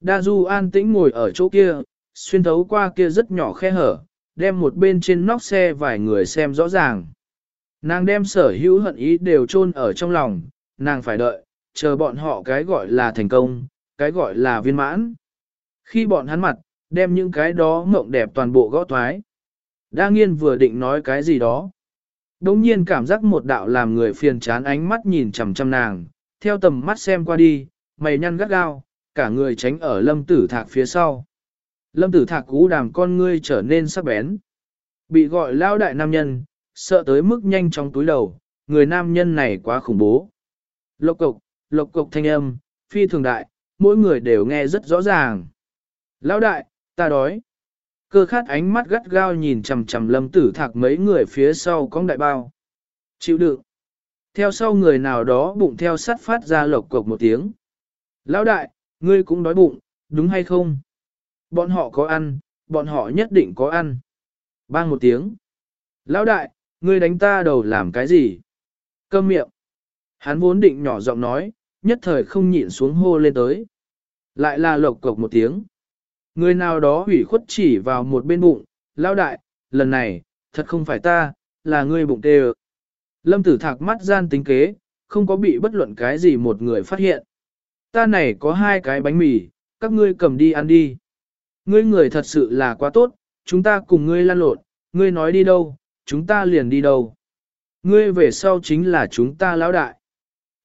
Đa Du an tĩnh ngồi ở chỗ kia, xuyên thấu qua kia rất nhỏ khe hở, đem một bên trên nóc xe vài người xem rõ ràng. Nàng đem sở hữu hận ý đều chôn ở trong lòng, nàng phải đợi, chờ bọn họ cái gọi là thành công, cái gọi là viên mãn. Khi bọn hắn mặt, đem những cái đó mộng đẹp toàn bộ gõ thoái. Đa nghiên vừa định nói cái gì đó. Đống nhiên cảm giác một đạo làm người phiền chán ánh mắt nhìn chằm chằm nàng, theo tầm mắt xem qua đi, mày nhăn gắt gao, cả người tránh ở lâm tử thạc phía sau. Lâm tử thạc cú đàm con ngươi trở nên sắc bén. Bị gọi lao đại nam nhân, sợ tới mức nhanh trong túi đầu, người nam nhân này quá khủng bố. Lộc cục, lộc cục thanh âm, phi thường đại, mỗi người đều nghe rất rõ ràng. lao đại, ta đói. Cơ khát ánh mắt gắt gao nhìn chằm chằm lâm tử thạc mấy người phía sau cong đại bao. Chịu đựng. Theo sau người nào đó bụng theo sắt phát ra lộc cộc một tiếng. Lão đại, ngươi cũng đói bụng, đúng hay không? Bọn họ có ăn, bọn họ nhất định có ăn. Bang một tiếng. Lão đại, ngươi đánh ta đầu làm cái gì? Câm miệng. Hắn vốn định nhỏ giọng nói, nhất thời không nhịn xuống hô lên tới. Lại là lộc cộc một tiếng. Người nào đó hủy khuất chỉ vào một bên bụng, lão đại, lần này, thật không phải ta, là ngươi bụng tê Lâm tử thạc mắt gian tính kế, không có bị bất luận cái gì một người phát hiện. Ta này có hai cái bánh mì, các ngươi cầm đi ăn đi. Ngươi người thật sự là quá tốt, chúng ta cùng ngươi lan lộn, ngươi nói đi đâu, chúng ta liền đi đâu. Ngươi về sau chính là chúng ta lão đại.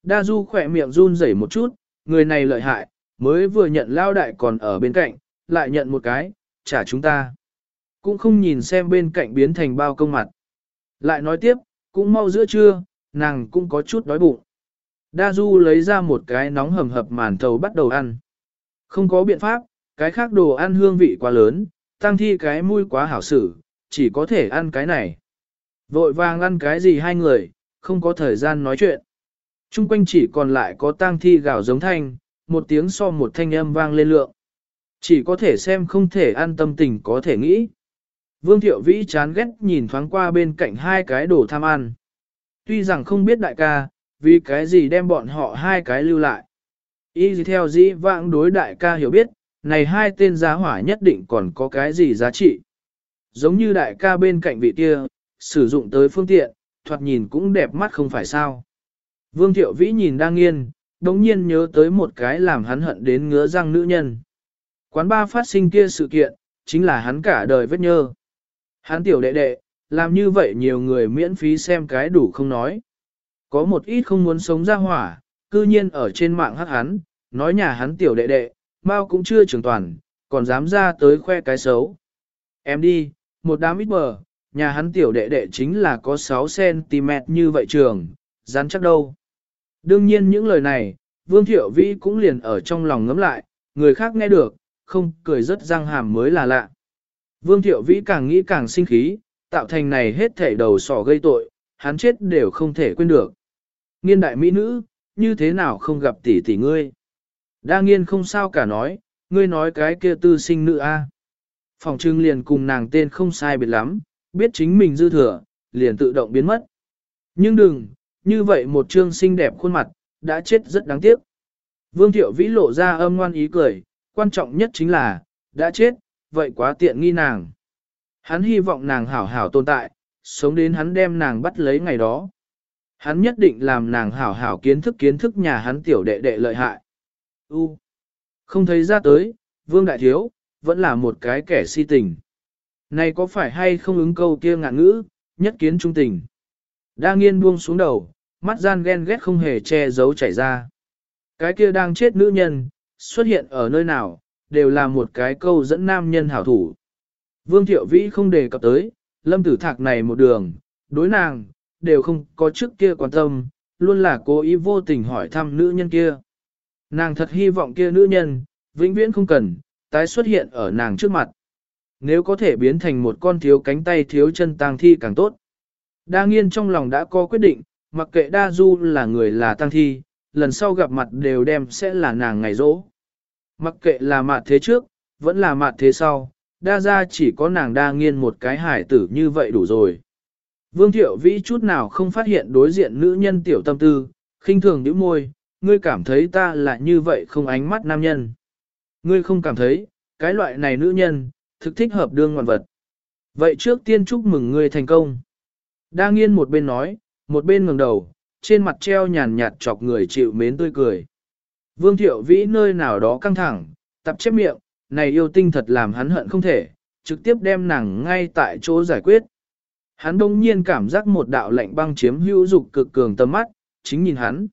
Đa Du khỏe miệng run rẩy một chút, người này lợi hại, mới vừa nhận lão đại còn ở bên cạnh, lại nhận một cái, trả chúng ta. Cũng không nhìn xem bên cạnh biến thành bao công mặt. Lại nói tiếp, cũng mau giữa trưa, nàng cũng có chút đói bụng. Đa Du lấy ra một cái nóng hầm hập màn thầu bắt đầu ăn. Không có biện pháp, cái khác đồ ăn hương vị quá lớn, tăng thi cái mùi quá hảo xử, chỉ có thể ăn cái này. Vội vàng ăn cái gì hai người, không có thời gian nói chuyện. Trung quanh chỉ còn lại có tang thi gào giống thanh, một tiếng so một thanh âm vang lên lượng. Chỉ có thể xem không thể ăn tâm tình có thể nghĩ. Vương Thiệu Vĩ chán ghét nhìn thoáng qua bên cạnh hai cái đồ tham ăn. Tuy rằng không biết đại ca, vì cái gì đem bọn họ hai cái lưu lại. Y theo dĩ vãng đối đại ca hiểu biết, này hai tên giá hỏa nhất định còn có cái gì giá trị. Giống như đại ca bên cạnh vị kia, sử dụng tới phương tiện, thoạt nhìn cũng đẹp mắt không phải sao. Vương Thiệu Vĩ nhìn đang nghiên, đống nhiên nhớ tới một cái làm hắn hận đến ngứa răng nữ nhân. Quán ba phát sinh kia sự kiện, chính là hắn cả đời vết nhơ. Hắn tiểu đệ đệ, làm như vậy nhiều người miễn phí xem cái đủ không nói. Có một ít không muốn sống ra hỏa, cư nhiên ở trên mạng hắc hắn, nói nhà hắn tiểu đệ đệ, bao cũng chưa trưởng toàn, còn dám ra tới khoe cái xấu. Em đi, một đám ít bờ, nhà hắn tiểu đệ đệ chính là có 6cm như vậy trường, rắn chắc đâu. Đương nhiên những lời này, Vương Thiệu Vĩ cũng liền ở trong lòng ngấm lại, người khác nghe được, không cười rất răng hàm mới là lạ. Vương Thiệu Vĩ càng nghĩ càng sinh khí, tạo thành này hết thể đầu sỏ gây tội, hắn chết đều không thể quên được. Nghiên đại mỹ nữ, như thế nào không gặp tỷ tỷ ngươi? Đa nghiên không sao cả nói, ngươi nói cái kia tư sinh nữ a. Phòng trưng liền cùng nàng tên không sai biệt lắm, biết chính mình dư thừa, liền tự động biến mất. Nhưng đừng, như vậy một trương xinh đẹp khuôn mặt, đã chết rất đáng tiếc. Vương Thiệu Vĩ lộ ra âm ngoan ý cười, quan trọng nhất chính là, đã chết, vậy quá tiện nghi nàng. Hắn hy vọng nàng hảo hảo tồn tại, sống đến hắn đem nàng bắt lấy ngày đó. Hắn nhất định làm nàng hảo hảo kiến thức kiến thức nhà hắn tiểu đệ đệ lợi hại. U. Không thấy ra tới, Vương Đại Thiếu, vẫn là một cái kẻ si tình. Này có phải hay không ứng câu kia ngạn ngữ, nhất kiến trung tình. Đa nghiên buông xuống đầu, mắt gian ghen ghét không hề che giấu chảy ra. Cái kia đang chết nữ nhân, xuất hiện ở nơi nào, đều là một cái câu dẫn nam nhân hảo thủ. Vương Thiệu Vĩ không đề cập tới, lâm tử thạc này một đường, đối nàng, đều không có trước kia quan tâm, luôn là cố ý vô tình hỏi thăm nữ nhân kia. Nàng thật hy vọng kia nữ nhân, vĩnh viễn không cần, tái xuất hiện ở nàng trước mặt. Nếu có thể biến thành một con thiếu cánh tay thiếu chân tang thi càng tốt. Đa nghiên trong lòng đã có quyết định, mặc kệ đa du là người là tang thi, lần sau gặp mặt đều đem sẽ là nàng ngày rỗ. Mặc kệ là mặt thế trước, vẫn là mặt thế sau, đa ra chỉ có nàng đa nghiên một cái hải tử như vậy đủ rồi. Vương Thiệu Vĩ chút nào không phát hiện đối diện nữ nhân tiểu tâm tư, khinh thường nhíu môi, ngươi cảm thấy ta là như vậy không ánh mắt nam nhân. Ngươi không cảm thấy, cái loại này nữ nhân, thực thích hợp đương ngoạn vật. Vậy trước tiên chúc mừng ngươi thành công. Đa nghiên một bên nói, một bên ngẩng đầu, trên mặt treo nhàn nhạt chọc người chịu mến tươi cười. Vương Thiệu Vĩ nơi nào đó căng thẳng, tập chép miệng, này yêu tinh thật làm hắn hận không thể, trực tiếp đem nàng ngay tại chỗ giải quyết. Hắn đông nhiên cảm giác một đạo lạnh băng chiếm hữu dục cực cường tầm mắt, chính nhìn hắn.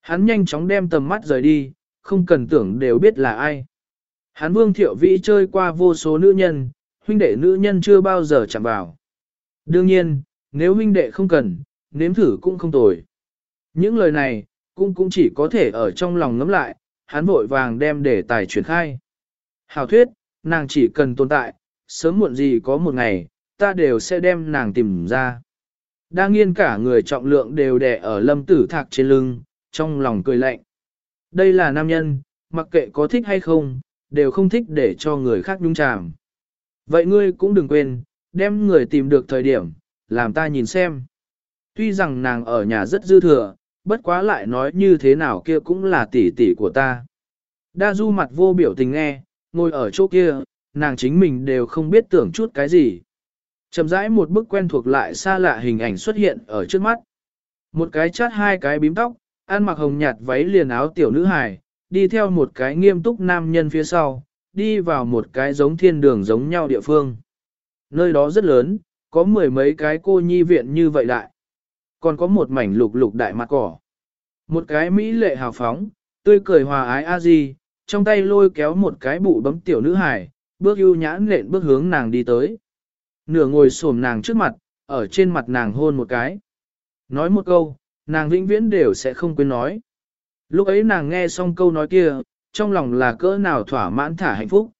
Hắn nhanh chóng đem tầm mắt rời đi, không cần tưởng đều biết là ai. Hắn vương thiệu vĩ chơi qua vô số nữ nhân, huynh đệ nữ nhân chưa bao giờ chạm vào. Đương nhiên, nếu huynh đệ không cần, nếm thử cũng không tồi. Những lời này, cũng cũng chỉ có thể ở trong lòng ngấm lại, hắn vội vàng đem để tài truyền khai. Hảo thuyết, nàng chỉ cần tồn tại, sớm muộn gì có một ngày, ta đều sẽ đem nàng tìm ra. Đa nghiên cả người trọng lượng đều đè ở lâm tử thạc trên lưng, trong lòng cười lạnh. Đây là nam nhân, mặc kệ có thích hay không, đều không thích để cho người khác nhung chàm. Vậy ngươi cũng đừng quên, đem người tìm được thời điểm, làm ta nhìn xem. Tuy rằng nàng ở nhà rất dư thừa, bất quá lại nói như thế nào kia cũng là tỷ tỷ của ta. Đa du mặt vô biểu tình nghe, ngồi ở chỗ kia, nàng chính mình đều không biết tưởng chút cái gì. Chậm rãi một bức quen thuộc lại xa lạ hình ảnh xuất hiện ở trước mắt. Một cái chát hai cái bím tóc, ăn mặc hồng nhạt váy liền áo tiểu nữ hài, đi theo một cái nghiêm túc nam nhân phía sau, đi vào một cái giống thiên đường giống nhau địa phương. Nơi đó rất lớn, có mười mấy cái cô nhi viện như vậy đại. Còn có một mảnh lục lục đại mặt cỏ. Một cái mỹ lệ hào phóng, tươi cười hòa ái a di, trong tay lôi kéo một cái bụ bấm tiểu nữ hài, bước ưu nhãn lện bước hướng nàng đi tới. Nửa ngồi xổm nàng trước mặt, ở trên mặt nàng hôn một cái. Nói một câu, nàng vĩnh viễn đều sẽ không quên nói. Lúc ấy nàng nghe xong câu nói kia, trong lòng là cỡ nào thỏa mãn thả hạnh phúc.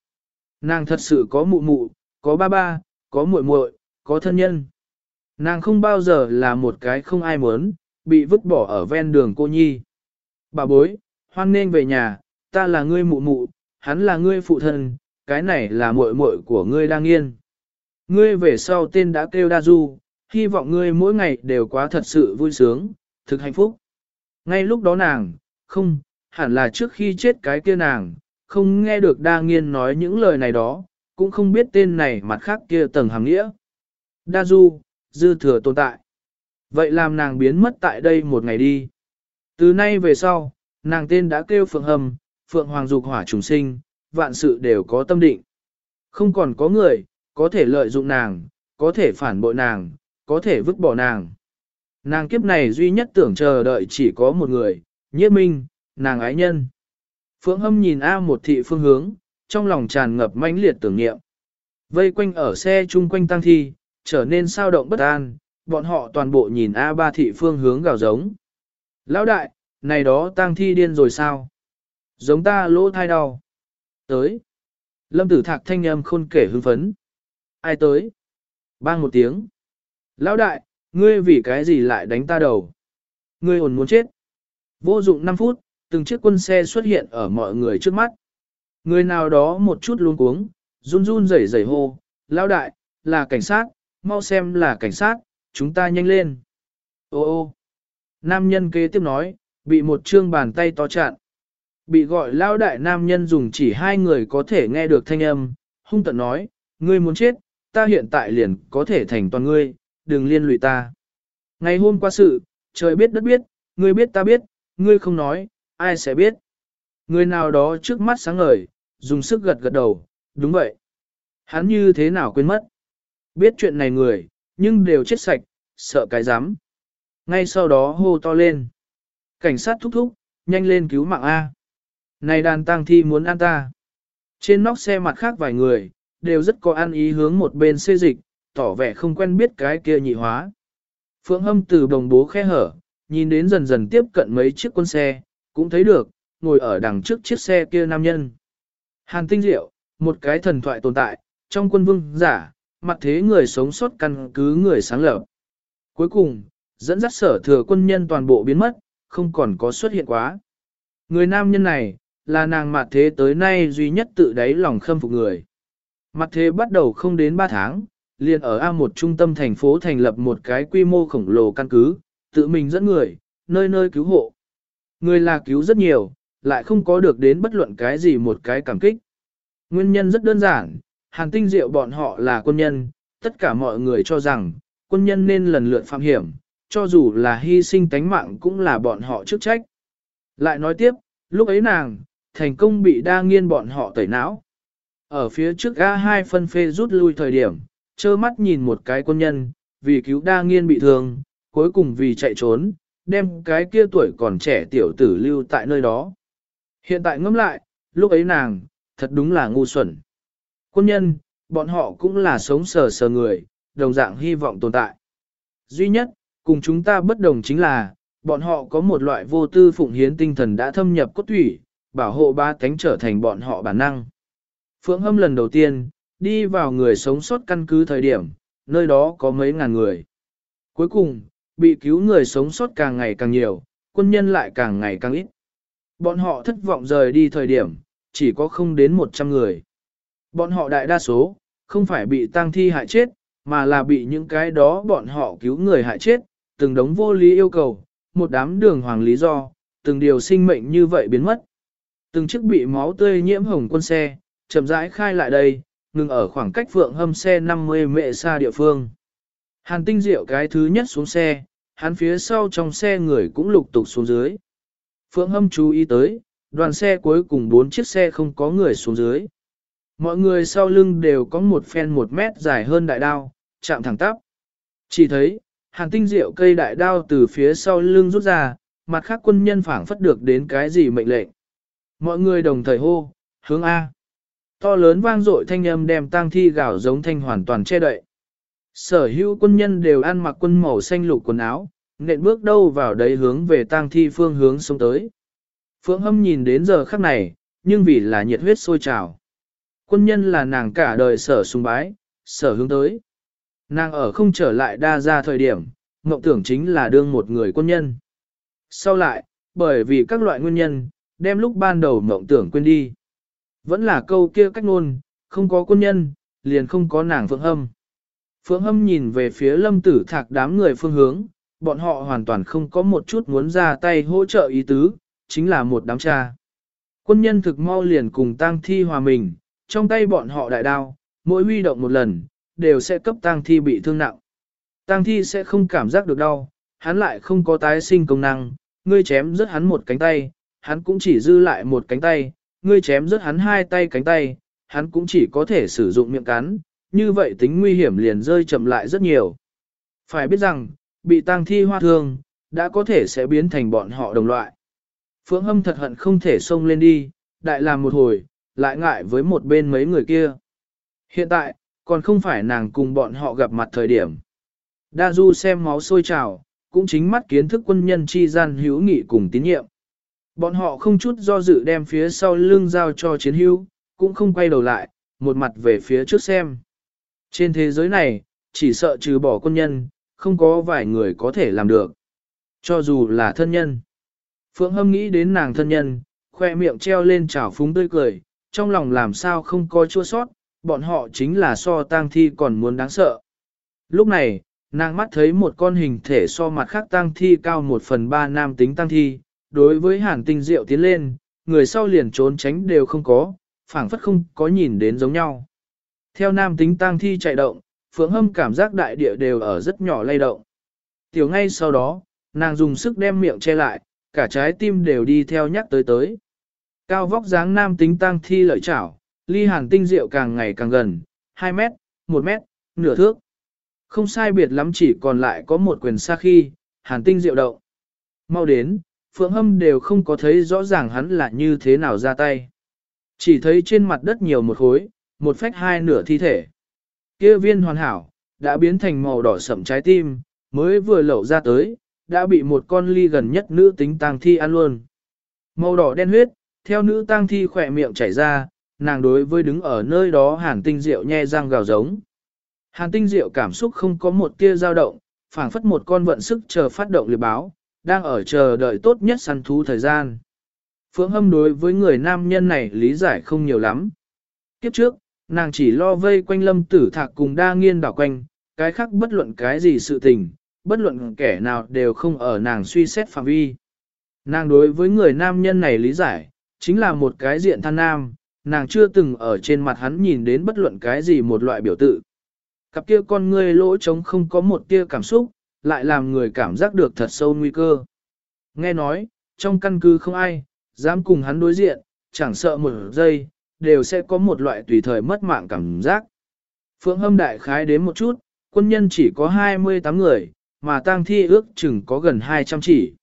Nàng thật sự có mụ mụ, có ba ba, có muội muội, có thân nhân. Nàng không bao giờ là một cái không ai muốn, bị vứt bỏ ở ven đường cô nhi. Bà bối, hoan nên về nhà, ta là ngươi mụ mụ, hắn là ngươi phụ thân, cái này là muội muội của ngươi đang yên. Ngươi về sau tên đã kêu đa du, hy vọng ngươi mỗi ngày đều quá thật sự vui sướng, thực hạnh phúc. Ngay lúc đó nàng, không, hẳn là trước khi chết cái kia nàng, không nghe được đa nghiên nói những lời này đó, cũng không biết tên này mặt khác kia tầng hàng nghĩa. Đa du, dư thừa tồn tại. Vậy làm nàng biến mất tại đây một ngày đi. Từ nay về sau, nàng tên đã kêu Phượng Hầm, Phượng Hoàng Dục Hỏa trùng sinh, vạn sự đều có tâm định. Không còn có người, có thể lợi dụng nàng, có thể phản bội nàng, có thể vứt bỏ nàng. Nàng kiếp này duy nhất tưởng chờ đợi chỉ có một người, nhiếp minh, nàng ái nhân. Phượng Hâm nhìn A một thị phương hướng, trong lòng tràn ngập mãnh liệt tưởng niệm. Vây quanh ở xe chung quanh tăng thi, trở nên sao động bất an, bọn họ toàn bộ nhìn A ba thị phương hướng gào giống. Lão đại, này đó tăng thi điên rồi sao? Giống ta lỗ thai đau. Tới. Lâm tử thạc thanh âm khôn kể hưng phấn. Ai tới? Bang một tiếng. Lão đại, ngươi vì cái gì lại đánh ta đầu? Ngươi ổn muốn chết. Vô dụng 5 phút, từng chiếc quân xe xuất hiện ở mọi người trước mắt. Người nào đó một chút luống cuống, run run rẩy rẩy hô, lão đại, là cảnh sát, mau xem là cảnh sát, chúng ta nhanh lên. Ô ô, nam nhân kế tiếp nói, bị một trương bàn tay to chặn. Bị gọi lão đại nam nhân dùng chỉ hai người có thể nghe được thanh âm, hung tận nói, ngươi muốn chết, ta hiện tại liền có thể thành toàn ngươi, đừng liên lụy ta. Ngày hôm qua sự, trời biết đất biết, ngươi biết ta biết, ngươi không nói, ai sẽ biết. Người nào đó trước mắt sáng ngời, dùng sức gật gật đầu, đúng vậy. Hắn như thế nào quên mất. Biết chuyện này người, nhưng đều chết sạch, sợ cái dám. Ngay sau đó hô to lên. Cảnh sát thúc thúc, nhanh lên cứu mạng A. Này đàn tang thi muốn ăn ta. Trên nóc xe mặt khác vài người, đều rất có ăn ý hướng một bên xê dịch, tỏ vẻ không quen biết cái kia nhị hóa. Phượng hâm từ đồng bố khe hở, nhìn đến dần dần tiếp cận mấy chiếc quân xe, cũng thấy được, ngồi ở đằng trước chiếc xe kia nam nhân. Hàn tinh diệu, một cái thần thoại tồn tại, trong quân vương giả, mặt thế người sống sót căn cứ người sáng lập. Cuối cùng, dẫn dắt sở thừa quân nhân toàn bộ biến mất, không còn có xuất hiện quá. Người nam nhân này, là nàng mặt thế tới nay duy nhất tự đáy lòng khâm phục người. Mặt thế bắt đầu không đến 3 tháng, liền ở A một trung tâm thành phố thành lập một cái quy mô khổng lồ căn cứ, tự mình dẫn người, nơi nơi cứu hộ. Người là cứu rất nhiều, lại không có được đến bất luận cái gì một cái cảm kích. Nguyên nhân rất đơn giản, hàn tinh diệu bọn họ là quân nhân, tất cả mọi người cho rằng, quân nhân nên lần lượt phạm hiểm, cho dù là hy sinh tánh mạng cũng là bọn họ chức trách. Lại nói tiếp, lúc ấy nàng, thành công bị đa nghiên bọn họ tẩy não. Ở phía trước A2 phân phê rút lui thời điểm, trơ mắt nhìn một cái quân nhân, vì cứu đa nghiên bị thương, cuối cùng vì chạy trốn, đem cái kia tuổi còn trẻ tiểu tử lưu tại nơi đó. Hiện tại ngẫm lại, lúc ấy nàng, thật đúng là ngu xuẩn. Quân nhân, bọn họ cũng là sống sờ sờ người, đồng dạng hy vọng tồn tại. Duy nhất, cùng chúng ta bất đồng chính là, bọn họ có một loại vô tư phụng hiến tinh thần đã thâm nhập cốt thủy, bảo hộ ba cánh trở thành bọn họ bản năng. Phượng Hâm lần đầu tiên, đi vào người sống sót căn cứ thời điểm, nơi đó có mấy ngàn người. Cuối cùng, bị cứu người sống sót càng ngày càng nhiều, quân nhân lại càng ngày càng ít. Bọn họ thất vọng rời đi thời điểm, chỉ có không đến 100 người. Bọn họ đại đa số, không phải bị tang thi hại chết, mà là bị những cái đó bọn họ cứu người hại chết, từng đống vô lý yêu cầu, một đám đường hoàng lý do, từng điều sinh mệnh như vậy biến mất. Từng chiếc bị máu tươi nhiễm hồng quân xe, chậm rãi khai lại đây, ngừng ở khoảng cách phượng hâm xe 50 mệ xa địa phương. Hàn tinh diệu cái thứ nhất xuống xe, hắn phía sau trong xe người cũng lục tục xuống dưới. Phượng hâm chú ý tới, đoàn xe cuối cùng bốn chiếc xe không có người xuống dưới. Mọi người sau lưng đều có một phen một mét dài hơn đại đao, chạm thẳng tắp. Chỉ thấy, hàn tinh diệu cây đại đao từ phía sau lưng rút ra, mặt khác quân nhân phảng phất được đến cái gì mệnh lệnh. Mọi người đồng thời hô, hướng A. To lớn vang dội thanh âm đem tang thi gạo giống thanh hoàn toàn che đậy. Sở hữu quân nhân đều ăn mặc quân màu xanh lục quần áo, nện bước đâu vào đấy hướng về tang thi phương hướng sống tới. Phượng Hâm nhìn đến giờ khắc này, nhưng vì là nhiệt huyết sôi trào. Quân nhân là nàng cả đời sở sùng bái, sở hướng tới. Nàng ở không trở lại đa ra thời điểm, mộng tưởng chính là đương một người quân nhân. Sau lại, bởi vì các loại nguyên nhân, đem lúc ban đầu mộng tưởng quên đi. Vẫn là câu kia cách ngôn, không có quân nhân, liền không có nàng Phượng Hâm. Phượng Hâm nhìn về phía lâm tử thạc đám người phương hướng, bọn họ hoàn toàn không có một chút muốn ra tay hỗ trợ ý tứ, chính là một đám cha. Quân nhân thực mau liền cùng tang thi hòa mình, trong tay bọn họ đại đao, mỗi huy động một lần, đều sẽ cấp tang thi bị thương nặng. Tang thi sẽ không cảm giác được đau, hắn lại không có tái sinh công năng, ngươi chém rớt hắn một cánh tay, hắn cũng chỉ dư lại một cánh tay, ngươi chém rớt hắn hai tay cánh tay, hắn cũng chỉ có thể sử dụng miệng cắn, như vậy tính nguy hiểm liền rơi chậm lại rất nhiều. Phải biết rằng, bị tang thi hoa thương, đã có thể sẽ biến thành bọn họ đồng loại. Phượng Hâm thật hận không thể xông lên đi, đại làm một hồi, lại ngại với một bên mấy người kia. Hiện tại, còn không phải nàng cùng bọn họ gặp mặt thời điểm. Đa Du xem máu sôi trào, cũng chính mắt kiến thức quân nhân chi gian hữu nghị cùng tín nhiệm. Bọn họ không chút do dự đem phía sau lưng giao cho chiến hữu, cũng không quay đầu lại, một mặt về phía trước xem. Trên thế giới này, chỉ sợ trừ bỏ quân nhân, không có vài người có thể làm được. Cho dù là thân nhân. Phượng Hâm nghĩ đến nàng thân nhân, khoe miệng treo lên trào phúng tươi cười, trong lòng làm sao không có chua sót, bọn họ chính là so tang thi còn muốn đáng sợ. Lúc này, nàng mắt thấy một con hình thể so mặt khác tang thi cao một phần ba nam tính tang thi, đối với hàn tinh diệu tiến lên, người sau liền trốn tránh đều không có, phảng phất không có nhìn đến giống nhau. Theo nam tính tang thi chạy động, Phượng Hâm cảm giác đại địa đều ở rất nhỏ lay động. Tiểu ngay sau đó, nàng dùng sức đem miệng che lại, cả trái tim đều đi theo nhắc tới tới. Cao vóc dáng nam tính tang thi lợi chảo, ly hàn tinh diệu càng ngày càng gần, 2 mét, 1 mét, nửa thước. Không sai biệt lắm chỉ còn lại có một quyền xa khi, hàn tinh diệu động. Mau đến, Phượng Hâm đều không có thấy rõ ràng hắn là như thế nào ra tay. Chỉ thấy trên mặt đất nhiều một khối, một phách hai nửa thi thể. kia viên hoàn hảo, đã biến thành màu đỏ sậm trái tim, mới vừa lẩu ra tới, đã bị một con ly gần nhất nữ tính tang thi ăn luôn. Màu đỏ đen huyết, theo nữ tang thi khỏe miệng chảy ra, nàng đối với đứng ở nơi đó hàn tinh diệu nhe răng gào giống. Hàn tinh diệu cảm xúc không có một tia dao động, phảng phất một con vận sức chờ phát động liệt báo, đang ở chờ đợi tốt nhất săn thú thời gian. Phượng hâm đối với người nam nhân này lý giải không nhiều lắm. Kiếp trước, nàng chỉ lo vây quanh lâm tử thạc cùng đa nghiên đảo quanh, cái khác bất luận cái gì sự tình, bất luận kẻ nào đều không ở nàng suy xét phạm vi. Nàng đối với người nam nhân này lý giải, chính là một cái diện than nam, nàng chưa từng ở trên mặt hắn nhìn đến bất luận cái gì một loại biểu tự. Cặp kia con ngươi lỗ trống không có một tia cảm xúc, lại làm người cảm giác được thật sâu nguy cơ. Nghe nói, trong căn cứ không ai, dám cùng hắn đối diện, chẳng sợ một giây, đều sẽ có một loại tùy thời mất mạng cảm giác. Phượng hâm đại khái đến một chút, quân nhân chỉ có 28 người, mà tang thi ước chừng có gần 200 chỉ.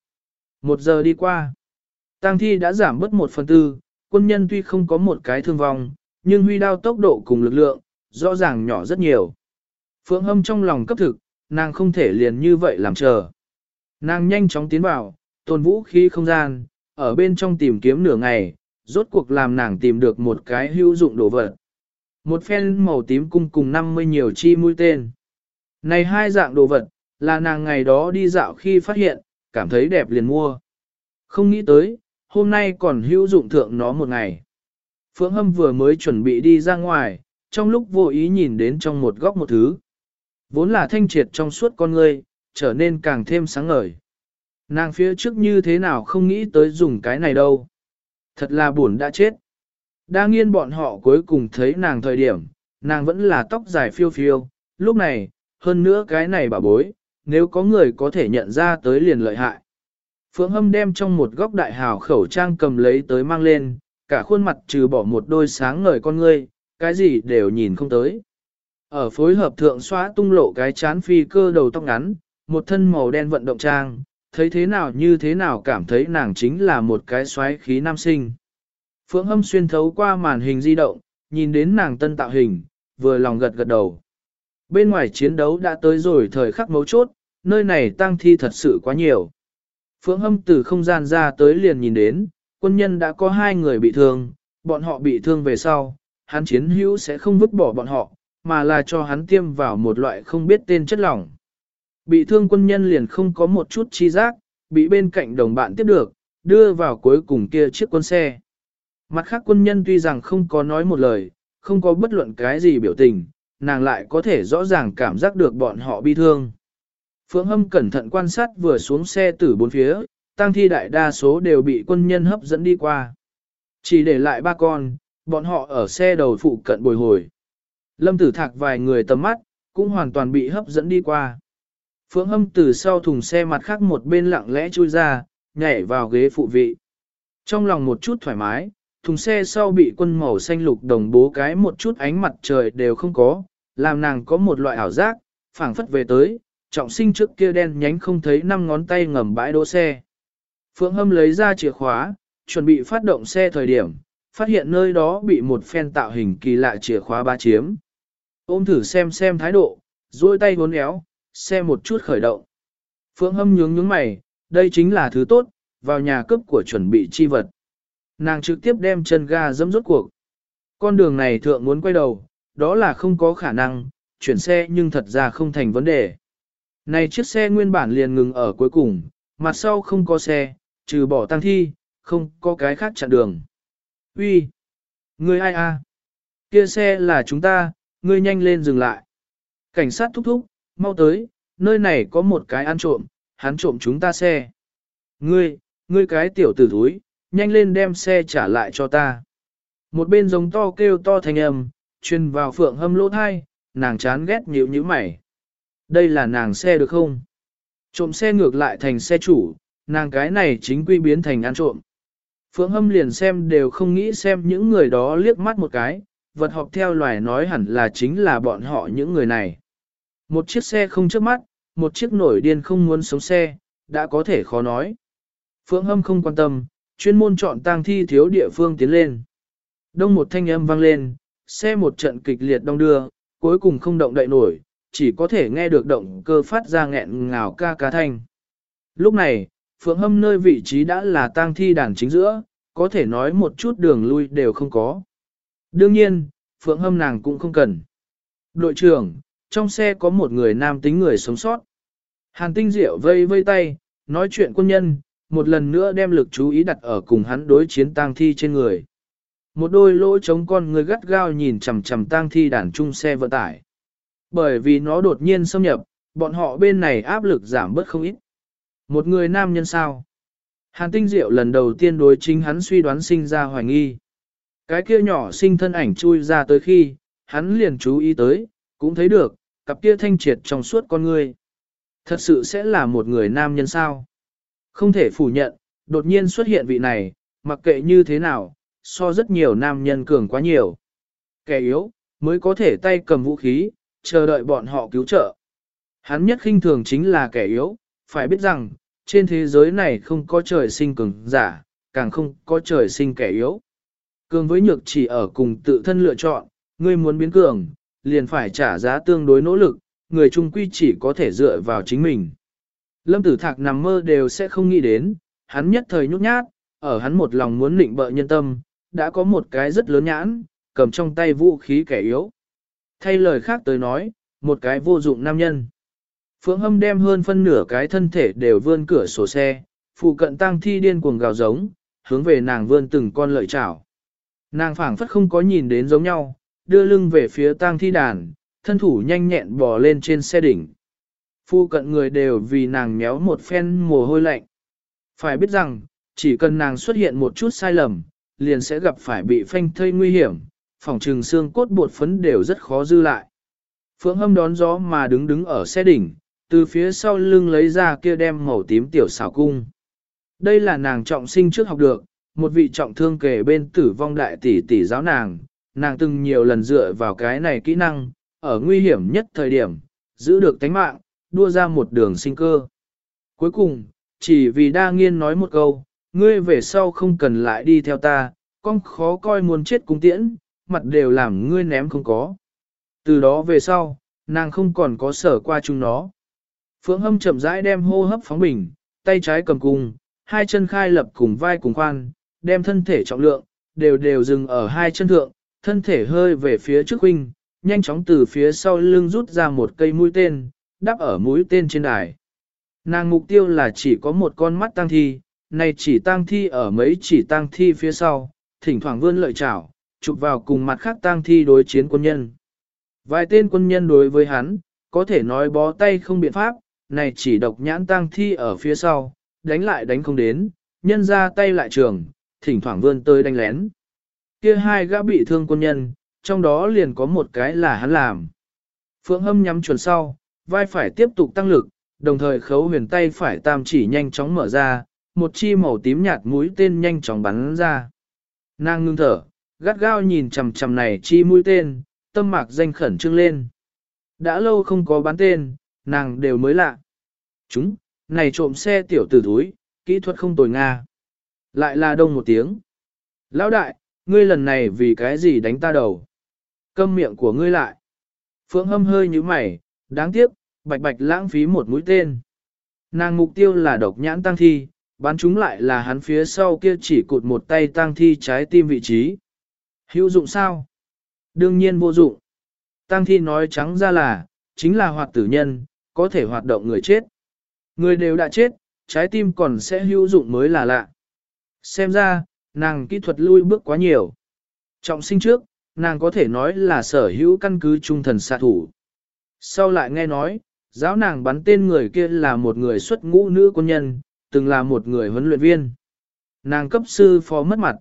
Một giờ đi qua, tang thi đã giảm bớt một phần tư, quân nhân tuy không có một cái thương vong, nhưng huy đao tốc độ cùng lực lượng, rõ ràng nhỏ rất nhiều. Phượng hâm trong lòng cấp thực, nàng không thể liền như vậy làm chờ. Nàng nhanh chóng tiến vào, tồn vũ khí không gian, ở bên trong tìm kiếm nửa ngày, rốt cuộc làm nàng tìm được một cái hữu dụng đồ vật. Một phen màu tím cung cùng 50 nhiều chi mũi tên. Này hai dạng đồ vật, là nàng ngày đó đi dạo khi phát hiện, cảm thấy đẹp liền mua. Không nghĩ tới, hôm nay còn hữu dụng thượng nó một ngày. Phượng Hâm vừa mới chuẩn bị đi ra ngoài, trong lúc vô ý nhìn đến trong một góc một thứ. Vốn là thanh triệt trong suốt con người, trở nên càng thêm sáng ngời. Nàng phía trước như thế nào không nghĩ tới dùng cái này đâu. Thật là buồn đã chết. Đa nghiên bọn họ cuối cùng thấy nàng thời điểm, nàng vẫn là tóc dài phiêu phiêu, lúc này, hơn nữa cái này bà bối, nếu có người có thể nhận ra tới liền lợi hại. Phượng Hâm đem trong một góc đại hào khẩu trang cầm lấy tới mang lên, cả khuôn mặt trừ bỏ một đôi sáng ngời con ngươi, cái gì đều nhìn không tới. Ở phối hợp thượng xóa tung lộ cái chán phi cơ đầu tóc ngắn, một thân màu đen vận động trang, thấy thế nào như thế nào cảm thấy nàng chính là một cái xoáy khí nam sinh. Phượng Hâm xuyên thấu qua màn hình di động, nhìn đến nàng tân tạo hình, vừa lòng gật gật đầu. Bên ngoài chiến đấu đã tới rồi thời khắc mấu chốt, nơi này tăng thi thật sự quá nhiều. Phượng Hâm từ không gian ra tới liền nhìn đến, quân nhân đã có hai người bị thương, bọn họ bị thương về sau, hắn chiến hữu sẽ không vứt bỏ bọn họ, mà là cho hắn tiêm vào một loại không biết tên chất lỏng. Bị thương quân nhân liền không có một chút chi giác, bị bên cạnh đồng bạn tiếp được, đưa vào cuối cùng kia chiếc quân xe. Mặt khác quân nhân tuy rằng không có nói một lời, không có bất luận cái gì biểu tình, nàng lại có thể rõ ràng cảm giác được bọn họ bi thương. Phượng Hâm cẩn thận quan sát vừa xuống xe từ bốn phía, tăng thi đại đa số đều bị quân nhân hấp dẫn đi qua. Chỉ để lại ba con, bọn họ ở xe đầu phụ cận bồi hồi. Lâm tử thạc vài người tầm mắt, cũng hoàn toàn bị hấp dẫn đi qua. Phượng Hâm từ sau thùng xe mặt khác một bên lặng lẽ chui ra, nhảy vào ghế phụ vị. Trong lòng một chút thoải mái, thùng xe sau bị quân màu xanh lục đồng bố cái một chút ánh mặt trời đều không có, làm nàng có một loại ảo giác, phảng phất về tới, trọng sinh trước kia đen nhánh không thấy năm ngón tay ngầm bãi đỗ xe. Phượng Hâm lấy ra chìa khóa, chuẩn bị phát động xe thời điểm, phát hiện nơi đó bị một phen tạo hình kỳ lạ chìa khóa ba chiếm. Ôm thử xem xem thái độ, duỗi tay vốn éo, xe một chút khởi động. Phượng Hâm nhướng nhướng mày, đây chính là thứ tốt, vào nhà cấp của chuẩn bị chi vật. Nàng trực tiếp đem chân ga dẫm rốt cuộc. Con đường này thượng muốn quay đầu, đó là không có khả năng, chuyển xe nhưng thật ra không thành vấn đề. Này chiếc xe nguyên bản liền ngừng ở cuối cùng, mặt sau không có xe, trừ bỏ tăng thi, không có cái khác chặn đường. Uy, Ngươi ai a? Kia xe là chúng ta, ngươi nhanh lên dừng lại. Cảnh sát thúc thúc, mau tới, nơi này có một cái ăn trộm, hắn trộm chúng ta xe. Ngươi, ngươi cái tiểu tử thúi, nhanh lên đem xe trả lại cho ta. Một bên giống to kêu to thành âm, truyền vào phượng hâm lỗ thai, nàng chán ghét nhíu nhíu mày. Đây là nàng xe được không? Trộm xe ngược lại thành xe chủ, nàng cái này chính quy biến thành ăn trộm. Phượng hâm liền xem đều không nghĩ xem những người đó liếc mắt một cái, vật họp theo loài nói hẳn là chính là bọn họ những người này. Một chiếc xe không trước mắt, một chiếc nổi điên không muốn sống xe, đã có thể khó nói. Phượng hâm không quan tâm, chuyên môn chọn tang thi thiếu địa phương tiến lên. Đông một thanh âm vang lên, xe một trận kịch liệt đông đưa, cuối cùng không động đậy nổi, chỉ có thể nghe được động cơ phát ra nghẹn ngào ca ca thanh. Lúc này, Phượng Hâm nơi vị trí đã là tang thi đàn chính giữa, có thể nói một chút đường lui đều không có. Đương nhiên, Phượng Hâm nàng cũng không cần. Đội trưởng, trong xe có một người nam tính người sống sót. Hàn tinh diệu vây vây tay, nói chuyện quân nhân, một lần nữa đem lực chú ý đặt ở cùng hắn đối chiến tang thi trên người. Một đôi lỗ chống con người gắt gao nhìn chằm chằm tang thi đàn trung xe vận tải. Bởi vì nó đột nhiên xâm nhập, bọn họ bên này áp lực giảm bớt không ít. Một người nam nhân sao? Hàn tinh diệu lần đầu tiên đối chính hắn suy đoán sinh ra hoài nghi. Cái kia nhỏ sinh thân ảnh chui ra tới khi, hắn liền chú ý tới, cũng thấy được, cặp kia thanh triệt trong suốt con người. Thật sự sẽ là một người nam nhân sao? Không thể phủ nhận, đột nhiên xuất hiện vị này, mặc kệ như thế nào, so rất nhiều nam nhân cường quá nhiều. Kẻ yếu, mới có thể tay cầm vũ khí, chờ đợi bọn họ cứu trợ. Hắn nhất khinh thường chính là kẻ yếu, phải biết rằng, trên thế giới này không có trời sinh cường giả, càng không có trời sinh kẻ yếu. Cường với nhược chỉ ở cùng tự thân lựa chọn, ngươi muốn biến cường, liền phải trả giá tương đối nỗ lực, người trung quy chỉ có thể dựa vào chính mình. Lâm tử thạc nằm mơ đều sẽ không nghĩ đến, hắn nhất thời nhút nhát, ở hắn một lòng muốn định bợ nhân tâm, đã có một cái rất lớn nhãn, cầm trong tay vũ khí kẻ yếu. Thay lời khác tới nói, một cái vô dụng nam nhân. Phượng Hâm đem hơn phân nửa cái thân thể đều vươn cửa sổ xe, phụ cận tăng thi điên cuồng gào giống, hướng về nàng vươn từng con lợi chảo. Nàng phảng phất không có nhìn đến giống nhau, đưa lưng về phía tang thi đàn, thân thủ nhanh nhẹn bò lên trên xe đỉnh. Phu cận người đều vì nàng méo một phen mồ hôi lạnh. Phải biết rằng, chỉ cần nàng xuất hiện một chút sai lầm, liền sẽ gặp phải bị phanh thây nguy hiểm, phòng trừng xương cốt bột phấn đều rất khó dư lại. Phượng hâm đón gió mà đứng đứng ở xe đỉnh, từ phía sau lưng lấy ra kia đem màu tím tiểu xảo cung. Đây là nàng trọng sinh trước học được, một vị trọng thương kề bên tử vong đại tỷ tỷ giáo nàng, nàng từng nhiều lần dựa vào cái này kỹ năng, ở nguy hiểm nhất thời điểm, giữ được tánh mạng, đua ra một đường sinh cơ. Cuối cùng, chỉ vì đa nghiên nói một câu, ngươi về sau không cần lại đi theo ta, con khó coi muốn chết cung tiễn, mặt đều làm ngươi ném không có. Từ đó về sau, nàng không còn có sở qua chúng nó. Phượng hâm chậm rãi đem hô hấp phóng bình, tay trái cầm cung, hai chân khai lập cùng vai cùng khoan, đem thân thể trọng lượng, đều đều dừng ở hai chân thượng, thân thể hơi về phía trước huynh, nhanh chóng từ phía sau lưng rút ra một cây mũi tên, đắp ở mũi tên trên đài. Nàng mục tiêu là chỉ có một con mắt tăng thi, này chỉ tăng thi ở mấy chỉ tăng thi phía sau, thỉnh thoảng vươn lợi chảo, chụp vào cùng mặt khác tăng thi đối chiến quân nhân. Vài tên quân nhân đối với hắn, có thể nói bó tay không biện pháp, này chỉ độc nhãn tăng thi ở phía sau, đánh lại đánh không đến, nhân ra tay lại trường, thỉnh thoảng vươn tới đánh lén. Kia hai gã bị thương quân nhân, trong đó liền có một cái là hắn làm. Phượng hâm nhắm chuẩn sau, vai phải tiếp tục tăng lực, đồng thời khấu huyền tay phải tam chỉ nhanh chóng mở ra, một chi màu tím nhạt mũi tên nhanh chóng bắn ra. Nàng ngưng thở, gắt gao nhìn chằm chằm này chi mũi tên, tâm mạc danh khẩn trương lên. Đã lâu không có bắn tên, nàng đều mới lạ. Chúng, này trộm xe tiểu tử thúi, kỹ thuật không tồi Nga. Lại là đông một tiếng. Lão đại, ngươi lần này vì cái gì đánh ta đầu? Câm miệng của ngươi lại. Phượng hâm hơi như mày, đáng tiếc, bạch bạch lãng phí một mũi tên. Nàng mục tiêu là độc nhãn tăng thi, bắn chúng lại là hắn phía sau kia chỉ cụt một tay tăng thi trái tim vị trí. Hữu dụng sao? Đương nhiên vô dụng. Tăng thi nói trắng ra là, chính là hoạt tử nhân, có thể hoạt động người chết. Người đều đã chết, trái tim còn sẽ hữu dụng mới là lạ. Xem ra, nàng kỹ thuật lui bước quá nhiều. Trọng sinh trước, nàng có thể nói là sở hữu căn cứ trung thần xạ thủ. Sau lại nghe nói, giáo nàng bắn tên người kia là một người xuất ngũ nữ quân nhân, từng là một người huấn luyện viên. Nàng cấp sư phó mất mặt.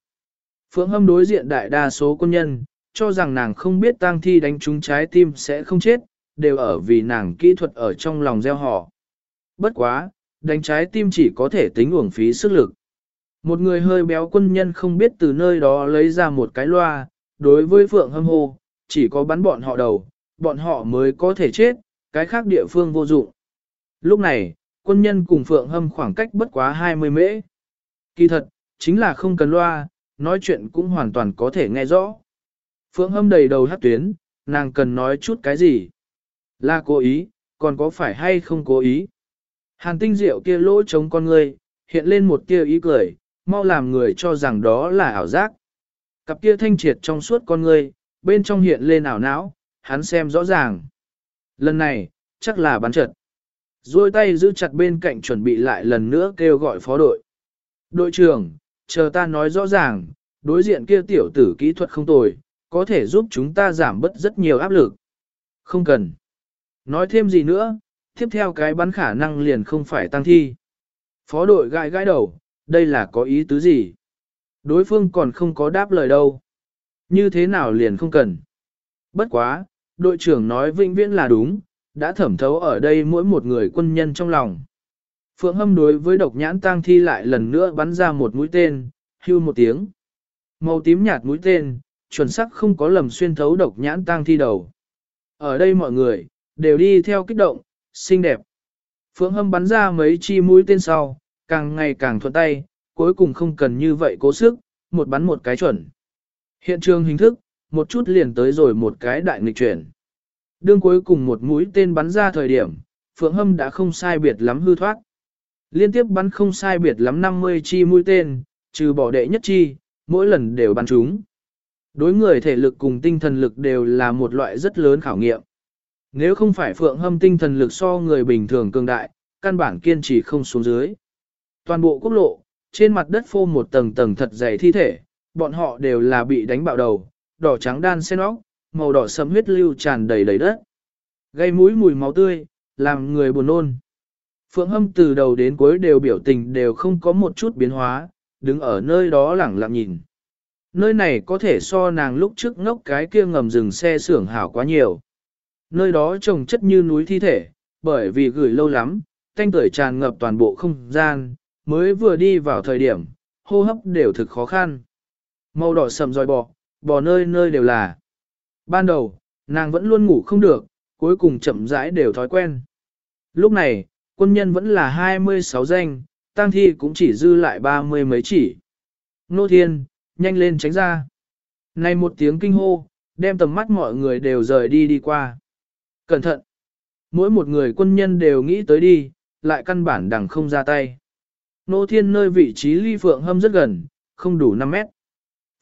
Phượng hâm đối diện đại đa số quân nhân, cho rằng nàng không biết tang thi đánh trúng trái tim sẽ không chết, đều ở vì nàng kỹ thuật ở trong lòng gieo họ. Bất quá, đánh trái tim chỉ có thể tính uổng phí sức lực. Một người hơi béo quân nhân không biết từ nơi đó lấy ra một cái loa, đối với Phượng Hâm hô, chỉ có bắn bọn họ đầu, bọn họ mới có thể chết, cái khác địa phương vô dụng. Lúc này, quân nhân cùng Phượng Hâm khoảng cách bất quá 20 mễ. Kỳ thật, chính là không cần loa, nói chuyện cũng hoàn toàn có thể nghe rõ. Phượng Hâm đầy đầu hát tuyến, nàng cần nói chút cái gì? Là cố ý, còn có phải hay không cố ý? Hàn tinh diệu kia lỗ chống con người, hiện lên một tia ý cười, mau làm người cho rằng đó là ảo giác. Cặp kia thanh triệt trong suốt con người, bên trong hiện lên ảo não, hắn xem rõ ràng. Lần này, chắc là bắn trật. Rồi tay giữ chặt bên cạnh chuẩn bị lại lần nữa kêu gọi phó đội. Đội trưởng, chờ ta nói rõ ràng, đối diện kia tiểu tử kỹ thuật không tồi, có thể giúp chúng ta giảm bớt rất nhiều áp lực. Không cần. Nói thêm gì nữa, tiếp theo cái bắn khả năng liền không phải tăng thi. Phó đội gãi gãi đầu, đây là có ý tứ gì? Đối phương còn không có đáp lời đâu. Như thế nào liền không cần. Bất quá, đội trưởng nói vĩnh viễn là đúng, đã thẩm thấu ở đây mỗi một người quân nhân trong lòng. Phượng hâm đối với độc nhãn tang thi lại lần nữa bắn ra một mũi tên, hưu một tiếng. Màu tím nhạt mũi tên, chuẩn xác không có lầm xuyên thấu độc nhãn tang thi đầu. Ở đây mọi người, đều đi theo kích động, xinh đẹp. Phượng hâm bắn ra mấy chi mũi tên sau, càng ngày càng thuận tay, cuối cùng không cần như vậy cố sức, một bắn một cái chuẩn. Hiện trường hình thức, một chút liền tới rồi một cái đại nghịch chuyển. Đương cuối cùng một mũi tên bắn ra thời điểm, Phượng Hâm đã không sai biệt lắm hư thoát. Liên tiếp bắn không sai biệt lắm 50 chi mũi tên, trừ bỏ đệ nhất chi, mỗi lần đều bắn trúng. Đối người thể lực cùng tinh thần lực đều là một loại rất lớn khảo nghiệm. Nếu không phải Phượng Hâm tinh thần lực so người bình thường cường đại, căn bản kiên trì không xuống dưới. Toàn bộ quốc lộ, trên mặt đất phô một tầng tầng thật dày thi thể, bọn họ đều là bị đánh bạo đầu, đỏ trắng đan xen óc, màu đỏ sẫm huyết lưu tràn đầy đầy đất. Gây mũi mùi máu tươi, làm người buồn nôn. Phượng Hâm từ đầu đến cuối đều biểu tình đều không có một chút biến hóa, đứng ở nơi đó lẳng lặng nhìn. Nơi này có thể so nàng lúc trước ngốc cái kia ngầm rừng xe xưởng hảo quá nhiều. Nơi đó trồng chất như núi thi thể, bởi vì gửi lâu lắm, thanh tưởi tràn ngập toàn bộ không gian, mới vừa đi vào thời điểm, hô hấp đều thực khó khăn. Màu đỏ sầm dòi bò, bò nơi nơi đều là. Ban đầu, nàng vẫn luôn ngủ không được, cuối cùng chậm rãi đều thói quen. Lúc này, quân nhân vẫn là 26 danh, tang thi cũng chỉ dư lại ba mươi mấy chỉ. Nô thiên, nhanh lên tránh ra. Này một tiếng kinh hô, đem tầm mắt mọi người đều rời đi đi qua. Cẩn thận! Mỗi một người quân nhân đều nghĩ tới đi, lại căn bản đằng không ra tay. Nô thiên nơi vị trí ly phượng hâm rất gần, không đủ 5 mét.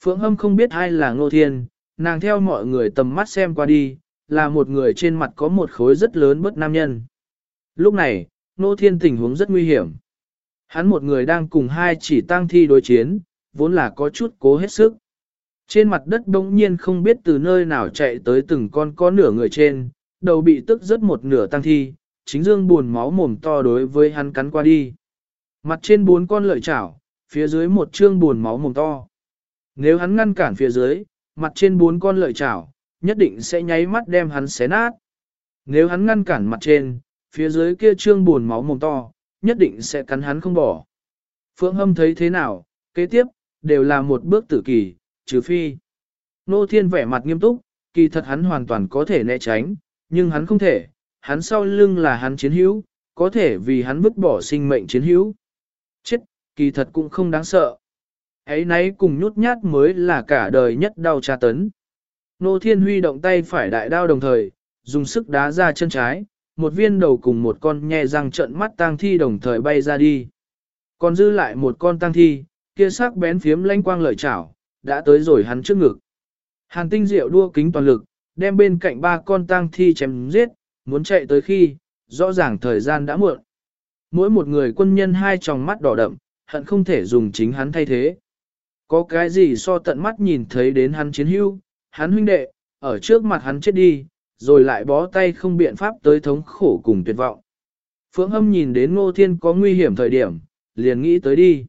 Phượng hâm không biết ai là nô thiên, nàng theo mọi người tầm mắt xem qua đi, là một người trên mặt có một khối rất lớn bất nam nhân. Lúc này, nô thiên tình huống rất nguy hiểm. Hắn một người đang cùng hai chỉ tang thi đối chiến, vốn là có chút cố hết sức. Trên mặt đất bỗng nhiên không biết từ nơi nào chạy tới từng con có nửa người trên, đầu bị tức rất một nửa tăng thi, chính dương buồn máu mồm to đối với hắn cắn qua đi. Mặt trên bốn con lợi chảo, phía dưới một trương buồn máu mồm to. Nếu hắn ngăn cản phía dưới, mặt trên bốn con lợi chảo, nhất định sẽ nháy mắt đem hắn xé nát. Nếu hắn ngăn cản mặt trên, phía dưới kia trương buồn máu mồm to, nhất định sẽ cắn hắn không bỏ. Phượng Hâm thấy thế nào, kế tiếp, đều là một bước tử kỳ, trừ phi. Nô Thiên vẻ mặt nghiêm túc, kỳ thật hắn hoàn toàn có thể né tránh, nhưng hắn không thể, hắn sau lưng là hắn chiến hữu, có thể vì hắn vứt bỏ sinh mệnh chiến hữu. Kỳ thật cũng không đáng sợ. Ấy nấy cùng nhút nhát mới là cả đời nhất đau tra tấn. Nô Thiên huy động tay phải đại đao đồng thời, dùng sức đá ra chân trái, một viên đầu cùng một con nhe răng trận mắt tang thi đồng thời bay ra đi. Còn dư lại một con tang thi, kia sắc bén phiếm lanh quang lợi chảo, đã tới rồi hắn trước ngực. Hàn tinh diệu đua kính toàn lực, đem bên cạnh ba con tang thi chém giết, muốn chạy tới khi, rõ ràng thời gian đã muộn. Mỗi một người quân nhân hai tròng mắt đỏ đậm, hận không thể dùng chính hắn thay thế. Có cái gì so tận mắt nhìn thấy đến hắn chiến hưu, hắn huynh đệ, ở trước mặt hắn chết đi, rồi lại bó tay không biện pháp tới thống khổ cùng tuyệt vọng. Phượng Âm nhìn đến Ngô Thiên có nguy hiểm thời điểm, liền nghĩ tới đi.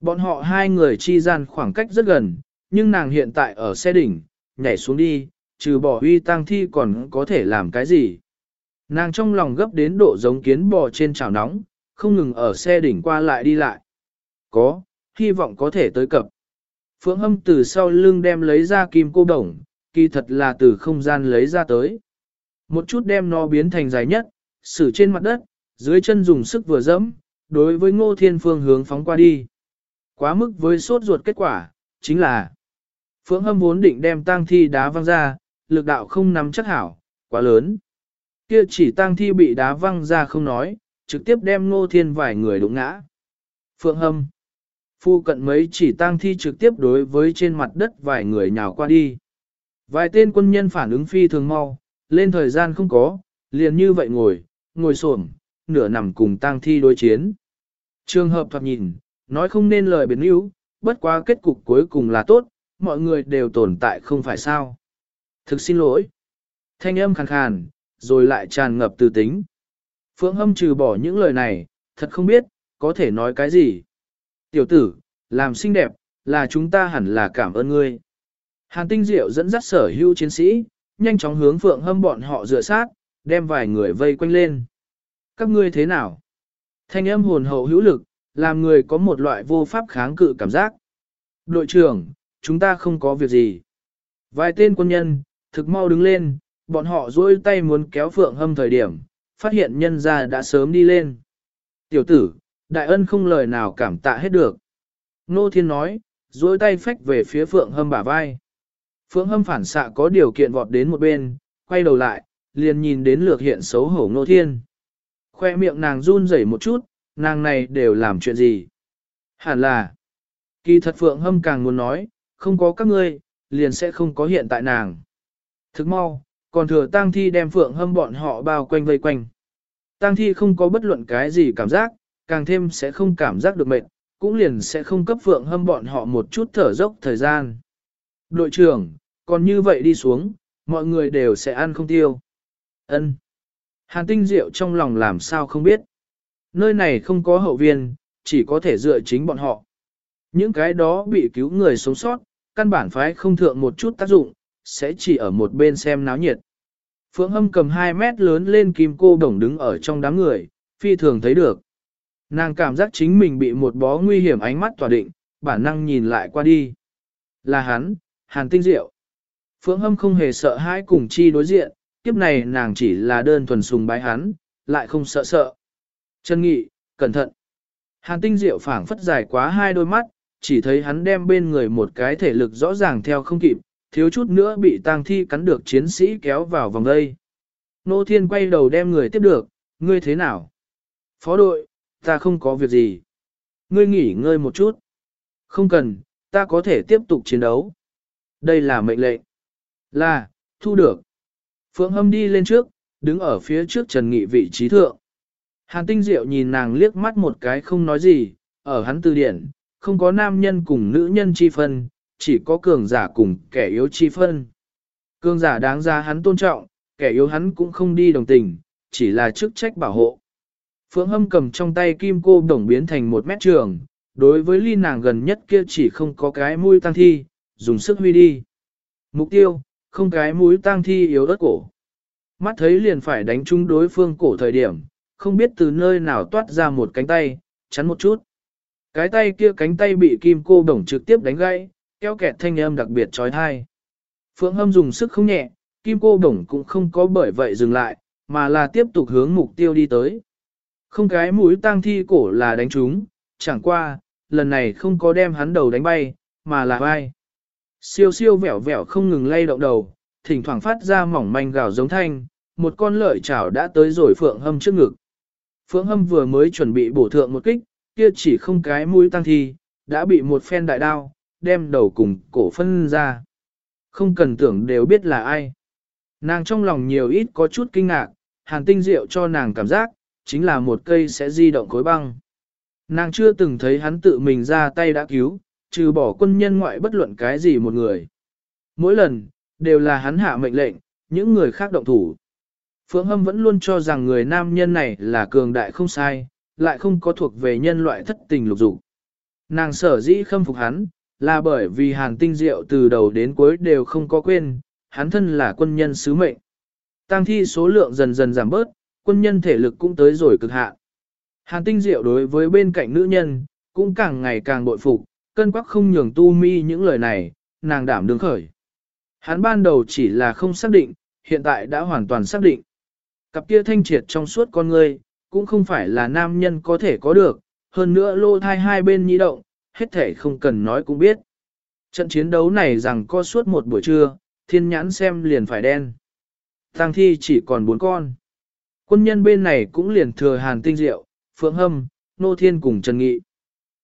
Bọn họ hai người chi gian khoảng cách rất gần, nhưng nàng hiện tại ở xe đỉnh, nhảy xuống đi, trừ bỏ huy tang thi còn có thể làm cái gì. Nàng trong lòng gấp đến độ giống kiến bò trên chảo nóng, không ngừng ở xe đỉnh qua lại đi lại. Có, hy vọng có thể tới cập. Phượng hâm từ sau lưng đem lấy ra kim cô đồng, kỳ thật là từ không gian lấy ra tới. Một chút đem nó biến thành dài nhất, xử trên mặt đất, dưới chân dùng sức vừa dẫm, đối với ngô thiên phương hướng phóng qua đi. Quá mức với sốt ruột kết quả, chính là Phượng hâm vốn định đem tang thi đá văng ra, lực đạo không nắm chắc hảo, quá lớn. Kia chỉ tang thi bị đá văng ra không nói, trực tiếp đem ngô thiên vài người đụng ngã. Phượng hâm. Phu cận mấy chỉ tang thi trực tiếp đối với trên mặt đất vài người nhào qua đi. Vài tên quân nhân phản ứng phi thường mau, lên thời gian không có, liền như vậy ngồi, ngồi xổm, nửa nằm cùng tang thi đối chiến. Trường hợp thoạt nhìn, nói không nên lời biến yếu, bất quá kết cục cuối cùng là tốt, mọi người đều tồn tại không phải sao. Thực xin lỗi. Thanh âm khàn khàn, rồi lại tràn ngập từ tính. Phượng Hâm trừ bỏ những lời này, thật không biết, có thể nói cái gì. Tiểu tử, làm xinh đẹp, là chúng ta hẳn là cảm ơn ngươi. Hàn tinh diệu dẫn dắt sở hữu chiến sĩ, nhanh chóng hướng phượng hâm bọn họ dựa sát, đem vài người vây quanh lên. Các ngươi thế nào? Thanh âm hồn hậu hữu lực, làm người có một loại vô pháp kháng cự cảm giác. Đội trưởng, chúng ta không có việc gì. Vài tên quân nhân, thực mau đứng lên, bọn họ duỗi tay muốn kéo phượng hâm thời điểm, phát hiện nhân ra đã sớm đi lên. Tiểu tử, đại ân không lời nào cảm tạ hết được. Nô Thiên nói, duỗi tay phách về phía phượng hâm bả vai. Phượng hâm phản xạ có điều kiện vọt đến một bên, quay đầu lại, liền nhìn đến lược hiện xấu hổ Nô Thiên. Khoe miệng nàng run rẩy một chút, nàng này đều làm chuyện gì? Hẳn là, kỳ thật Phượng hâm càng muốn nói, không có các ngươi, liền sẽ không có hiện tại nàng. Thức mau, còn thừa tang thi đem Phượng hâm bọn họ bao quanh vây quanh. Tang thi không có bất luận cái gì cảm giác, càng thêm sẽ không cảm giác được mệt, cũng liền sẽ không cấp Phượng hâm bọn họ một chút thở dốc thời gian. Đội trưởng, còn như vậy đi xuống, mọi người đều sẽ ăn không tiêu. Ân. Hàn tinh diệu trong lòng làm sao không biết. Nơi này không có hậu viên, chỉ có thể dựa chính bọn họ. Những cái đó bị cứu người sống sót, căn bản phái không thượng một chút tác dụng, sẽ chỉ ở một bên xem náo nhiệt. Phượng Hâm cầm 2 mét lớn lên kim cô đồng đứng ở trong đám người, phi thường thấy được. Nàng cảm giác chính mình bị một bó nguy hiểm ánh mắt tỏa định, bản năng nhìn lại qua đi. Là hắn, Hàn Tinh Diệu. Phượng Hâm không hề sợ hãi cùng chi đối diện, kiếp này nàng chỉ là đơn thuần sùng bái hắn, lại không sợ sợ. chân Nghị, cẩn thận. Hàn Tinh Diệu phảng phất dài quá hai đôi mắt, chỉ thấy hắn đem bên người một cái thể lực rõ ràng theo không kịp, thiếu chút nữa bị tang thi cắn được chiến sĩ kéo vào vòng đây. Nô Thiên quay đầu đem người tiếp được, ngươi thế nào? Phó đội, ta không có việc gì. Ngươi nghỉ ngơi một chút. Không cần, ta có thể tiếp tục chiến đấu. Đây là mệnh lệnh. Là, thu được. Phượng Hâm đi lên trước, đứng ở phía trước Trần Nghị vị trí thượng. Hàn Tinh Diệu nhìn nàng liếc mắt một cái không nói gì, ở hắn từ điển, không có nam nhân cùng nữ nhân chi phân, chỉ có cường giả cùng kẻ yếu chi phân. Cường giả đáng ra hắn tôn trọng, kẻ yếu hắn cũng không đi đồng tình, chỉ là chức trách bảo hộ. Phượng Hâm cầm trong tay kim cô đồng biến thành một mét trường, đối với ly nàng gần nhất kia chỉ không có cái mũi tăng thi, dùng sức huy đi. Mục tiêu, không cái mũi tăng thi yếu ớt cổ. Mắt thấy liền phải đánh trúng đối phương cổ thời điểm, không biết từ nơi nào toát ra một cánh tay, chắn một chút. Cái tay kia cánh tay bị kim cô đồng trực tiếp đánh gãy, kéo kẹt thanh âm đặc biệt trói thai. Phượng Hâm dùng sức không nhẹ, kim cô đồng cũng không có bởi vậy dừng lại, mà là tiếp tục hướng mục tiêu đi tới. Không cái mũi tang thi cổ là đánh trúng, chẳng qua, lần này không có đem hắn đầu đánh bay, mà là vai. Siêu siêu vẻo vẻo không ngừng lay động đầu, thỉnh thoảng phát ra mỏng manh gào giống thanh, một con lợi chảo đã tới rồi Phượng Hâm trước ngực. Phượng Hâm vừa mới chuẩn bị bổ thượng một kích, kia chỉ không cái mũi tăng thi, đã bị một phen đại đao, đem đầu cùng cổ phân ra. Không cần tưởng đều biết là ai. Nàng trong lòng nhiều ít có chút kinh ngạc, hàn tinh diệu cho nàng cảm giác, chính là một cây sẽ di động khối băng. Nàng chưa từng thấy hắn tự mình ra tay đã cứu, trừ bỏ quân nhân ngoại bất luận cái gì một người. Mỗi lần, đều là hắn hạ mệnh lệnh, những người khác động thủ. Phượng Hâm vẫn luôn cho rằng người nam nhân này là cường đại không sai, lại không có thuộc về nhân loại thất tình lục dục. Nàng sở dĩ khâm phục hắn, là bởi vì hàn tinh diệu từ đầu đến cuối đều không có quên, hắn thân là quân nhân sứ mệnh. Tăng thi số lượng dần dần giảm bớt, quân nhân thể lực cũng tới rồi cực hạn. Hàn tinh diệu đối với bên cạnh nữ nhân, cũng càng ngày càng bội phục, cân quắc không nhường tu mi những lời này, nàng đảm đương khởi. Hắn ban đầu chỉ là không xác định, hiện tại đã hoàn toàn xác định. Cặp kia thanh triệt trong suốt con người, cũng không phải là nam nhân có thể có được, hơn nữa lô thai hai bên nhĩ động, hết thể không cần nói cũng biết. Trận chiến đấu này rằng có suốt một buổi trưa, thiên nhãn xem liền phải đen. Tăng thi chỉ còn bốn con. Quân nhân bên này cũng liền thừa hàn tinh diệu, phượng hâm, nô thiên cùng Trần Nghị.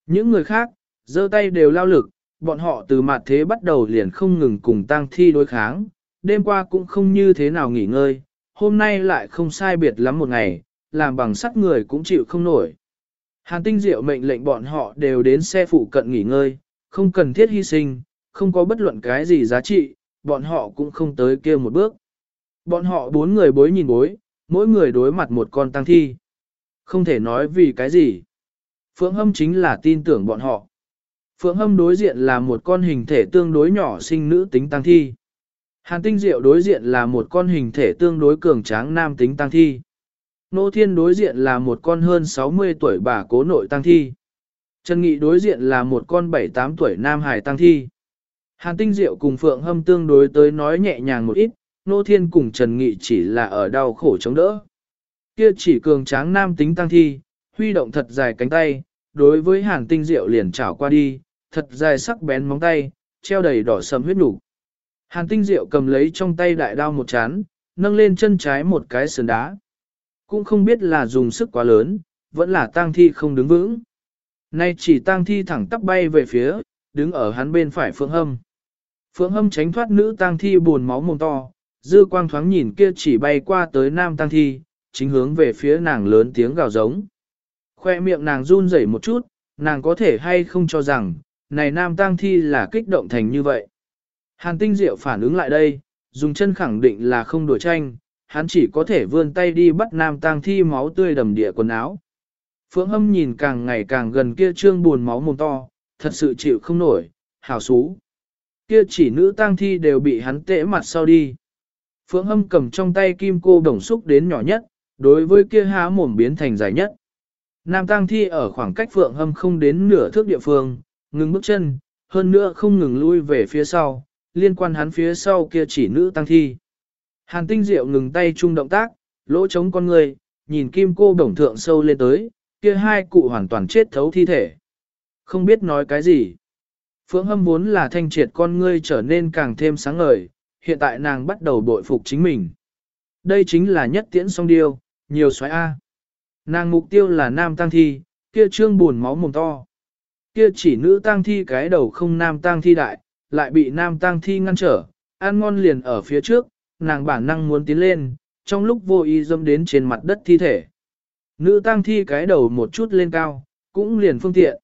Những người khác, giơ tay đều lao lực, bọn họ từ mặt thế bắt đầu liền không ngừng cùng tăng thi đối kháng, đêm qua cũng không như thế nào nghỉ ngơi, hôm nay lại không sai biệt lắm một ngày, làm bằng sắt người cũng chịu không nổi. Hàn tinh diệu mệnh lệnh bọn họ đều đến xe phụ cận nghỉ ngơi, không cần thiết hy sinh, không có bất luận cái gì giá trị, bọn họ cũng không tới kia một bước. Bọn họ bốn người bối nhìn bối, mỗi người đối mặt một con tăng thi. Không thể nói vì cái gì. Phượng Hâm chính là tin tưởng bọn họ. Phượng Hâm đối diện là một con hình thể tương đối nhỏ sinh nữ tính tăng thi. Hàn Tinh Diệu đối diện là một con hình thể tương đối cường tráng nam tính tăng thi. Nô Thiên đối diện là một con hơn 60 tuổi bà cố nội tăng thi. Trần Nghị đối diện là một con 7-8 tuổi nam hải tăng thi. Hàn Tinh Diệu cùng Phượng Hâm tương đối tới nói nhẹ nhàng một ít, Nô Thiên cùng Trần Nghị chỉ là ở đau khổ chống đỡ. Kia chỉ cường tráng nam tính tăng thi, huy động thật dài cánh tay, đối với Hàn Tinh Diệu liền chảo qua đi, thật dài sắc bén móng tay, treo đầy đỏ sầm huyết đủ. Hàn Tinh Diệu cầm lấy trong tay đại đao một chán, nâng lên chân trái một cái sườn đá. Cũng không biết là dùng sức quá lớn, vẫn là tang thi không đứng vững. Nay chỉ tang thi thẳng tắp bay về phía, đứng ở hắn bên phải Phượng Hâm. Phượng Hâm tránh thoát nữ tang thi buồn máu mồm to, dư quang thoáng nhìn kia chỉ bay qua tới nam Tăng thi, chính hướng về phía nàng lớn tiếng gào giống. Khoe miệng nàng run rẩy một chút, nàng có thể hay không cho rằng, này nam Tăng thi là kích động thành như vậy. Hàn tinh diệu phản ứng lại đây, dùng chân khẳng định là không đùa tranh, hắn chỉ có thể vươn tay đi bắt nam tang thi máu tươi đầm địa quần áo. Phượng hâm nhìn càng ngày càng gần kia trương buồn máu mồm to, thật sự chịu không nổi, hào xú. Kia chỉ nữ tang thi đều bị hắn tễ mặt sau đi. Phượng hâm cầm trong tay kim cô đồng xúc đến nhỏ nhất, đối với kia há mồm biến thành dài nhất. Nam Tăng thi ở khoảng cách Phượng hâm không đến nửa thước địa phương, ngừng bước chân, hơn nữa không ngừng lui về phía sau, liên quan hắn phía sau kia chỉ nữ tăng thi. Hàn tinh diệu ngừng tay chung động tác, lỗ chống con người, nhìn kim cô đồng thượng sâu lên tới, kia hai cụ hoàn toàn chết thấu thi thể. Không biết nói cái gì. Phượng hâm vốn là thanh triệt con ngươi trở nên càng thêm sáng ngời, hiện tại nàng bắt đầu bội phục chính mình. Đây chính là nhất tiễn song điêu, nhiều xoáy A. Nàng mục tiêu là nam tăng thi, kia trương buồn máu mồm to. Kia chỉ nữ tăng thi cái đầu không nam tăng thi đại, lại bị nam tăng thi ngăn trở, ăn ngon liền ở phía trước, nàng bản năng muốn tiến lên, trong lúc vô ý dâm đến trên mặt đất thi thể. Nữ tăng thi cái đầu một chút lên cao, cũng liền phương tiện.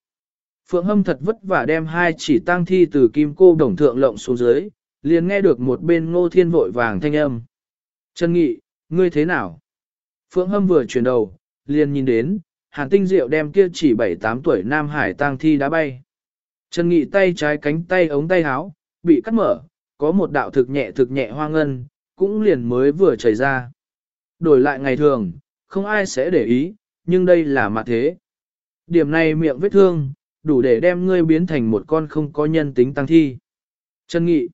Phượng Hâm thật vất vả đem hai chỉ tăng thi từ kim cô đồng thượng lộng xuống dưới, liền nghe được một bên ngô thiên vội vàng thanh âm. Trần Nghị, ngươi thế nào? Phượng Hâm vừa chuyển đầu, liền nhìn đến, Hàn Tinh Diệu đem kia chỉ 7-8 tuổi Nam Hải tang thi đá bay. Trần Nghị tay trái cánh tay ống tay háo bị cắt mở, có một đạo thực nhẹ thực nhẹ hoa ngân, cũng liền mới vừa chảy ra. Đổi lại ngày thường, không ai sẽ để ý, nhưng đây là mặt thế. Điểm này miệng vết thương, đủ để đem ngươi biến thành một con không có nhân tính tăng thi. Trần Nghị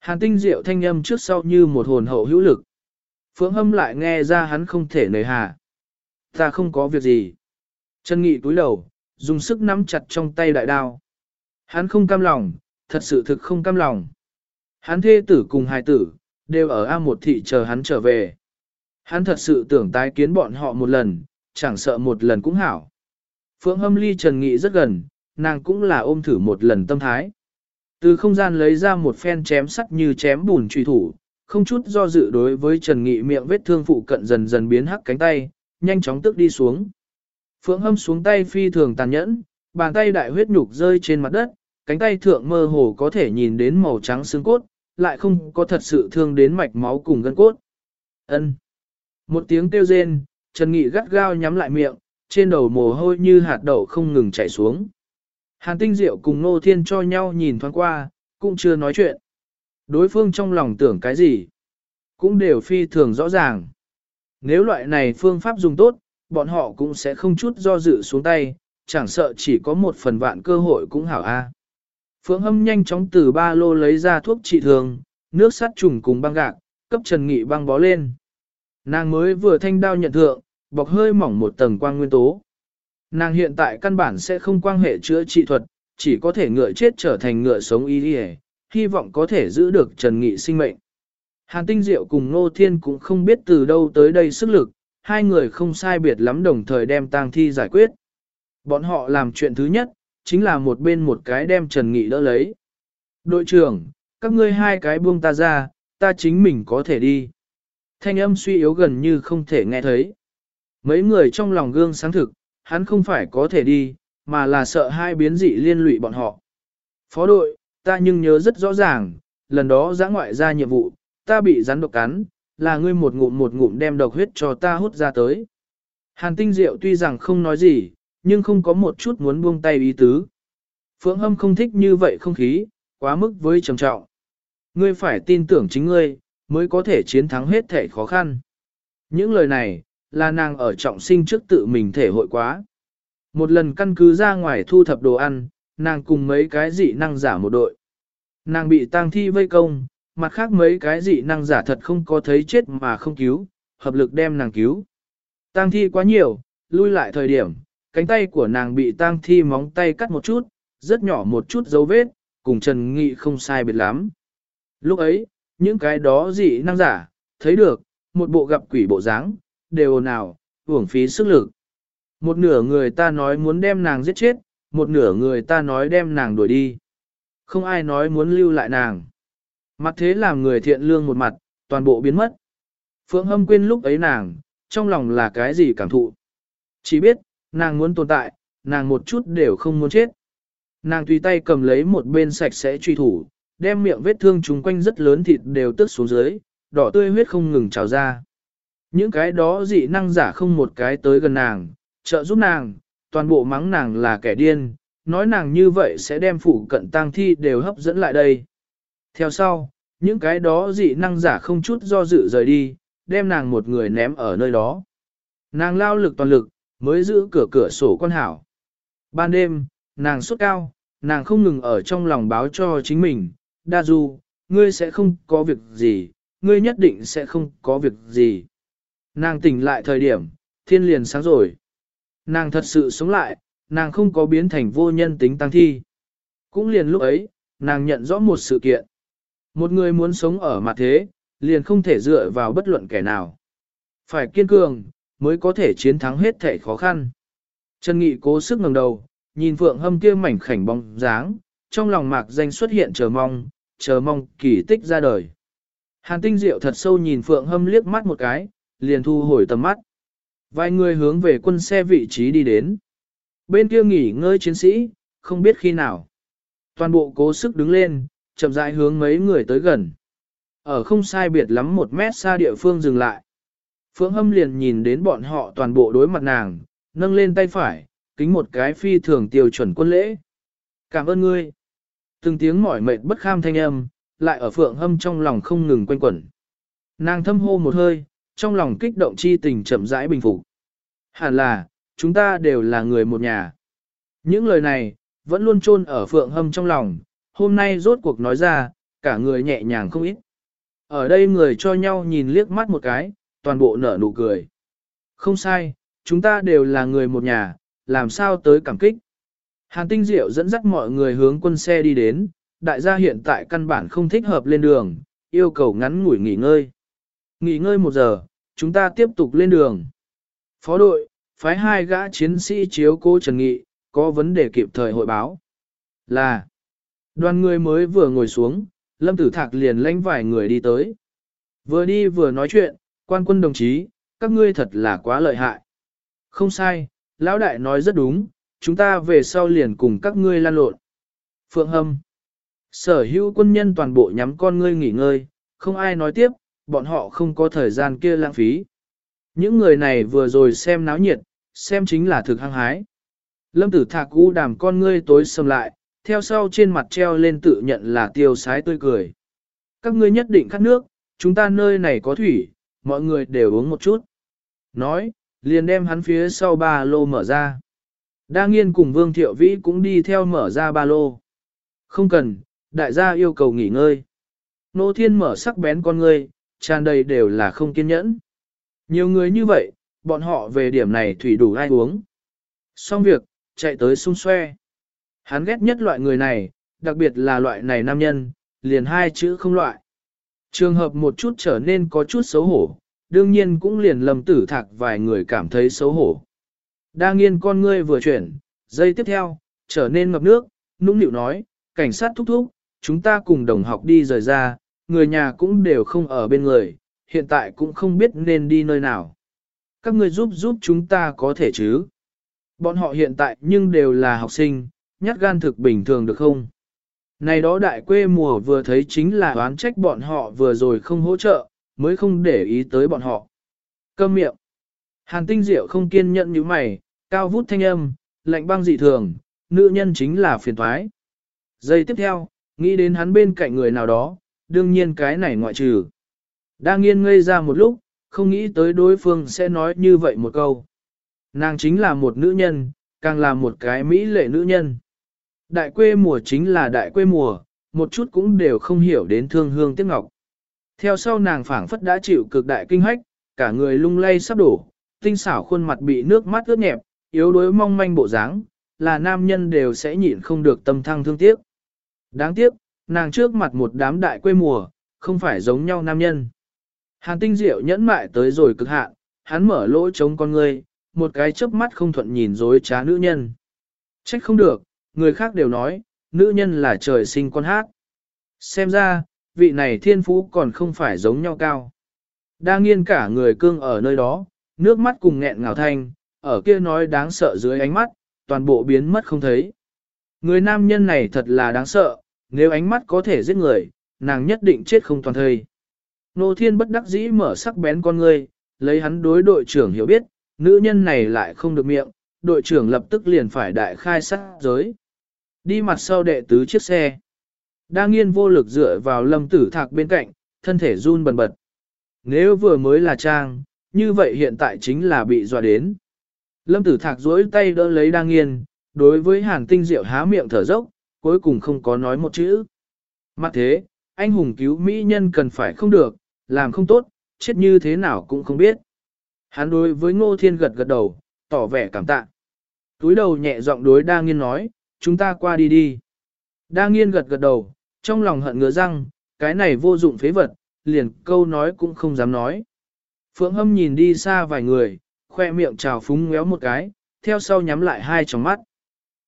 Hàn tinh diệu thanh âm trước sau như một hồn hậu hữu lực. Phượng hâm lại nghe ra hắn không thể nời hà. Ta không có việc gì. Trần Nghị túi đầu, dùng sức nắm chặt trong tay đại đao. Hắn không cam lòng, thật sự thực không cam lòng. Hắn thê tử cùng hài tử, đều ở A một thị chờ hắn trở về. Hắn thật sự tưởng tái kiến bọn họ một lần, chẳng sợ một lần cũng hảo. Phượng hâm ly Trần Nghị rất gần, nàng cũng là ôm thử một lần tâm thái. Từ không gian lấy ra một phen chém sắt như chém bùn truy thủ, không chút do dự đối với Trần Nghị miệng vết thương phụ cận dần dần biến hắc cánh tay, nhanh chóng tức đi xuống. Phượng hâm xuống tay phi thường tàn nhẫn, bàn tay đại huyết nhục rơi trên mặt đất, cánh tay thượng mơ hồ có thể nhìn đến màu trắng xương cốt, lại không có thật sự thương đến mạch máu cùng gân cốt. Ân. Một tiếng kêu rên, Trần Nghị gắt gao nhắm lại miệng, trên đầu mồ hôi như hạt đậu không ngừng chảy xuống. Hàn Tinh Diệu cùng Nô Thiên cho nhau nhìn thoáng qua, cũng chưa nói chuyện. Đối phương trong lòng tưởng cái gì, cũng đều phi thường rõ ràng. Nếu loại này phương pháp dùng tốt, bọn họ cũng sẽ không chút do dự xuống tay, chẳng sợ chỉ có một phần vạn cơ hội cũng hảo a. Phượng Hâm nhanh chóng từ ba lô lấy ra thuốc trị thường, nước sát trùng cùng băng gạc, cấp Trần Nghị băng bó lên. Nàng mới vừa thanh đao nhận thượng, bọc hơi mỏng một tầng quang nguyên tố. Nàng hiện tại căn bản sẽ không quan hệ chữa trị thuật, chỉ có thể ngựa chết trở thành ngựa sống y đi hy vọng có thể giữ được Trần Nghị sinh mệnh. Hàn Tinh Diệu cùng Ngô Thiên cũng không biết từ đâu tới đây sức lực, hai người không sai biệt lắm đồng thời đem tang thi giải quyết. Bọn họ làm chuyện thứ nhất, chính là một bên một cái đem Trần Nghị đỡ lấy. Đội trưởng, các ngươi hai cái buông ta ra, ta chính mình có thể đi. Thanh âm suy yếu gần như không thể nghe thấy. Mấy người trong lòng gương sáng thực, hắn không phải có thể đi, mà là sợ hai biến dị liên lụy bọn họ. Phó đội, ta nhưng nhớ rất rõ ràng, lần đó giã ngoại ra nhiệm vụ, ta bị rắn độc cắn, là ngươi một ngụm một ngụm đem độc huyết cho ta hút ra tới. Hàn tinh diệu tuy rằng không nói gì, nhưng không có một chút muốn buông tay ý tứ. Phượng Hâm không thích như vậy không khí, quá mức với trầm trọng. Ngươi phải tin tưởng chính ngươi, mới có thể chiến thắng hết thể khó khăn. Những lời này, là nàng ở trọng sinh trước tự mình thể hội quá. Một lần căn cứ ra ngoài thu thập đồ ăn, nàng cùng mấy cái dị năng giả một đội. Nàng bị tang thi vây công, mặt khác mấy cái dị năng giả thật không có thấy chết mà không cứu, hợp lực đem nàng cứu. Tang thi quá nhiều, lui lại thời điểm, cánh tay của nàng bị tang thi móng tay cắt một chút, rất nhỏ một chút dấu vết, cùng Trần Nghị không sai biệt lắm. Lúc ấy, những cái đó dị năng giả, thấy được, một bộ gặp quỷ bộ dáng, đều nào, uổng phí sức lực. Một nửa người ta nói muốn đem nàng giết chết, một nửa người ta nói đem nàng đuổi đi. Không ai nói muốn lưu lại nàng. Mặt thế làm người thiện lương một mặt, toàn bộ biến mất. Phượng Hâm quên lúc ấy nàng, trong lòng là cái gì cảm thụ. Chỉ biết, nàng muốn tồn tại, nàng một chút đều không muốn chết. Nàng tùy tay cầm lấy một bên sạch sẽ truy thủ, đem miệng vết thương chúng quanh rất lớn thịt đều tức xuống dưới, đỏ tươi huyết không ngừng trào ra. Những cái đó dị năng giả không một cái tới gần nàng, trợ giúp nàng, toàn bộ mắng nàng là kẻ điên, nói nàng như vậy sẽ đem phụ cận tang thi đều hấp dẫn lại đây. Theo sau, những cái đó dị năng giả không chút do dự rời đi, đem nàng một người ném ở nơi đó. Nàng lao lực toàn lực, mới giữ cửa cửa sổ con hảo. Ban đêm, nàng sốt cao, nàng không ngừng ở trong lòng báo cho chính mình, đa du, ngươi sẽ không có việc gì, ngươi nhất định sẽ không có việc gì. Nàng tỉnh lại thời điểm, thiên liền sáng rồi. Nàng thật sự sống lại, nàng không có biến thành vô nhân tính tăng thi. Cũng liền lúc ấy, nàng nhận rõ một sự kiện. Một người muốn sống ở mặt thế, liền không thể dựa vào bất luận kẻ nào. Phải kiên cường, mới có thể chiến thắng hết thể khó khăn. Trần Nghị cố sức ngẩng đầu, nhìn Phượng Hâm kia mảnh khảnh bóng dáng, trong lòng mạc danh xuất hiện chờ mong, chờ mong kỳ tích ra đời. Hàn tinh diệu thật sâu nhìn Phượng Hâm liếc mắt một cái, liền thu hồi tầm mắt. Vài người hướng về quân xe vị trí đi đến. Bên kia nghỉ ngơi chiến sĩ, không biết khi nào. Toàn bộ cố sức đứng lên, chậm rãi hướng mấy người tới gần. Ở không sai biệt lắm một mét xa địa phương dừng lại. Phượng Hâm liền nhìn đến bọn họ toàn bộ đối mặt nàng, nâng lên tay phải, kính một cái phi thường tiêu chuẩn quân lễ. Cảm ơn ngươi. Từng tiếng mỏi mệt bất kham thanh âm, lại ở Phượng Hâm trong lòng không ngừng quanh quẩn. Nàng thâm hô một hơi, trong lòng kích động chi tình chậm rãi bình phục. Hẳn là, chúng ta đều là người một nhà. Những lời này, vẫn luôn chôn ở Phượng Hâm trong lòng, hôm nay rốt cuộc nói ra, cả người nhẹ nhàng không ít. Ở đây người cho nhau nhìn liếc mắt một cái, toàn bộ nở nụ cười. Không sai, chúng ta đều là người một nhà, làm sao tới cảm kích. Hàn Tinh Diệu dẫn dắt mọi người hướng quân xe đi đến, đại gia hiện tại căn bản không thích hợp lên đường, yêu cầu ngắn ngủi nghỉ ngơi. Nghỉ ngơi một giờ, chúng ta tiếp tục lên đường. Phó đội, phái hai gã chiến sĩ chiếu cố Trần Nghị, có vấn đề kịp thời hội báo. Là, đoàn người mới vừa ngồi xuống, Lâm Tử Thạc liền lãnh vài người đi tới. Vừa đi vừa nói chuyện, quan quân đồng chí, các ngươi thật là quá lợi hại. Không sai, lão đại nói rất đúng, chúng ta về sau liền cùng các ngươi lan lộn. Phượng Hâm Sở hữu quân nhân toàn bộ nhắm con ngươi nghỉ ngơi, không ai nói tiếp, bọn họ không có thời gian kia lãng phí. Những người này vừa rồi xem náo nhiệt, xem chính là thực hăng hái. Lâm tử thạc u đàm con ngươi tối sầm lại, theo sau trên mặt treo lên tự nhận là tiêu sái tươi cười. Các ngươi nhất định khát nước, chúng ta nơi này có thủy, mọi người đều uống một chút. Nói, liền đem hắn phía sau ba lô mở ra. Đa nghiên cùng Vương Thiệu Vĩ cũng đi theo mở ra ba lô. Không cần, đại gia yêu cầu nghỉ ngơi. Nô Thiên mở sắc bén con ngươi, tràn đầy đều là không kiên nhẫn. Nhiều người như vậy, bọn họ về điểm này thủy đủ ai uống. Xong việc, chạy tới xung xoe. Hắn ghét nhất loại người này, đặc biệt là loại này nam nhân, liền hai chữ không loại. Trường hợp một chút trở nên có chút xấu hổ, đương nhiên cũng liền lầm tử thạc vài người cảm thấy xấu hổ. Đa nghiên con ngươi vừa chuyển, giây tiếp theo, trở nên ngập nước, nũng nịu nói, cảnh sát thúc thúc, chúng ta cùng đồng học đi rời ra, người nhà cũng đều không ở bên người, hiện tại cũng không biết nên đi nơi nào. Các người giúp giúp chúng ta có thể chứ? Bọn họ hiện tại nhưng đều là học sinh, nhát gan thực bình thường được không? Này đó đại quê mùa vừa thấy chính là oán trách bọn họ vừa rồi không hỗ trợ, mới không để ý tới bọn họ. Câm miệng. Hàn tinh diệu không kiên nhẫn như mày, cao vút thanh âm, lạnh băng dị thường, nữ nhân chính là phiền thoái. Giây tiếp theo, nghĩ đến hắn bên cạnh người nào đó, đương nhiên cái này ngoại trừ. Đang nghiên ngây ra một lúc, không nghĩ tới đối phương sẽ nói như vậy một câu. Nàng chính là một nữ nhân, càng là một cái mỹ lệ nữ nhân. Đại quê mùa chính là đại quê mùa, một chút cũng đều không hiểu đến thương hương tiếc ngọc. Theo sau nàng phảng phất đã chịu cực đại kinh hách, cả người lung lay sắp đổ, tinh xảo khuôn mặt bị nước mắt ướt nhẹp, yếu đuối mong manh bộ dáng, là nam nhân đều sẽ nhịn không được tâm thăng thương tiếc. Đáng tiếc, nàng trước mặt một đám đại quê mùa, không phải giống nhau nam nhân. Hàn tinh diệu nhẫn mại tới rồi cực hạn, hắn mở lỗ chống con ngươi, một cái chớp mắt không thuận nhìn dối trá nữ nhân. Trách không được, người khác đều nói, nữ nhân là trời sinh con hát. Xem ra, vị này thiên phú còn không phải giống nhau cao. Đa nghiên cả người cương ở nơi đó, nước mắt cùng nghẹn ngào thanh, ở kia nói đáng sợ dưới ánh mắt, toàn bộ biến mất không thấy. Người nam nhân này thật là đáng sợ, nếu ánh mắt có thể giết người, nàng nhất định chết không toàn thời. Nô thiên bất đắc dĩ mở sắc bén con ngươi, lấy hắn đối đội trưởng hiểu biết, nữ nhân này lại không được miệng, đội trưởng lập tức liền phải đại khai sát giới. Đi mặt sau đệ tứ chiếc xe. Đa nghiên vô lực dựa vào lâm tử thạc bên cạnh, thân thể run bần bật. Nếu vừa mới là trang, như vậy hiện tại chính là bị dọa đến. Lâm tử thạc duỗi tay đỡ lấy đa nghiên, đối với hàn tinh diệu há miệng thở dốc, cuối cùng không có nói một chữ. Mặt thế, anh hùng cứu mỹ nhân cần phải không được, làm không tốt, chết như thế nào cũng không biết. Hắn đối với ngô thiên gật gật đầu, tỏ vẻ cảm tạ. Túi đầu nhẹ giọng đối đa nghiên nói, chúng ta qua đi đi. Đa nghiên gật gật đầu, trong lòng hận ngứa răng, cái này vô dụng phế vật, liền câu nói cũng không dám nói. Phượng hâm nhìn đi xa vài người, khoe miệng trào phúng ngéo một cái, theo sau nhắm lại hai tròng mắt.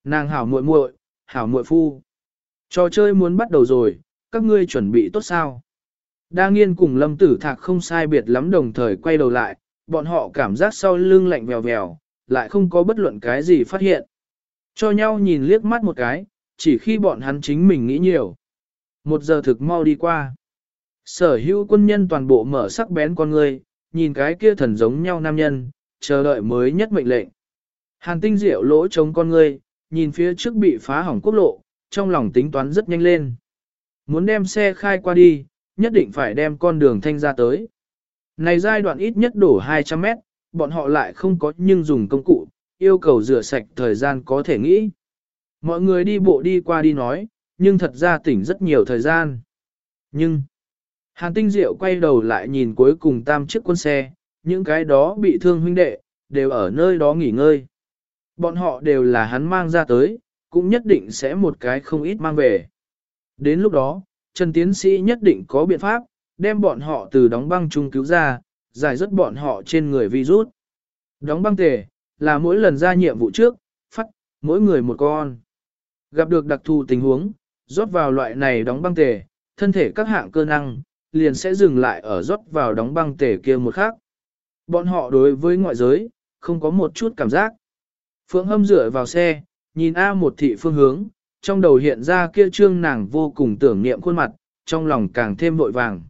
Nàng hảo muội muội, hảo muội phu. Trò chơi muốn bắt đầu rồi, các ngươi chuẩn bị tốt sao? Đa nghiên cùng lâm tử thạc không sai biệt lắm đồng thời quay đầu lại, bọn họ cảm giác sau lưng lạnh vèo vèo, lại không có bất luận cái gì phát hiện. Cho nhau nhìn liếc mắt một cái, chỉ khi bọn hắn chính mình nghĩ nhiều. Một giờ thực mau đi qua. Sở hữu quân nhân toàn bộ mở sắc bén con người, nhìn cái kia thần giống nhau nam nhân, chờ đợi mới nhất mệnh lệnh. Hàn tinh diệu lỗ chống con người, nhìn phía trước bị phá hỏng quốc lộ, trong lòng tính toán rất nhanh lên. Muốn đem xe khai qua đi, nhất định phải đem con đường thanh ra tới. Này giai đoạn ít nhất đổ 200 mét, bọn họ lại không có nhưng dùng công cụ, yêu cầu rửa sạch thời gian có thể nghĩ. Mọi người đi bộ đi qua đi nói, nhưng thật ra tỉnh rất nhiều thời gian. Nhưng, Hàn Tinh Diệu quay đầu lại nhìn cuối cùng tam chiếc quân xe, những cái đó bị thương huynh đệ, đều ở nơi đó nghỉ ngơi. Bọn họ đều là hắn mang ra tới, cũng nhất định sẽ một cái không ít mang về. Đến lúc đó, Trần Tiến Sĩ nhất định có biện pháp, đem bọn họ từ đóng băng chung cứu ra, giải rất bọn họ trên người virus. Đóng băng tề, là mỗi lần ra nhiệm vụ trước, phát, mỗi người một con. Gặp được đặc thù tình huống, rót vào loại này đóng băng tề, thân thể các hạng cơ năng, liền sẽ dừng lại ở rót vào đóng băng tề kia một khác. Bọn họ đối với ngoại giới, không có một chút cảm giác. Phượng hâm dựa vào xe, nhìn A một thị phương hướng, trong đầu hiện ra kia trương nàng vô cùng tưởng niệm khuôn mặt, trong lòng càng thêm vội vàng.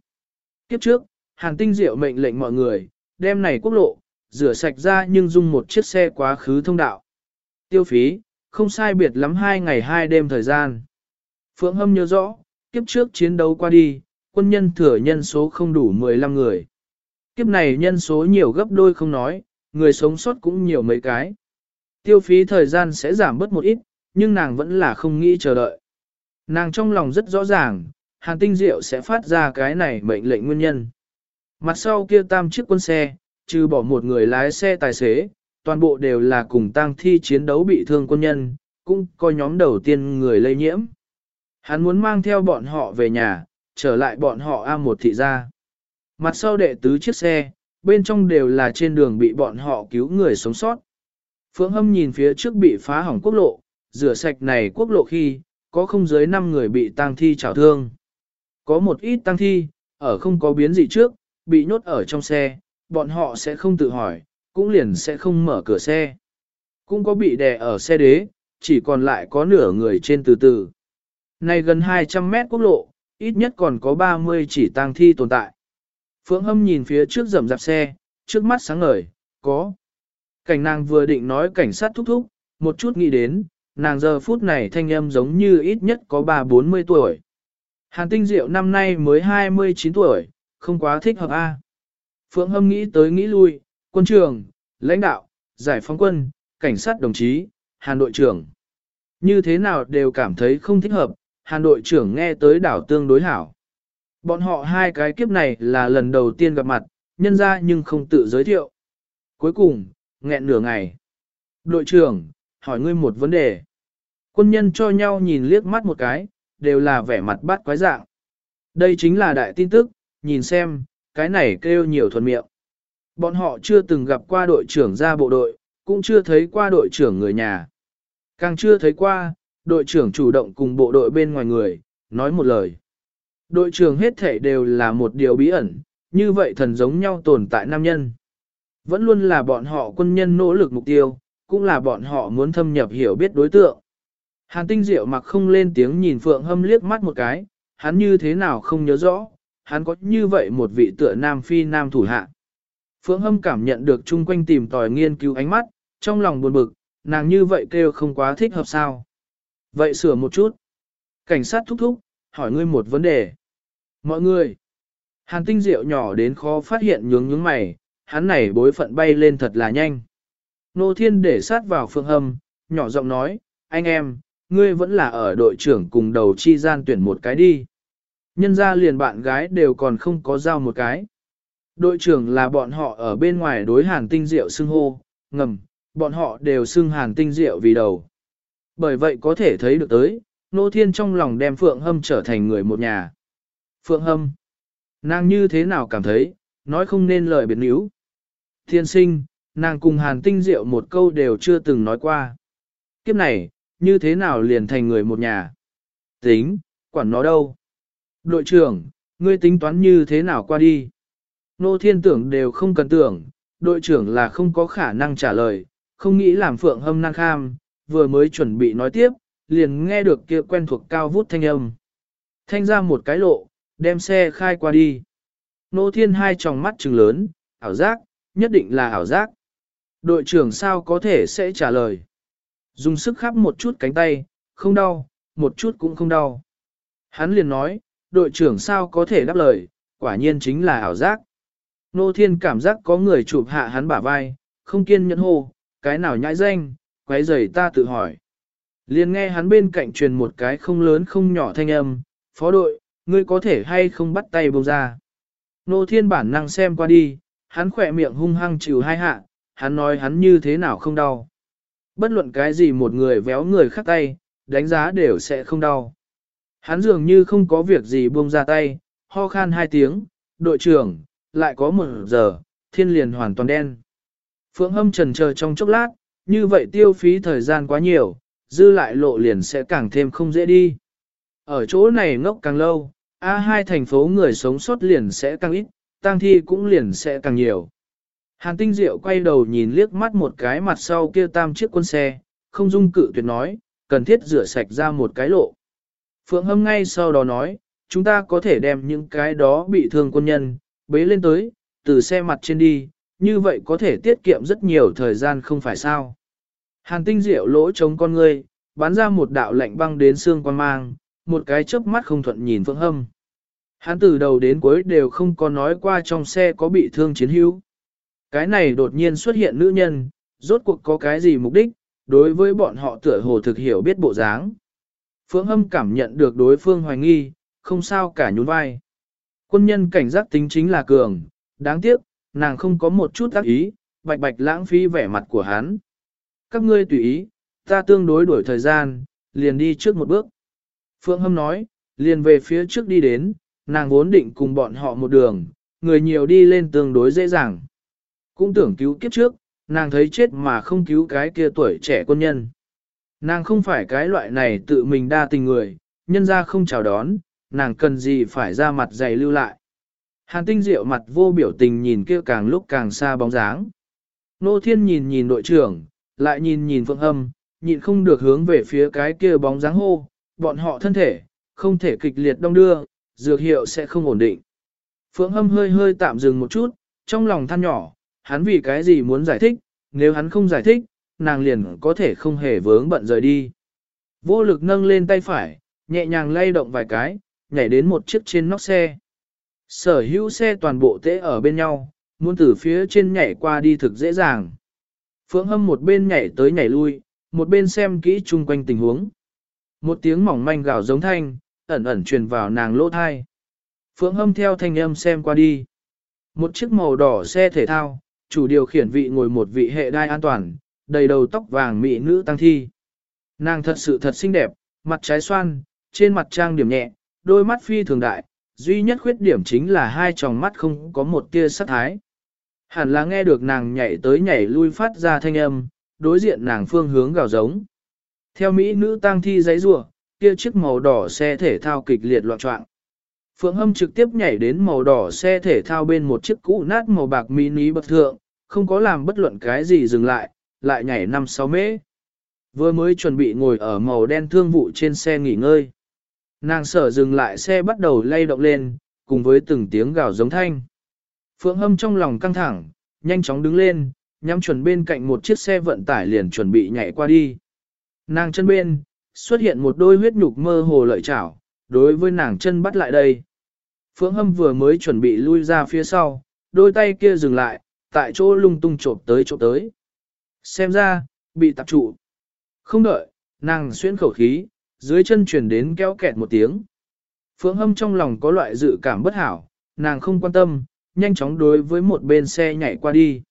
Kiếp trước, hàng Tinh Diệu mệnh lệnh mọi người, đem này quốc lộ, rửa sạch ra nhưng dung một chiếc xe quá khứ thông đạo. Tiêu phí, không sai biệt lắm hai ngày hai đêm thời gian. Phượng Hâm nhớ rõ, kiếp trước chiến đấu qua đi, quân nhân thừa nhân số không đủ 15 người. Kiếp này nhân số nhiều gấp đôi không nói, người sống sót cũng nhiều mấy cái. Tiêu phí thời gian sẽ giảm bớt một ít, nhưng nàng vẫn là không nghĩ chờ đợi. Nàng trong lòng rất rõ ràng, Hàn Tinh Diệu sẽ phát ra cái này mệnh lệnh nguyên nhân. Mặt sau kia tam chiếc quân xe, trừ bỏ một người lái xe tài xế, toàn bộ đều là cùng tang thi chiến đấu bị thương quân nhân, cũng có nhóm đầu tiên người lây nhiễm. Hắn muốn mang theo bọn họ về nhà, trở lại bọn họ A một thị gia. Mặt sau đệ tứ chiếc xe, bên trong đều là trên đường bị bọn họ cứu người sống sót. Phượng Hâm nhìn phía trước bị phá hỏng quốc lộ, rửa sạch này quốc lộ khi, có không dưới 5 người bị tang thi trào thương. Có một ít tang thi, ở không có biến gì trước, bị nhốt ở trong xe, bọn họ sẽ không tự hỏi, cũng liền sẽ không mở cửa xe. Cũng có bị đè ở xe đế, chỉ còn lại có nửa người trên từ từ. Này gần 200 mét quốc lộ, ít nhất còn có 30 chỉ tang thi tồn tại. Phượng Hâm nhìn phía trước rầm rạp xe, trước mắt sáng ngời, có. Cảnh nàng vừa định nói cảnh sát thúc thúc, một chút nghĩ đến, nàng giờ phút này thanh âm giống như ít nhất có ba bốn mươi tuổi. Hàn tinh diệu năm nay mới 29 tuổi, không quá thích hợp A. Phượng Hâm nghĩ tới nghĩ lui, quân trường, lãnh đạo, giải phóng quân, cảnh sát đồng chí, hàn đội trưởng. Như thế nào đều cảm thấy không thích hợp, hàn đội trưởng nghe tới đảo tương đối hảo. Bọn họ hai cái kiếp này là lần đầu tiên gặp mặt, nhân ra nhưng không tự giới thiệu. Cuối cùng, nghẹn nửa ngày. Đội trưởng, hỏi ngươi một vấn đề. Quân nhân cho nhau nhìn liếc mắt một cái, đều là vẻ mặt bắt quái dạng. Đây chính là đại tin tức, nhìn xem, cái này kêu nhiều thuần miệng. Bọn họ chưa từng gặp qua đội trưởng ra bộ đội, cũng chưa thấy qua đội trưởng người nhà. Càng chưa thấy qua, đội trưởng chủ động cùng bộ đội bên ngoài người, nói một lời. Đội trưởng hết thể đều là một điều bí ẩn, như vậy thần giống nhau tồn tại nam nhân. Vẫn luôn là bọn họ quân nhân nỗ lực mục tiêu, cũng là bọn họ muốn thâm nhập hiểu biết đối tượng. Hàn tinh diệu mặc không lên tiếng nhìn Phượng Hâm liếc mắt một cái, hắn như thế nào không nhớ rõ, hắn có như vậy một vị tựa nam phi nam thủ hạ. Phượng Hâm cảm nhận được chung quanh tìm tòi nghiên cứu ánh mắt, trong lòng buồn bực, nàng như vậy kêu không quá thích hợp sao. Vậy sửa một chút. Cảnh sát thúc thúc, hỏi ngươi một vấn đề. Mọi người. Hàn tinh diệu nhỏ đến khó phát hiện nhướng nhướng mày, hắn này bối phận bay lên thật là nhanh. Nô Thiên để sát vào Phượng Hâm, nhỏ giọng nói, anh em, ngươi vẫn là ở đội trưởng cùng đầu chi gian tuyển một cái đi. Nhân ra liền bạn gái đều còn không có giao một cái. Đội trưởng là bọn họ ở bên ngoài đối hàn tinh diệu xưng hô, ngầm, bọn họ đều xưng hàn tinh diệu vì đầu. Bởi vậy có thể thấy được tới, Nô Thiên trong lòng đem Phượng Hâm trở thành người một nhà. Phượng Hâm, nàng như thế nào cảm thấy, nói không nên lời biệt níu. Thiên sinh, nàng cùng hàn tinh diệu một câu đều chưa từng nói qua. Kiếp này, như thế nào liền thành người một nhà. Tính, quản nó đâu. Đội trưởng, ngươi tính toán như thế nào qua đi. Nô thiên tưởng đều không cần tưởng, đội trưởng là không có khả năng trả lời, không nghĩ làm phượng hâm năng kham, vừa mới chuẩn bị nói tiếp, liền nghe được kia quen thuộc cao vút thanh âm. Thanh ra một cái lộ, đem xe khai qua đi. Nô thiên hai tròng mắt trừng lớn, ảo giác, nhất định là ảo giác. Đội trưởng sao có thể sẽ trả lời. Dùng sức khắp một chút cánh tay, không đau, một chút cũng không đau. Hắn liền nói, đội trưởng sao có thể đáp lời, quả nhiên chính là ảo giác. Nô Thiên cảm giác có người chụp hạ hắn bả vai, không kiên nhẫn hô, cái nào nhãi danh, quấy rầy ta tự hỏi. Liền nghe hắn bên cạnh truyền một cái không lớn không nhỏ thanh âm, phó đội, ngươi có thể hay không bắt tay bông ra. Nô Thiên bản năng xem qua đi, hắn khỏe miệng hung hăng chịu hai hạ, hắn nói hắn như thế nào không đau. Bất luận cái gì một người véo người khác tay, đánh giá đều sẽ không đau. Hắn dường như không có việc gì buông ra tay, ho khan hai tiếng, đội trưởng, lại có một giờ, thiên liền hoàn toàn đen. Phượng hâm trần chờ trong chốc lát, như vậy tiêu phí thời gian quá nhiều, dư lại lộ liền sẽ càng thêm không dễ đi. Ở chỗ này ngốc càng lâu, A2 thành phố người sống sót liền sẽ càng ít, tang thi cũng liền sẽ càng nhiều. Hàn tinh diệu quay đầu nhìn liếc mắt một cái mặt sau kia tam chiếc quân xe, không dung cự tuyệt nói, cần thiết rửa sạch ra một cái lộ. Phượng hâm ngay sau đó nói, chúng ta có thể đem những cái đó bị thương quân nhân, bế lên tới, từ xe mặt trên đi, như vậy có thể tiết kiệm rất nhiều thời gian không phải sao. Hàn tinh diệu lỗ chống con ngươi, bắn ra một đạo lạnh băng đến xương quan mang, một cái chớp mắt không thuận nhìn Phượng hâm. Hắn từ đầu đến cuối đều không có nói qua trong xe có bị thương chiến hữu. Cái này đột nhiên xuất hiện nữ nhân, rốt cuộc có cái gì mục đích, đối với bọn họ tựa hồ thực hiểu biết bộ dáng. Phượng Hâm cảm nhận được đối phương hoài nghi, không sao cả nhún vai. Quân nhân cảnh giác tính chính là cường, đáng tiếc, nàng không có một chút ác ý, bạch bạch lãng phí vẻ mặt của hắn. Các ngươi tùy ý, ta tương đối đổi thời gian, liền đi trước một bước. Phượng Hâm nói, liền về phía trước đi đến, nàng vốn định cùng bọn họ một đường, người nhiều đi lên tương đối dễ dàng. Cũng tưởng cứu kiếp trước, nàng thấy chết mà không cứu cái kia tuổi trẻ quân nhân. Nàng không phải cái loại này tự mình đa tình người, nhân ra không chào đón, nàng cần gì phải ra mặt dày lưu lại. Hàn tinh diệu mặt vô biểu tình nhìn kia càng lúc càng xa bóng dáng. Nô thiên nhìn nhìn đội trưởng, lại nhìn nhìn phượng Âm, nhịn không được hướng về phía cái kia bóng dáng hô, bọn họ thân thể, không thể kịch liệt đông đưa, dược hiệu sẽ không ổn định. Phượng hâm hơi hơi tạm dừng một chút, trong lòng than nhỏ, hắn vì cái gì muốn giải thích, nếu hắn không giải thích, nàng liền có thể không hề vướng bận rời đi. Vô lực nâng lên tay phải, nhẹ nhàng lay động vài cái, nhảy đến một chiếc trên nóc xe. Sở hữu xe toàn bộ tễ ở bên nhau, muốn từ phía trên nhảy qua đi thực dễ dàng. Phượng hâm một bên nhảy tới nhảy lui, một bên xem kỹ chung quanh tình huống. Một tiếng mỏng manh gào giống thanh, ẩn ẩn truyền vào nàng lỗ thai. Phượng hâm theo thanh âm xem qua đi. Một chiếc màu đỏ xe thể thao, chủ điều khiển vị ngồi một vị hệ đai an toàn, đầy đầu tóc vàng mỹ nữ tăng thi. Nàng thật sự thật xinh đẹp, mặt trái xoan, trên mặt trang điểm nhẹ, đôi mắt phi thường đại, duy nhất khuyết điểm chính là hai tròng mắt không có một tia sắc thái. Hẳn là nghe được nàng nhảy tới nhảy lui phát ra thanh âm, đối diện nàng phương hướng gào giống. Theo Mỹ nữ tang thi giấy rủa kia chiếc màu đỏ xe thể thao kịch liệt loạn trọng. Phượng Hâm trực tiếp nhảy đến màu đỏ xe thể thao bên một chiếc cũ nát màu bạc mini bậc thượng, không có làm bất luận cái gì dừng lại, lại nhảy 5-6 mễ. Vừa mới chuẩn bị ngồi ở màu đen thương vụ trên xe nghỉ ngơi. Nàng sở dừng lại xe bắt đầu lay động lên, cùng với từng tiếng gào giống thanh. Phượng Hâm trong lòng căng thẳng, nhanh chóng đứng lên, nhắm chuẩn bên cạnh một chiếc xe vận tải liền chuẩn bị nhảy qua đi. Nàng chân bên, xuất hiện một đôi huyết nhục mơ hồ lợi chảo, đối với nàng chân bắt lại đây. Phượng Hâm vừa mới chuẩn bị lui ra phía sau, đôi tay kia dừng lại, tại chỗ lung tung trộm tới trộm tới. Xem ra, bị tập trụ. Không đợi, nàng xuyên khẩu khí, dưới chân chuyển đến kéo kẹt một tiếng. Phượng Hâm trong lòng có loại dự cảm bất hảo, nàng không quan tâm, nhanh chóng đối với một bên xe nhảy qua đi.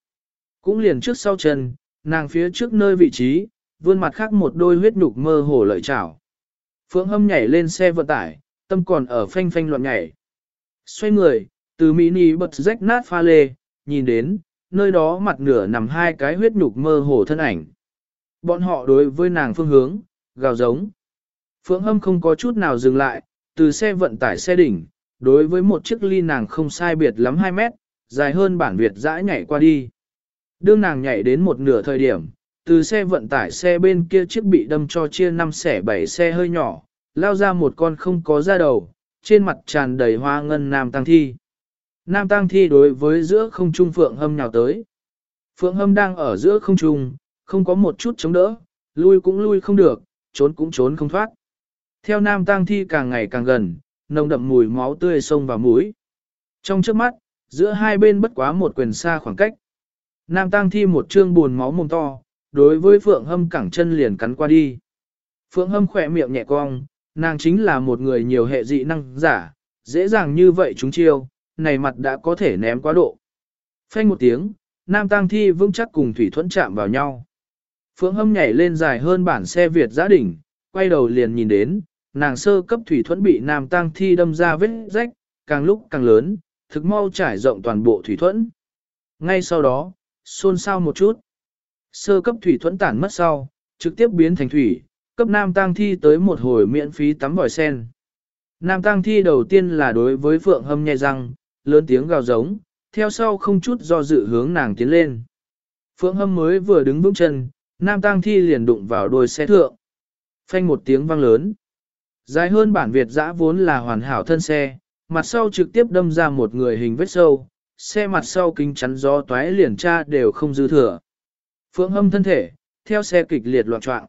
Cũng liền trước sau chân, nàng phía trước nơi vị trí, vươn mặt khác một đôi huyết nhục mơ hồ lợi chảo. Phượng Hâm nhảy lên xe vận tải, tâm còn ở phanh phanh loạn nhảy. Xoay người, từ mini bật rách nát pha lê, nhìn đến, nơi đó mặt nửa nằm hai cái huyết nhục mơ hồ thân ảnh. Bọn họ đối với nàng phương hướng, gào giống. Phượng Hâm không có chút nào dừng lại, từ xe vận tải xe đỉnh, đối với một chiếc ly nàng không sai biệt lắm 2 mét, dài hơn bản Việt dãi nhảy qua đi. Đương nàng nhảy đến một nửa thời điểm, từ xe vận tải xe bên kia chiếc bị đâm cho chia năm xẻ bảy xe hơi nhỏ, lao ra một con không có da đầu, trên mặt tràn đầy hoa ngân nam tăng thi. Nam tăng thi đối với giữa không trung phượng hâm nhào tới. Phượng hâm đang ở giữa không trung, không có một chút chống đỡ, lui cũng lui không được, trốn cũng trốn không thoát. Theo nam tăng thi càng ngày càng gần, nồng đậm mùi máu tươi sông vào mũi. Trong trước mắt, giữa hai bên bất quá một quyền xa khoảng cách. Nam tăng thi một trương buồn máu mồm to, đối với Phượng Hâm cẳng chân liền cắn qua đi. Phượng Hâm khỏe miệng nhẹ cong, nàng chính là một người nhiều hệ dị năng giả, dễ dàng như vậy chúng chiêu, này mặt đã có thể ném quá độ. Phanh một tiếng, Nam Tăng Thi vững chắc cùng Thủy Thuẫn chạm vào nhau. Phượng Hâm nhảy lên dài hơn bản xe Việt giã đỉnh, quay đầu liền nhìn đến, nàng sơ cấp Thủy Thuẫn bị Nam Tăng Thi đâm ra vết rách, càng lúc càng lớn, thực mau trải rộng toàn bộ Thủy Thuẫn. Ngay sau đó, xôn xao một chút. Sơ cấp Thủy Thuẫn tản mất sau, trực tiếp biến thành Thủy, cấp Nam Tăng Thi tới một hồi miễn phí tắm vòi sen. Nam Tăng Thi đầu tiên là đối với Phượng Hâm nhai răng, lớn tiếng gào giống, theo sau không chút do dự hướng nàng tiến lên. Phượng Hâm mới vừa đứng vững chân, Nam Tăng Thi liền đụng vào đôi xe thượng. Phanh một tiếng vang lớn. Dài hơn bản Việt dã vốn là hoàn hảo thân xe, mặt sau trực tiếp đâm ra một người hình vết sâu, xe mặt sau kính chắn gió toái liền tra đều không dư thừa. Phượng Hâm thân thể, theo xe kịch liệt loạn trọng.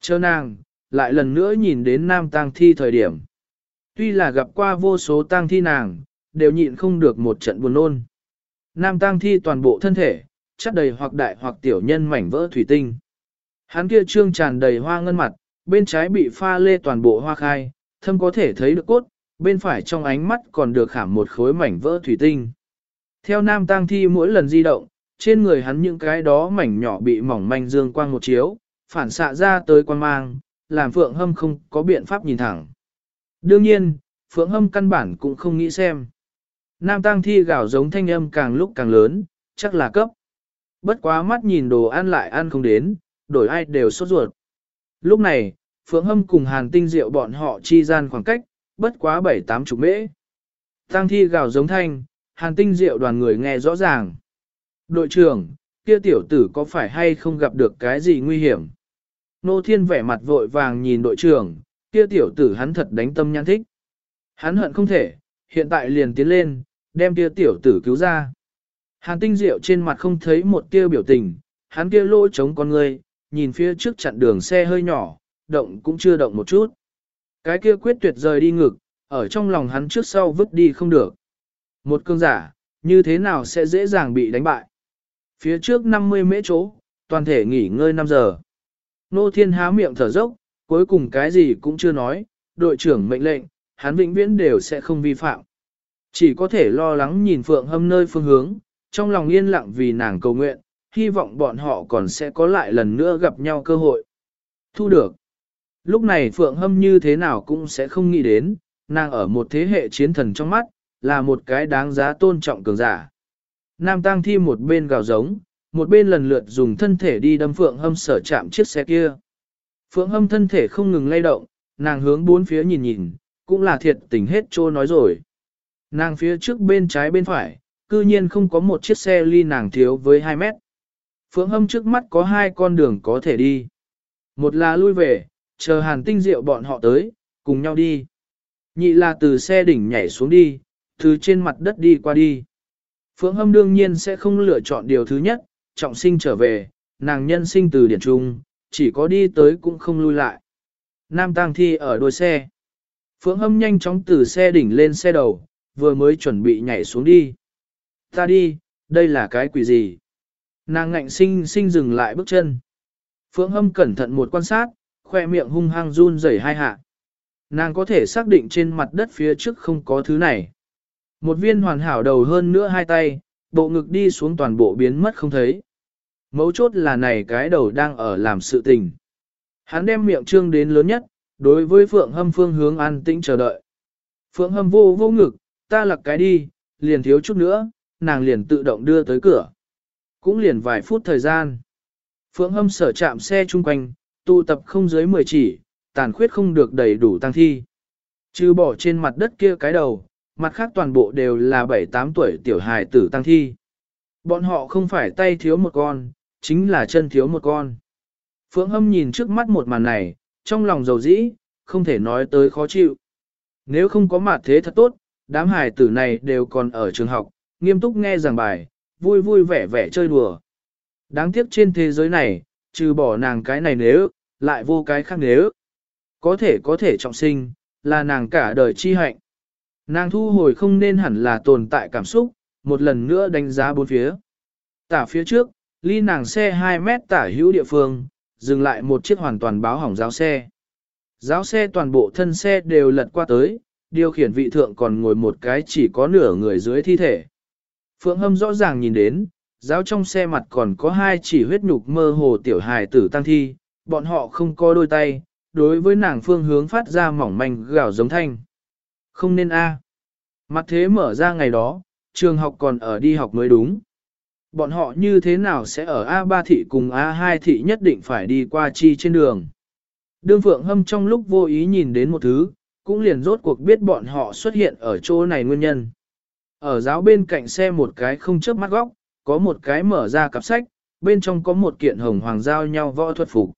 Chờ nàng, lại lần nữa nhìn đến nam tang thi thời điểm. Tuy là gặp qua vô số tang thi nàng, đều nhịn không được một trận buồn nôn. Nam tang thi toàn bộ thân thể, chắc đầy hoặc đại hoặc tiểu nhân mảnh vỡ thủy tinh. Hắn kia trương tràn đầy hoa ngân mặt, bên trái bị pha lê toàn bộ hoa khai, thâm có thể thấy được cốt, bên phải trong ánh mắt còn được khảm một khối mảnh vỡ thủy tinh. Theo nam tang thi mỗi lần di động, trên người hắn những cái đó mảnh nhỏ bị mỏng manh dương quang một chiếu, phản xạ ra tới quan mang, làm Phượng Hâm không có biện pháp nhìn thẳng. Đương nhiên, Phượng Hâm căn bản cũng không nghĩ xem. Nam Tăng Thi gạo giống thanh âm càng lúc càng lớn, chắc là cấp. Bất quá mắt nhìn đồ ăn lại ăn không đến, đổi ai đều sốt ruột. Lúc này, Phượng Hâm cùng Hàn Tinh Diệu bọn họ chi gian khoảng cách, bất quá bảy tám chục mễ. Tăng Thi gạo giống thanh, Hàn Tinh Diệu đoàn người nghe rõ ràng. Đội trưởng, kia tiểu tử có phải hay không gặp được cái gì nguy hiểm? Nô Thiên vẻ mặt vội vàng nhìn đội trưởng, kia tiểu tử hắn thật đánh tâm nhãn thích. Hắn hận không thể, hiện tại liền tiến lên, đem kia tiểu tử cứu ra. Hàn tinh diệu trên mặt không thấy một tia biểu tình, hắn kia lỗ chống con người, nhìn phía trước chặn đường xe hơi nhỏ, động cũng chưa động một chút. Cái kia quyết tuyệt rời đi ngực, ở trong lòng hắn trước sau vứt đi không được. Một cương giả, như thế nào sẽ dễ dàng bị đánh bại. Phía trước 50 mễ chỗ, toàn thể nghỉ ngơi 5 giờ. Nô Thiên há miệng thở dốc, cuối cùng cái gì cũng chưa nói, đội trưởng mệnh lệnh, hắn vĩnh viễn đều sẽ không vi phạm. Chỉ có thể lo lắng nhìn Phượng Hâm nơi phương hướng, trong lòng yên lặng vì nàng cầu nguyện, hy vọng bọn họ còn sẽ có lại lần nữa gặp nhau cơ hội. Thu được. Lúc này Phượng Hâm như thế nào cũng sẽ không nghĩ đến, nàng ở một thế hệ chiến thần trong mắt, là một cái đáng giá tôn trọng cường giả. Nam Tăng Thi một bên gào giống, một bên lần lượt dùng thân thể đi đâm Phượng Hâm sở chạm chiếc xe kia. Phượng Hâm thân thể không ngừng lay động, nàng hướng bốn phía nhìn nhìn, cũng là thiệt tình hết trô nói rồi. Nàng phía trước bên trái bên phải, cư nhiên không có một chiếc xe ly nàng thiếu với 2 mét. Phượng Hâm trước mắt có hai con đường có thể đi. Một là lui về, chờ hàn tinh diệu bọn họ tới, cùng nhau đi. Nhị là từ xe đỉnh nhảy xuống đi, từ trên mặt đất đi qua đi. Phượng Hâm đương nhiên sẽ không lựa chọn điều thứ nhất, trọng sinh trở về, nàng nhân sinh từ điển trung, chỉ có đi tới cũng không lui lại. Nam tang thi ở đôi xe. Phượng Hâm nhanh chóng từ xe đỉnh lên xe đầu, vừa mới chuẩn bị nhảy xuống đi. Ta đi, đây là cái quỷ gì? Nàng ngạnh sinh sinh dừng lại bước chân. Phượng Hâm cẩn thận một quan sát, khoe miệng hung hăng run rẩy hai hạ. Nàng có thể xác định trên mặt đất phía trước không có thứ này. Một viên hoàn hảo đầu hơn nữa hai tay, bộ ngực đi xuống toàn bộ biến mất không thấy. Mấu chốt là này cái đầu đang ở làm sự tình. Hắn đem miệng trương đến lớn nhất, đối với Phượng Hâm phương hướng an tĩnh chờ đợi. Phượng Hâm vô vô ngực, ta lặc cái đi, liền thiếu chút nữa, nàng liền tự động đưa tới cửa. Cũng liền vài phút thời gian. Phượng Hâm sở chạm xe chung quanh, tụ tập không dưới 10 chỉ, tàn khuyết không được đầy đủ tăng thi. Trừ bỏ trên mặt đất kia cái đầu, mặt khác toàn bộ đều là 7-8 tuổi tiểu hài tử tăng thi. Bọn họ không phải tay thiếu một con, chính là chân thiếu một con. Phượng Hâm nhìn trước mắt một màn này, trong lòng dầu dĩ, không thể nói tới khó chịu. Nếu không có mặt thế thật tốt, đám hài tử này đều còn ở trường học, nghiêm túc nghe giảng bài, vui vui vẻ vẻ chơi đùa. Đáng tiếc trên thế giới này, trừ bỏ nàng cái này nếu, lại vô cái khác nếu. Có thể có thể trọng sinh, là nàng cả đời chi hạnh. Nàng thu hồi không nên hẳn là tồn tại cảm xúc, một lần nữa đánh giá bốn phía. Tả phía trước, ly nàng xe 2 mét tả hữu địa phương, dừng lại một chiếc hoàn toàn báo hỏng giáo xe. Giáo xe toàn bộ thân xe đều lật qua tới, điều khiển vị thượng còn ngồi một cái chỉ có nửa người dưới thi thể. Phượng Hâm rõ ràng nhìn đến, giáo trong xe mặt còn có hai chỉ huyết nhục mơ hồ tiểu hài tử tăng thi, bọn họ không có đôi tay, đối với nàng phương hướng phát ra mỏng manh gào giống thanh. Không nên A. Mặt thế mở ra ngày đó, trường học còn ở đi học mới đúng. Bọn họ như thế nào sẽ ở A3 thị cùng A2 thị nhất định phải đi qua chi trên đường. Đương Phượng Hâm trong lúc vô ý nhìn đến một thứ, cũng liền rốt cuộc biết bọn họ xuất hiện ở chỗ này nguyên nhân. Ở giáo bên cạnh xe một cái không chớp mắt góc, có một cái mở ra cặp sách, bên trong có một kiện hồng hoàng giao nhau võ thuật phục.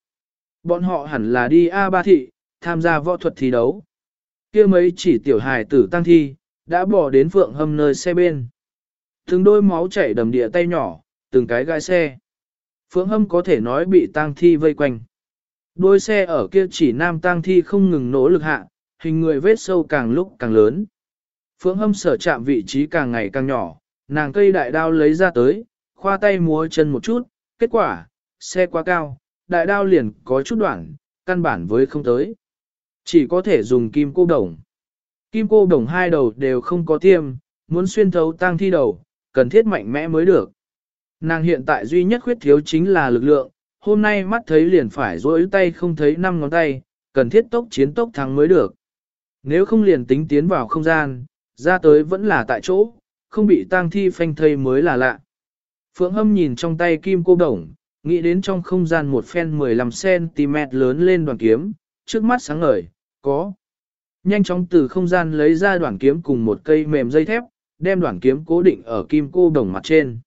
Bọn họ hẳn là đi A3 thị, tham gia võ thuật thi đấu kia mấy chỉ tiểu hài tử tăng thi, đã bỏ đến phượng hâm nơi xe bên. Từng đôi máu chảy đầm địa tay nhỏ, từng cái gai xe. Phượng hâm có thể nói bị tang thi vây quanh. Đôi xe ở kia chỉ nam tang thi không ngừng nỗ lực hạ, hình người vết sâu càng lúc càng lớn. Phượng hâm sở chạm vị trí càng ngày càng nhỏ, nàng cây đại đao lấy ra tới, khoa tay múa chân một chút, kết quả, xe quá cao, đại đao liền có chút đoạn, căn bản với không tới. Chỉ có thể dùng kim cô đồng. Kim cô đồng hai đầu đều không có tiêm, muốn xuyên thấu tang thi đầu, cần thiết mạnh mẽ mới được. Nàng hiện tại duy nhất khuyết thiếu chính là lực lượng, hôm nay mắt thấy liền phải rỗi tay không thấy năm ngón tay, cần thiết tốc chiến tốc thắng mới được. Nếu không liền tính tiến vào không gian, ra tới vẫn là tại chỗ, không bị tang thi phanh thây mới là lạ. Phượng Hâm nhìn trong tay kim cô đồng, nghĩ đến trong không gian một phen 15cm lớn lên đoàn kiếm, trước mắt sáng ngời, có. Nhanh chóng từ không gian lấy ra đoạn kiếm cùng một cây mềm dây thép, đem đoạn kiếm cố định ở kim cô đồng mặt trên.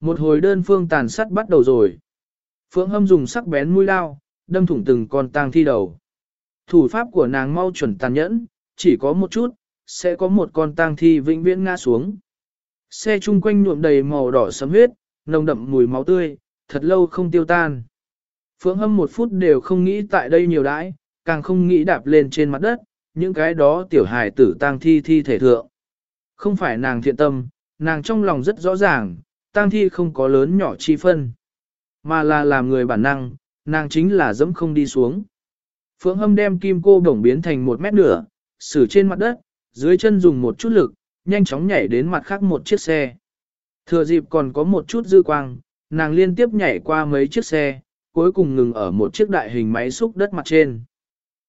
Một hồi đơn phương tàn sắt bắt đầu rồi. Phượng Hâm dùng sắc bén mũi lao, đâm thủng từng con tang thi đầu. Thủ pháp của nàng mau chuẩn tàn nhẫn, chỉ có một chút, sẽ có một con tang thi vĩnh viễn ngã xuống. Xe chung quanh nhuộm đầy màu đỏ sấm huyết, nồng đậm mùi máu tươi, thật lâu không tiêu tan. Phượng hâm một phút đều không nghĩ tại đây nhiều đãi, càng không nghĩ đạp lên trên mặt đất, những cái đó tiểu hài tử tang thi thi thể thượng. Không phải nàng thiện tâm, nàng trong lòng rất rõ ràng, tang thi không có lớn nhỏ chi phân, mà là làm người bản năng, nàng chính là dẫm không đi xuống. Phượng hâm đem kim cô đồng biến thành một mét nửa, xử trên mặt đất, dưới chân dùng một chút lực, nhanh chóng nhảy đến mặt khác một chiếc xe. Thừa dịp còn có một chút dư quang, nàng liên tiếp nhảy qua mấy chiếc xe, cuối cùng ngừng ở một chiếc đại hình máy xúc đất mặt trên.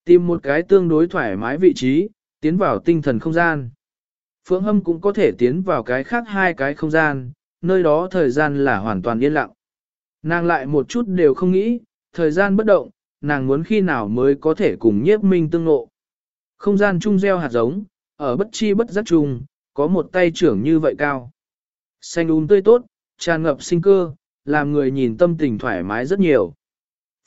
Tìm một cái tương đối thoải mái vị trí, tiến vào tinh thần không gian. Phượng Hâm cũng có thể tiến vào cái khác hai cái không gian, nơi đó thời gian là hoàn toàn yên lặng. Nàng lại một chút đều không nghĩ, thời gian bất động, nàng muốn khi nào mới có thể cùng nhiếp minh tương ngộ. Không gian chung gieo hạt giống, ở bất chi bất giác chung, có một tay trưởng như vậy cao. Xanh um tươi tốt, tràn ngập sinh cơ, làm người nhìn tâm tình thoải mái rất nhiều.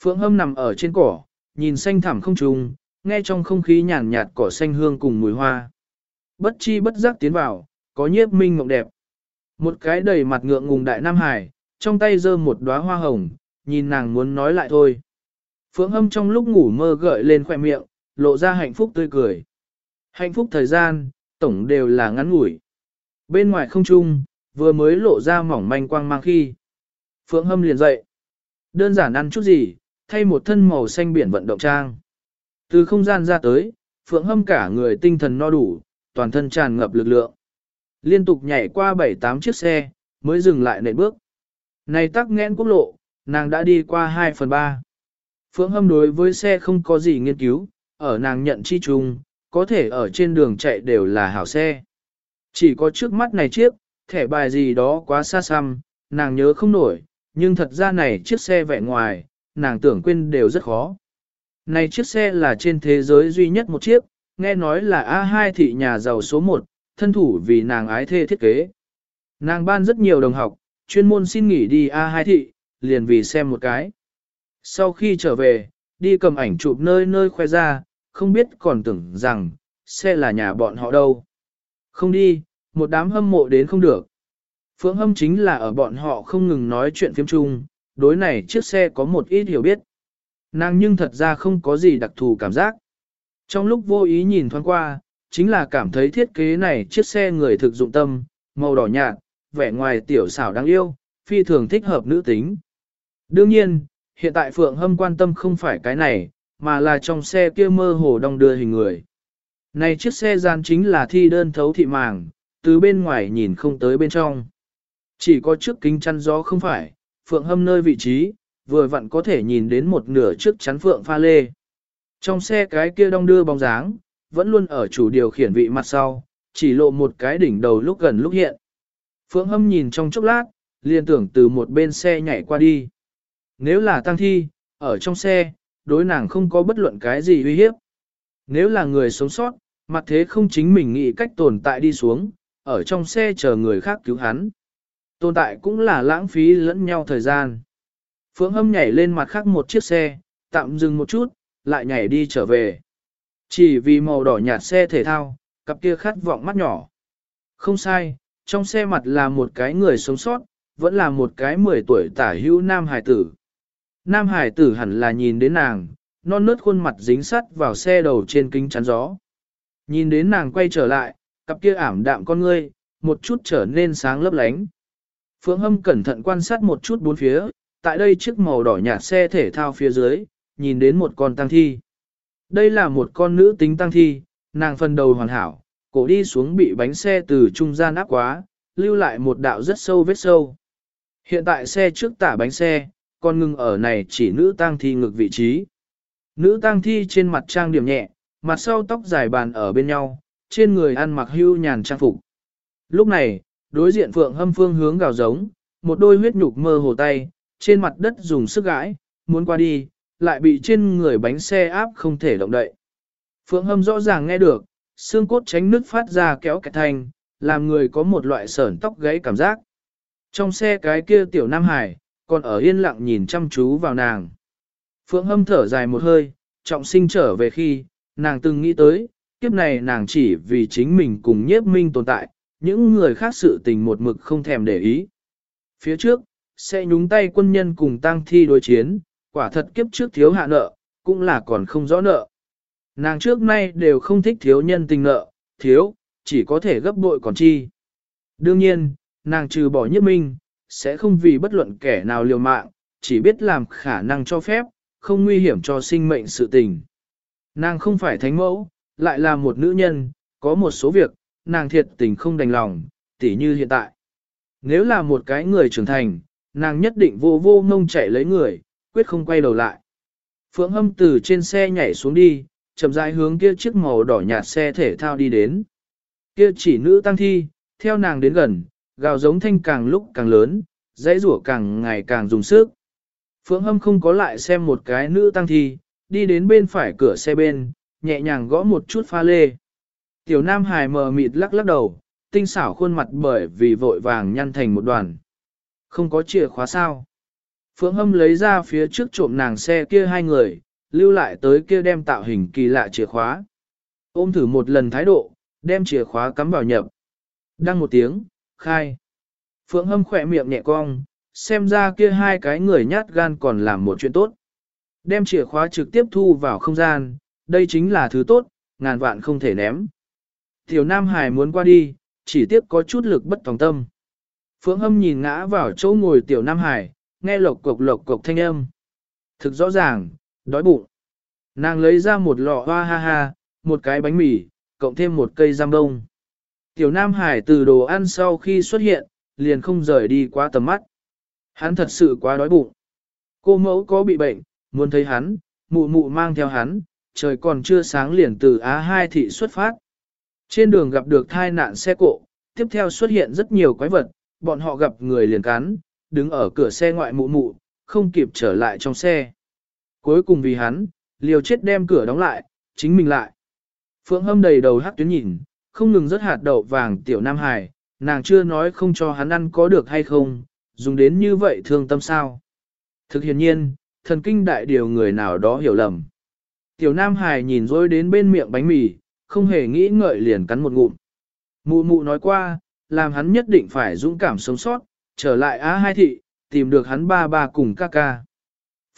Phượng Hâm nằm ở trên cỏ, nhìn xanh thẳm không trùng, nghe trong không khí nhàn nhạt cỏ xanh hương cùng mùi hoa. Bất chi bất giác tiến vào, có nhiếp minh mộng đẹp. Một cái đầy mặt ngượng ngùng đại Nam Hải, trong tay giơ một đóa hoa hồng, nhìn nàng muốn nói lại thôi. Phượng Hâm trong lúc ngủ mơ gợi lên khoẻ miệng, lộ ra hạnh phúc tươi cười. Hạnh phúc thời gian, tổng đều là ngắn ngủi. Bên ngoài không trung, vừa mới lộ ra mỏng manh quang mang khi. Phượng Hâm liền dậy. Đơn giản ăn chút gì, thay một thân màu xanh biển vận động trang. Từ không gian ra tới, Phượng Hâm cả người tinh thần no đủ, toàn thân tràn ngập lực lượng. Liên tục nhảy qua 7-8 chiếc xe, mới dừng lại nệm bước. Này tắc nghẽn quốc lộ, nàng đã đi qua 2 phần 3. Phượng Hâm đối với xe không có gì nghiên cứu, ở nàng nhận chi chung, có thể ở trên đường chạy đều là hảo xe. Chỉ có trước mắt này chiếc, thẻ bài gì đó quá xa xăm, nàng nhớ không nổi, nhưng thật ra này chiếc xe vẻ ngoài, nàng tưởng quên đều rất khó. Này chiếc xe là trên thế giới duy nhất một chiếc, nghe nói là A2 thị nhà giàu số 1, thân thủ vì nàng ái thê thiết kế. Nàng ban rất nhiều đồng học, chuyên môn xin nghỉ đi A2 thị, liền vì xem một cái. Sau khi trở về, đi cầm ảnh chụp nơi nơi khoe ra, không biết còn tưởng rằng, xe là nhà bọn họ đâu. Không đi, một đám hâm mộ đến không được. Phượng hâm chính là ở bọn họ không ngừng nói chuyện phim chung, đối này chiếc xe có một ít hiểu biết. Nàng nhưng thật ra không có gì đặc thù cảm giác. Trong lúc vô ý nhìn thoáng qua, chính là cảm thấy thiết kế này chiếc xe người thực dụng tâm, màu đỏ nhạt, vẻ ngoài tiểu xảo đáng yêu, phi thường thích hợp nữ tính. Đương nhiên, hiện tại Phượng Hâm quan tâm không phải cái này, mà là trong xe kia mơ hồ đong đưa hình người. Này chiếc xe gian chính là thi đơn thấu thị màng, từ bên ngoài nhìn không tới bên trong. Chỉ có trước kính chăn gió không phải, Phượng Hâm nơi vị trí, vừa vặn có thể nhìn đến một nửa trước chắn Phượng pha lê. Trong xe cái kia đong đưa bóng dáng, vẫn luôn ở chủ điều khiển vị mặt sau, chỉ lộ một cái đỉnh đầu lúc gần lúc hiện. Phượng Hâm nhìn trong chốc lát, liền tưởng từ một bên xe nhảy qua đi. Nếu là tăng thi, ở trong xe, đối nàng không có bất luận cái gì uy hiếp. Nếu là người sống sót, mặt thế không chính mình nghĩ cách tồn tại đi xuống, ở trong xe chờ người khác cứu hắn. Tồn tại cũng là lãng phí lẫn nhau thời gian. Phượng hâm nhảy lên mặt khác một chiếc xe, tạm dừng một chút, lại nhảy đi trở về. Chỉ vì màu đỏ nhạt xe thể thao, cặp kia khát vọng mắt nhỏ. Không sai, trong xe mặt là một cái người sống sót, vẫn là một cái 10 tuổi tả hữu nam hải tử. Nam hải tử hẳn là nhìn đến nàng, non nớt khuôn mặt dính sắt vào xe đầu trên kính chắn gió. Nhìn đến nàng quay trở lại, cặp kia ảm đạm con ngươi, một chút trở nên sáng lấp lánh. Phượng Hâm cẩn thận quan sát một chút bốn phía, tại đây chiếc màu đỏ nhạt xe thể thao phía dưới, nhìn đến một con tăng thi. Đây là một con nữ tính tăng thi, nàng phần đầu hoàn hảo, cổ đi xuống bị bánh xe từ trung gian áp quá, lưu lại một đạo rất sâu vết sâu. Hiện tại xe trước tả bánh xe, con ngừng ở này chỉ nữ tang thi ngực vị trí. Nữ tang thi trên mặt trang điểm nhẹ, mặt sau tóc dài bàn ở bên nhau, trên người ăn mặc hưu nhàn trang phục. Lúc này, đối diện phượng hâm phương hướng gào giống, một đôi huyết nhục mơ hồ tay, trên mặt đất dùng sức gãi, muốn qua đi, lại bị trên người bánh xe áp không thể động đậy. Phượng hâm rõ ràng nghe được, xương cốt tránh nứt phát ra kéo kẹt thành, làm người có một loại sởn tóc gáy cảm giác. Trong xe cái kia tiểu Nam Hải, còn ở yên lặng nhìn chăm chú vào nàng. Phượng hâm thở dài một hơi, trọng sinh trở về khi, nàng từng nghĩ tới, kiếp này nàng chỉ vì chính mình cùng nhiếp minh tồn tại, những người khác sự tình một mực không thèm để ý. Phía trước, sẽ nhúng tay quân nhân cùng tang thi đối chiến, quả thật kiếp trước thiếu hạ nợ, cũng là còn không rõ nợ. Nàng trước nay đều không thích thiếu nhân tình nợ, thiếu, chỉ có thể gấp bội còn chi. Đương nhiên, nàng trừ bỏ nhất minh, sẽ không vì bất luận kẻ nào liều mạng, chỉ biết làm khả năng cho phép, không nguy hiểm cho sinh mệnh sự tình. Nàng không phải thánh mẫu, lại là một nữ nhân, có một số việc, nàng thiệt tình không đành lòng, tỉ như hiện tại. Nếu là một cái người trưởng thành, nàng nhất định vô vô ngông chạy lấy người, quyết không quay đầu lại. Phượng hâm từ trên xe nhảy xuống đi, chậm rãi hướng kia chiếc màu đỏ nhạt xe thể thao đi đến. Kia chỉ nữ tăng thi, theo nàng đến gần, gào giống thanh càng lúc càng lớn, dãy rủa càng ngày càng dùng sức. Phượng hâm không có lại xem một cái nữ tăng thi, đi đến bên phải cửa xe bên, nhẹ nhàng gõ một chút pha lê. Tiểu Nam Hải mờ mịt lắc lắc đầu, tinh xảo khuôn mặt bởi vì vội vàng nhăn thành một đoàn. Không có chìa khóa sao. Phượng Hâm lấy ra phía trước trộm nàng xe kia hai người, lưu lại tới kia đem tạo hình kỳ lạ chìa khóa. Ôm thử một lần thái độ, đem chìa khóa cắm vào nhập. Đăng một tiếng, khai. Phượng Hâm khỏe miệng nhẹ cong, xem ra kia hai cái người nhát gan còn làm một chuyện tốt. Đem chìa khóa trực tiếp thu vào không gian, đây chính là thứ tốt, ngàn vạn không thể ném. Tiểu Nam Hải muốn qua đi, chỉ tiếc có chút lực bất tòng tâm. Phượng Hâm nhìn ngã vào chỗ ngồi Tiểu Nam Hải, nghe lộc cộc lộc cộc thanh âm. Thực rõ ràng, đói bụng. Nàng lấy ra một lọ hoa ha ha, một cái bánh mì, cộng thêm một cây giam đông. Tiểu Nam Hải từ đồ ăn sau khi xuất hiện, liền không rời đi qua tầm mắt. Hắn thật sự quá đói bụng. Cô mẫu có bị bệnh, muốn thấy hắn, mụ mụ mang theo hắn, trời còn chưa sáng liền từ Á2 thị xuất phát. Trên đường gặp được thai nạn xe cộ, tiếp theo xuất hiện rất nhiều quái vật, bọn họ gặp người liền cắn, đứng ở cửa xe ngoại mụ mụ, không kịp trở lại trong xe. Cuối cùng vì hắn, liều chết đem cửa đóng lại, chính mình lại. Phượng hâm đầy đầu hát tuyến nhìn, không ngừng rớt hạt đậu vàng tiểu Nam Hải, nàng chưa nói không cho hắn ăn có được hay không, dùng đến như vậy thương tâm sao. Thực hiện nhiên, thần kinh đại điều người nào đó hiểu lầm. Tiểu Nam Hải nhìn dối đến bên miệng bánh mì, không hề nghĩ ngợi liền cắn một ngụm. Mụ mụ nói qua, làm hắn nhất định phải dũng cảm sống sót, trở lại Á Hai Thị, tìm được hắn ba ba cùng ca ca.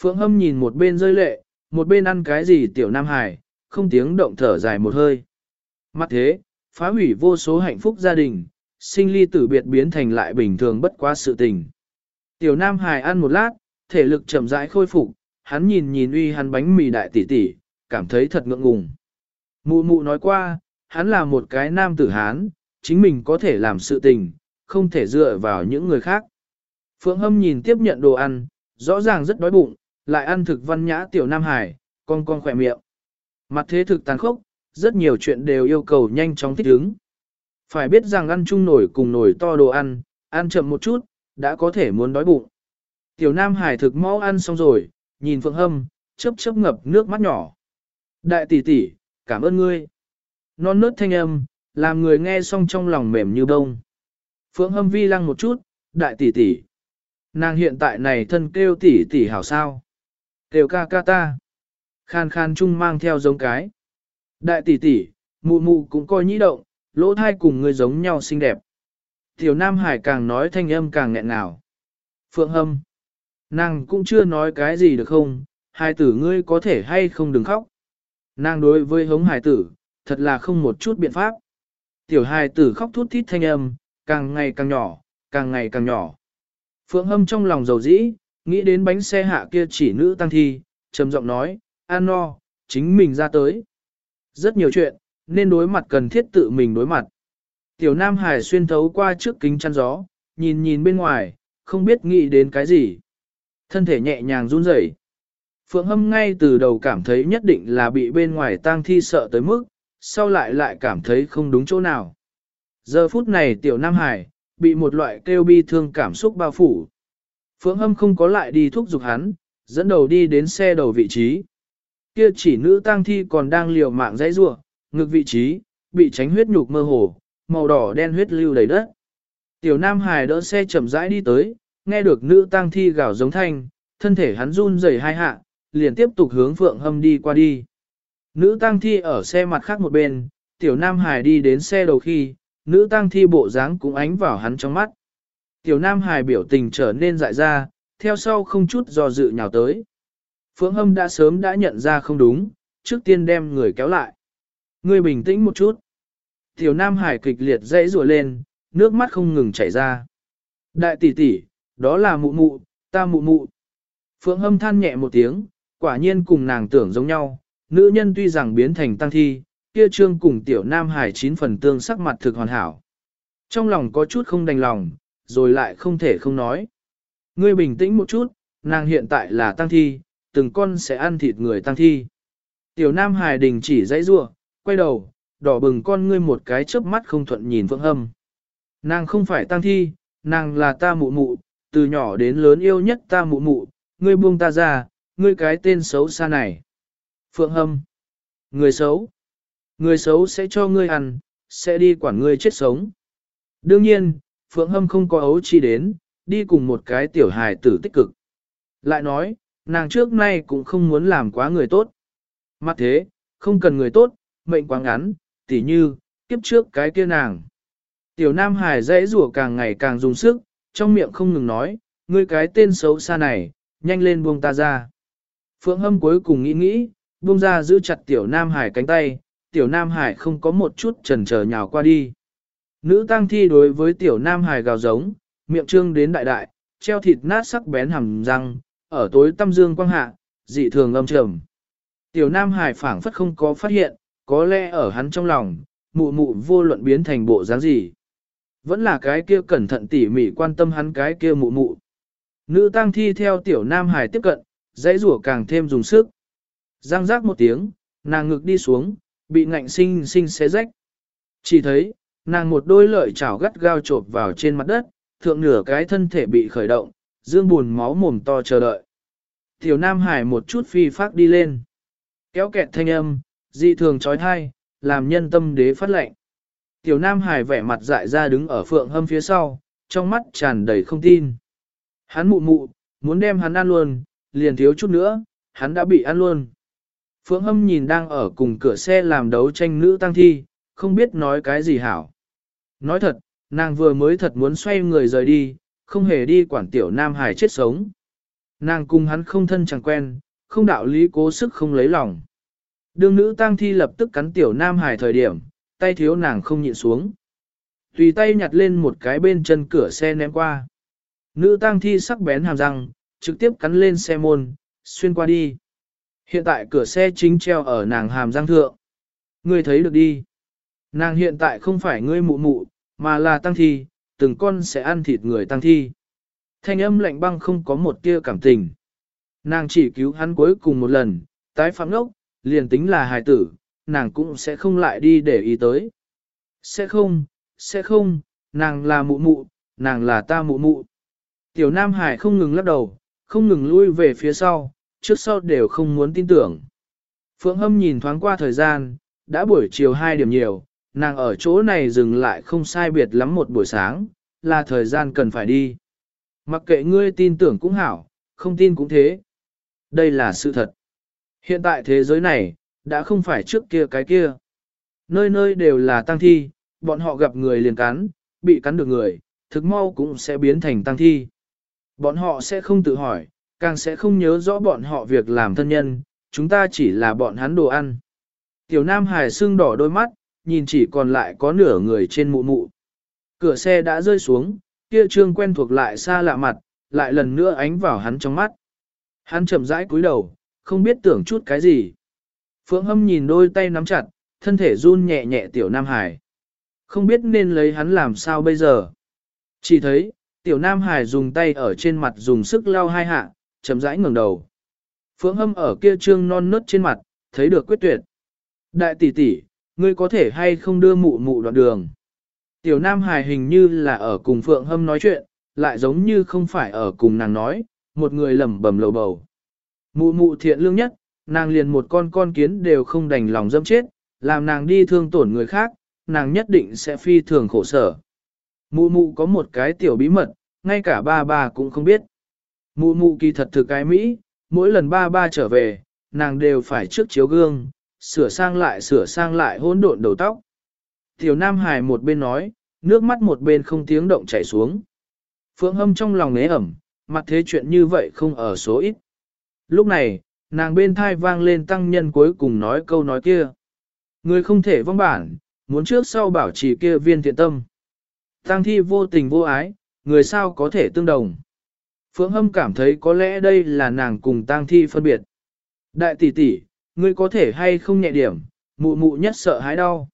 Phượng Hâm nhìn một bên rơi lệ, một bên ăn cái gì tiểu Nam Hải, không tiếng động thở dài một hơi. Mặt thế, phá hủy vô số hạnh phúc gia đình, sinh ly tử biệt biến thành lại bình thường bất quá sự tình. Tiểu Nam Hải ăn một lát, thể lực chậm rãi khôi phục, hắn nhìn nhìn uy hắn bánh mì đại tỷ tỷ, cảm thấy thật ngượng ngùng. Mụ mụ nói qua, hắn là một cái nam tử hán, chính mình có thể làm sự tình, không thể dựa vào những người khác. Phượng Hâm nhìn tiếp nhận đồ ăn, rõ ràng rất đói bụng, lại ăn thực văn nhã tiểu Nam Hải, con con khỏe miệng. Mặt thế thực tàn khốc, rất nhiều chuyện đều yêu cầu nhanh chóng thích ứng. Phải biết rằng ăn chung nổi cùng nổi to đồ ăn, ăn chậm một chút, đã có thể muốn đói bụng. Tiểu Nam Hải thực mau ăn xong rồi, nhìn Phượng Hâm, chớp chớp ngập nước mắt nhỏ. Đại tỷ tỷ, cảm ơn ngươi. Non nớt thanh âm, làm người nghe xong trong lòng mềm như bông. Phượng Hâm vi lăng một chút, đại tỷ tỷ. Nàng hiện tại này thân kêu tỷ tỷ hảo sao. Kêu ca ca ta. Khan khan chung mang theo giống cái. Đại tỷ tỷ, mụ mụ cũng coi nhĩ động, lỗ thai cùng người giống nhau xinh đẹp. Tiểu Nam Hải càng nói thanh âm càng nghẹn ngào. Phượng Hâm. Nàng cũng chưa nói cái gì được không, hai tử ngươi có thể hay không đừng khóc. Nàng đối với hống hải tử, thật là không một chút biện pháp. Tiểu hài tử khóc thút thít thanh âm, càng ngày càng nhỏ, càng ngày càng nhỏ. Phượng hâm trong lòng dầu dĩ, nghĩ đến bánh xe hạ kia chỉ nữ tăng thi, trầm giọng nói, an no, chính mình ra tới. Rất nhiều chuyện, nên đối mặt cần thiết tự mình đối mặt. Tiểu Nam Hải xuyên thấu qua trước kính chăn gió, nhìn nhìn bên ngoài, không biết nghĩ đến cái gì. Thân thể nhẹ nhàng run rẩy. Phượng Hâm ngay từ đầu cảm thấy nhất định là bị bên ngoài tang thi sợ tới mức, sau lại lại cảm thấy không đúng chỗ nào. Giờ phút này tiểu Nam Hải, bị một loại kêu bi thương cảm xúc bao phủ. Phượng Hâm không có lại đi thúc giục hắn, dẫn đầu đi đến xe đầu vị trí. Kia chỉ nữ tang thi còn đang liều mạng dãy rua, ngực vị trí, bị tránh huyết nhục mơ hồ, màu đỏ đen huyết lưu đầy đất. Tiểu Nam Hải đỡ xe chậm rãi đi tới, nghe được nữ tang thi gào giống thanh, thân thể hắn run rẩy hai hạ, liền tiếp tục hướng Phượng Hâm đi qua đi. Nữ tang thi ở xe mặt khác một bên, tiểu Nam Hải đi đến xe đầu khi, nữ tang thi bộ dáng cũng ánh vào hắn trong mắt. Tiểu Nam Hải biểu tình trở nên dại ra, theo sau không chút do dự nhào tới. Phượng Hâm đã sớm đã nhận ra không đúng, trước tiên đem người kéo lại. Ngươi bình tĩnh một chút. Tiểu Nam Hải kịch liệt dãy rùa lên, nước mắt không ngừng chảy ra. Đại tỷ tỷ, đó là mụ mụ, ta mụ mụ. Phượng Hâm than nhẹ một tiếng, quả nhiên cùng nàng tưởng giống nhau, nữ nhân tuy rằng biến thành tăng thi, kia trương cùng tiểu Nam Hải chín phần tương sắc mặt thực hoàn hảo. Trong lòng có chút không đành lòng, rồi lại không thể không nói. Ngươi bình tĩnh một chút, nàng hiện tại là tăng thi, từng con sẽ ăn thịt người tăng thi. Tiểu Nam Hải đình chỉ dãy rua, quay đầu, đỏ bừng con ngươi một cái chớp mắt không thuận nhìn vương Hâm. Nàng không phải tăng thi, nàng là ta mụ mụ, từ nhỏ đến lớn yêu nhất ta mụ mụ, ngươi buông ta ra, ngươi cái tên xấu xa này. Phượng Hâm. Người xấu. Người xấu sẽ cho ngươi ăn, sẽ đi quản ngươi chết sống. Đương nhiên, Phượng Hâm không có ấu chi đến, đi cùng một cái tiểu hài tử tích cực. Lại nói, nàng trước nay cũng không muốn làm quá người tốt. Mặt thế, không cần người tốt, mệnh quá ngắn, tỉ như, kiếp trước cái kia nàng. Tiểu Nam Hải dãy rủa càng ngày càng dùng sức, trong miệng không ngừng nói, ngươi cái tên xấu xa này, nhanh lên buông ta ra. Phượng Hâm cuối cùng nghĩ nghĩ, buông ra giữ chặt Tiểu Nam Hải cánh tay, Tiểu Nam Hải không có một chút chần chờ nhào qua đi. Nữ tăng thi đối với Tiểu Nam Hải gào giống, miệng trương đến đại đại, treo thịt nát sắc bén hầm răng, ở tối tâm dương quang hạ, dị thường âm trầm. Tiểu Nam Hải phảng phất không có phát hiện, có lẽ ở hắn trong lòng, mụ mụ vô luận biến thành bộ dáng gì. Vẫn là cái kia cẩn thận tỉ mỉ quan tâm hắn cái kia mụ mụ. Nữ tăng thi theo tiểu Nam Hải tiếp cận, dãy rủa càng thêm dùng sức. Giang giác một tiếng, nàng ngực đi xuống, bị ngạnh sinh sinh xé rách. Chỉ thấy, nàng một đôi lợi chảo gắt gao chộp vào trên mặt đất, thượng nửa cái thân thể bị khởi động, dương buồn máu mồm to chờ đợi. Tiểu Nam Hải một chút phi phát đi lên. Kéo kẹt thanh âm, dị thường trói thai, làm nhân tâm đế phát lệnh. Tiểu Nam Hải vẻ mặt dại ra đứng ở phượng hâm phía sau, trong mắt tràn đầy không tin. Hắn mụ mụ, muốn đem hắn ăn luôn, liền thiếu chút nữa, hắn đã bị ăn luôn. Phượng hâm nhìn đang ở cùng cửa xe làm đấu tranh nữ tăng thi, không biết nói cái gì hảo. Nói thật, nàng vừa mới thật muốn xoay người rời đi, không hề đi quản tiểu Nam Hải chết sống. Nàng cùng hắn không thân chẳng quen, không đạo lý cố sức không lấy lòng. Đường nữ tăng thi lập tức cắn tiểu Nam Hải thời điểm, tay thiếu nàng không nhịn xuống. Tùy tay nhặt lên một cái bên chân cửa xe ném qua. Nữ tăng thi sắc bén hàm răng, trực tiếp cắn lên xe môn, xuyên qua đi. Hiện tại cửa xe chính treo ở nàng hàm giang thượng. Ngươi thấy được đi. Nàng hiện tại không phải ngươi mụ mụ, mà là tăng thi, từng con sẽ ăn thịt người tăng thi. Thanh âm lạnh băng không có một tia cảm tình. Nàng chỉ cứu hắn cuối cùng một lần, tái phạm ngốc, liền tính là hài tử, nàng cũng sẽ không lại đi để ý tới. Sẽ không, sẽ không, nàng là mụ mụ, nàng là ta mụ mụ. Tiểu Nam Hải không ngừng lắc đầu, không ngừng lui về phía sau, trước sau đều không muốn tin tưởng. Phượng Hâm nhìn thoáng qua thời gian, đã buổi chiều 2 điểm nhiều, nàng ở chỗ này dừng lại không sai biệt lắm một buổi sáng, là thời gian cần phải đi. Mặc kệ ngươi tin tưởng cũng hảo, không tin cũng thế. Đây là sự thật. Hiện tại thế giới này, đã không phải trước kia cái kia. Nơi nơi đều là tăng thi, bọn họ gặp người liền cắn, bị cắn được người, thực mau cũng sẽ biến thành tăng thi. Bọn họ sẽ không tự hỏi, càng sẽ không nhớ rõ bọn họ việc làm thân nhân, chúng ta chỉ là bọn hắn đồ ăn. Tiểu Nam Hải sưng đỏ đôi mắt, nhìn chỉ còn lại có nửa người trên mụ mụ. Cửa xe đã rơi xuống, kia trương quen thuộc lại xa lạ mặt, lại lần nữa ánh vào hắn trong mắt. Hắn chậm rãi cúi đầu, không biết tưởng chút cái gì. Phượng Hâm nhìn đôi tay nắm chặt, thân thể run nhẹ nhẹ tiểu Nam Hải. Không biết nên lấy hắn làm sao bây giờ. Chỉ thấy, tiểu Nam Hải dùng tay ở trên mặt dùng sức lau hai hạ, chậm rãi ngẩng đầu. Phượng Hâm ở kia trương non nớt trên mặt, thấy được quyết tuyệt. Đại tỷ tỷ, ngươi có thể hay không đưa mụ mụ đoạn đường. Tiểu Nam Hải hình như là ở cùng Phượng Hâm nói chuyện, lại giống như không phải ở cùng nàng nói, một người lẩm bẩm lầu bầu. Mụ mụ thiện lương nhất, nàng liền một con con kiến đều không đành lòng dâm chết, làm nàng đi thương tổn người khác, nàng nhất định sẽ phi thường khổ sở. Mụ mụ có một cái tiểu bí mật, ngay cả ba ba cũng không biết. Mụ mụ kỳ thật thực cái Mỹ, mỗi lần ba ba trở về, nàng đều phải trước chiếu gương, sửa sang lại sửa sang lại hỗn độn đầu tóc. Tiểu Nam Hải một bên nói, nước mắt một bên không tiếng động chảy xuống. Phượng Hâm trong lòng nế ẩm, mặt thế chuyện như vậy không ở số ít. Lúc này, nàng bên thai vang lên tăng nhân cuối cùng nói câu nói kia. Người không thể vong bản, muốn trước sau bảo trì kia viên thiện tâm. Tang thi vô tình vô ái, người sao có thể tương đồng. Phượng Hâm cảm thấy có lẽ đây là nàng cùng tang thi phân biệt. Đại tỷ tỷ, ngươi có thể hay không nhẹ điểm, mụ mụ nhất sợ hãi đau.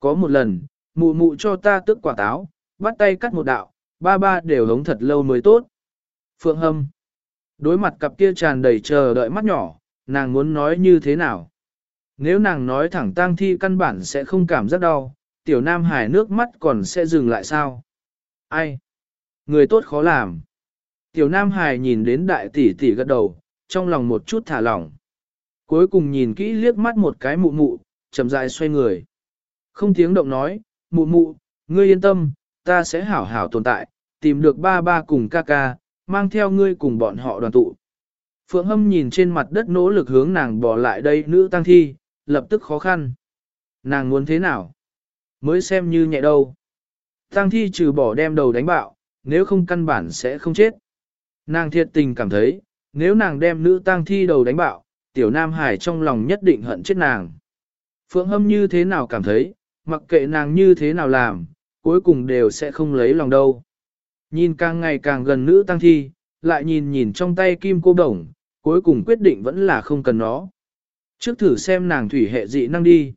Có một lần, mụ mụ cho ta tức quả táo, bắt tay cắt một đạo, ba ba đều hống thật lâu mới tốt. Phượng Hâm, đối mặt cặp kia tràn đầy chờ đợi mắt nhỏ, nàng muốn nói như thế nào? Nếu nàng nói thẳng tang thi căn bản sẽ không cảm giác đau, tiểu nam hải nước mắt còn sẽ dừng lại sao? Ai? Người tốt khó làm. Tiểu nam hải nhìn đến đại tỷ tỷ gật đầu, trong lòng một chút thả lỏng. Cuối cùng nhìn kỹ liếc mắt một cái mụ mụ, chậm rãi xoay người. Không tiếng động nói, mụ mụ, ngươi yên tâm, ta sẽ hảo hảo tồn tại, tìm được ba ba cùng ca ca, mang theo ngươi cùng bọn họ đoàn tụ. Phượng Hâm nhìn trên mặt đất nỗ lực hướng nàng bỏ lại đây nữ tăng thi, lập tức khó khăn. Nàng muốn thế nào? Mới xem như nhẹ đâu. Tăng thi trừ bỏ đem đầu đánh bạo, nếu không căn bản sẽ không chết. Nàng thiệt tình cảm thấy, nếu nàng đem nữ tăng thi đầu đánh bạo, tiểu nam hải trong lòng nhất định hận chết nàng. Phượng Hâm như thế nào cảm thấy, mặc kệ nàng như thế nào làm, cuối cùng đều sẽ không lấy lòng đâu. Nhìn càng ngày càng gần nữ tăng thi, lại nhìn nhìn trong tay kim cô đồng, cuối cùng quyết định vẫn là không cần nó. Trước thử xem nàng thủy hệ dị năng đi.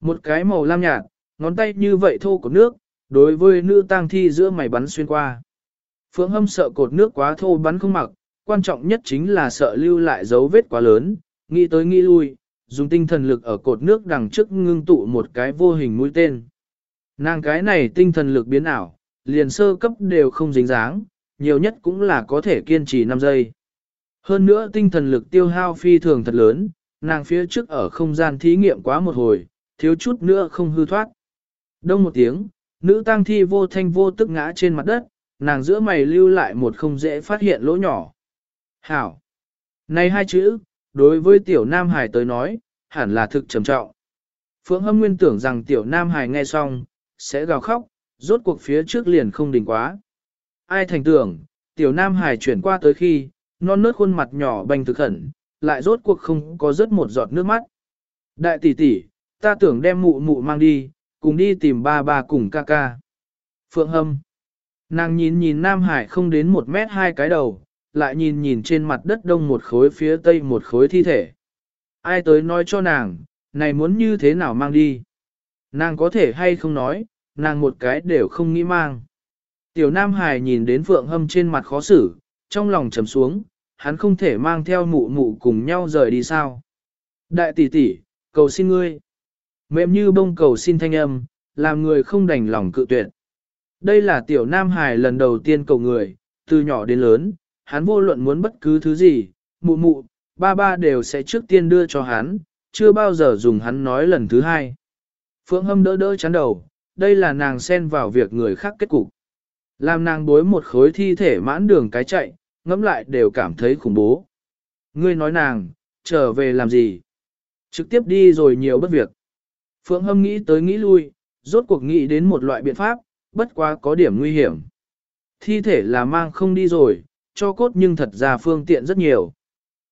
Một cái màu lam nhạt, ngón tay như vậy thô của nước, đối với nữ tang thi giữa mày bắn xuyên qua. Phượng hâm sợ cột nước quá thô bắn không mặc, quan trọng nhất chính là sợ lưu lại dấu vết quá lớn, nghĩ tới nghĩ lui, dùng tinh thần lực ở cột nước đằng trước ngưng tụ một cái vô hình mũi tên. Nàng cái này tinh thần lực biến ảo, liền sơ cấp đều không dính dáng, nhiều nhất cũng là có thể kiên trì 5 giây. Hơn nữa tinh thần lực tiêu hao phi thường thật lớn, nàng phía trước ở không gian thí nghiệm quá một hồi, thiếu chút nữa không hư thoát. Đông một tiếng, nữ tang thi vô thanh vô tức ngã trên mặt đất, nàng giữa mày lưu lại một không dễ phát hiện lỗ nhỏ. Hảo! Này hai chữ, đối với tiểu nam hải tới nói, hẳn là thực trầm trọng. Phượng hâm nguyên tưởng rằng tiểu nam hải nghe xong, sẽ gào khóc, rốt cuộc phía trước liền không đình quá. Ai thành tưởng, tiểu nam hải chuyển qua tới khi, non nớt khuôn mặt nhỏ bành thực khẩn, lại rốt cuộc không có rớt một giọt nước mắt. Đại tỷ tỷ, ta tưởng đem mụ mụ mang đi, cùng đi tìm ba ba cùng ca ca. Phượng Hâm. Nàng nhìn nhìn Nam Hải không đến một mét hai cái đầu, lại nhìn nhìn trên mặt đất đông một khối phía tây một khối thi thể. Ai tới nói cho nàng, này muốn như thế nào mang đi? Nàng có thể hay không nói, nàng một cái đều không nghĩ mang. Tiểu Nam Hải nhìn đến Phượng Hâm trên mặt khó xử, trong lòng trầm xuống, hắn không thể mang theo mụ mụ cùng nhau rời đi sao. Đại tỷ tỷ, cầu xin ngươi. Mềm như bông cầu xin thanh âm, làm người không đành lòng cự tuyệt. Đây là tiểu nam hài lần đầu tiên cầu người, từ nhỏ đến lớn, hắn vô luận muốn bất cứ thứ gì, mụ mụ, ba ba đều sẽ trước tiên đưa cho hắn, chưa bao giờ dùng hắn nói lần thứ hai. Phượng hâm đỡ đỡ chán đầu, đây là nàng xen vào việc người khác kết cục. Làm nàng bối một khối thi thể mãn đường cái chạy, ngẫm lại đều cảm thấy khủng bố. Ngươi nói nàng, trở về làm gì? Trực tiếp đi rồi nhiều bất việc. Phượng Hâm nghĩ tới nghĩ lui, rốt cuộc nghĩ đến một loại biện pháp, bất quá có điểm nguy hiểm. Thi thể là mang không đi rồi, cho cốt nhưng thật ra phương tiện rất nhiều.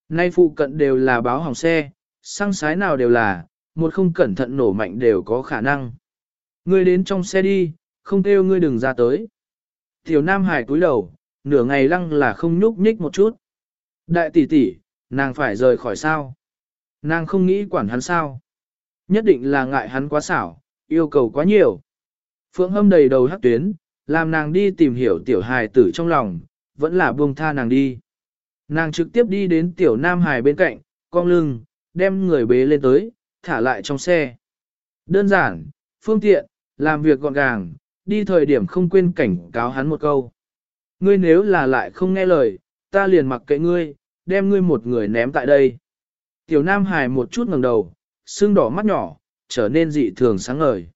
Nay phụ cận đều là báo hỏng xe, xăng sái nào đều là, một không cẩn thận nổ mạnh đều có khả năng. Ngươi đến trong xe đi, không kêu ngươi đừng ra tới. Tiểu Nam Hải cúi đầu, nửa ngày lăng là không nhúc nhích một chút. Đại tỷ tỷ, nàng phải rời khỏi sao? Nàng không nghĩ quản hắn sao? Nhất định là ngại hắn quá xảo, yêu cầu quá nhiều. Phượng hâm đầy đầu hắc tuyến, làm nàng đi tìm hiểu tiểu hài tử trong lòng, vẫn là buông tha nàng đi. Nàng trực tiếp đi đến tiểu nam hài bên cạnh, cong lưng, đem người bế lên tới, thả lại trong xe. Đơn giản, phương tiện, làm việc gọn gàng, đi thời điểm không quên cảnh cáo hắn một câu. Ngươi nếu là lại không nghe lời, ta liền mặc kệ ngươi, đem ngươi một người ném tại đây. Tiểu Nam Hải một chút ngẩng đầu, xương đỏ mắt nhỏ, trở nên dị thường sáng ngời.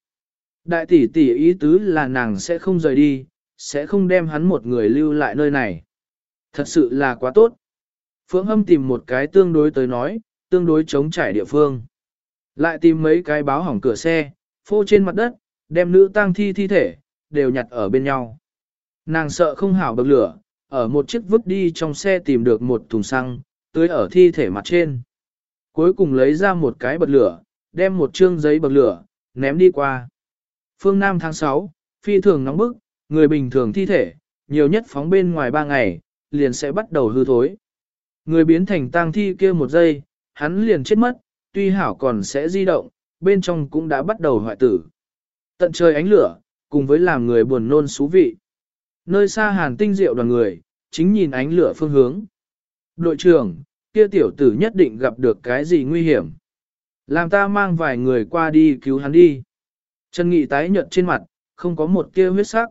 Đại tỷ tỷ ý tứ là nàng sẽ không rời đi, sẽ không đem hắn một người lưu lại nơi này. Thật sự là quá tốt. Phượng Hâm tìm một cái tương đối tới nói, tương đối chống trải địa phương. Lại tìm mấy cái báo hỏng cửa xe, phô trên mặt đất, đem nữ tang thi thi thể, đều nhặt ở bên nhau. Nàng sợ không hảo bậc lửa, ở một chiếc vứt đi trong xe tìm được một thùng xăng, tưới ở thi thể mặt trên. Cuối cùng lấy ra một cái bật lửa, đem một chương giấy bật lửa, ném đi qua. Phương Nam tháng 6, phi thường nóng bức, người bình thường thi thể, nhiều nhất phóng bên ngoài 3 ngày, liền sẽ bắt đầu hư thối. Người biến thành tang thi kia một giây, hắn liền chết mất, tuy hảo còn sẽ di động, bên trong cũng đã bắt đầu hoại tử. Tận trời ánh lửa, cùng với làm người buồn nôn xú vị. Nơi xa hàn tinh diệu đoàn người, chính nhìn ánh lửa phương hướng. Đội trưởng, kia tiểu tử nhất định gặp được cái gì nguy hiểm. Làm ta mang vài người qua đi cứu hắn đi. Trần Nghị tái nhợt trên mặt, không có một tia huyết sắc.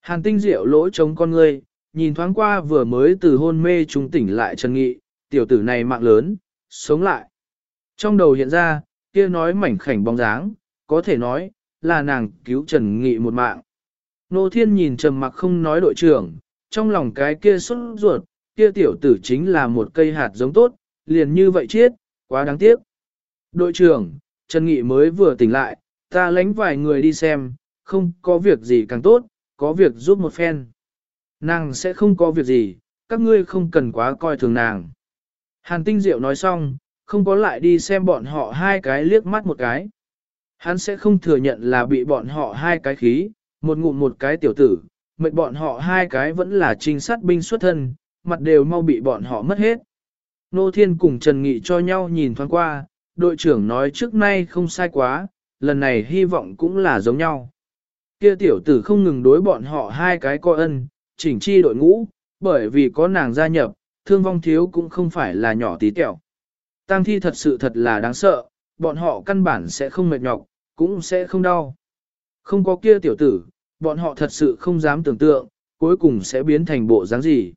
Hàn tinh diệu lỗ trống con ngươi, nhìn thoáng qua vừa mới từ hôn mê trung tỉnh lại Trần Nghị, tiểu tử này mạng lớn, sống lại. Trong đầu hiện ra, kia nói mảnh khảnh bóng dáng, có thể nói, là nàng cứu Trần Nghị một mạng. Nô Thiên nhìn trầm mặc không nói đội trưởng, trong lòng cái kia xuất ruột, kia tiểu tử chính là một cây hạt giống tốt, liền như vậy chết, quá đáng tiếc. Đội trưởng, Trần Nghị mới vừa tỉnh lại, ta lánh vài người đi xem, không có việc gì càng tốt, có việc giúp một phen. Nàng sẽ không có việc gì, các ngươi không cần quá coi thường nàng. Hàn tinh diệu nói xong, không có lại đi xem bọn họ hai cái liếc mắt một cái. Hắn sẽ không thừa nhận là bị bọn họ hai cái khí, một ngụm một cái tiểu tử, mệnh bọn họ hai cái vẫn là trinh sát binh xuất thân, mặt đều mau bị bọn họ mất hết. Nô Thiên cùng Trần Nghị cho nhau nhìn thoáng qua, đội trưởng nói trước nay không sai quá, lần này hy vọng cũng là giống nhau. Kia tiểu tử không ngừng đối bọn họ hai cái coi ân, chỉnh chi đội ngũ, bởi vì có nàng gia nhập, thương vong thiếu cũng không phải là nhỏ tí tẹo. Tăng thi thật sự thật là đáng sợ, bọn họ căn bản sẽ không mệt nhọc, cũng sẽ không đau. Không có kia tiểu tử, bọn họ thật sự không dám tưởng tượng, cuối cùng sẽ biến thành bộ dáng gì.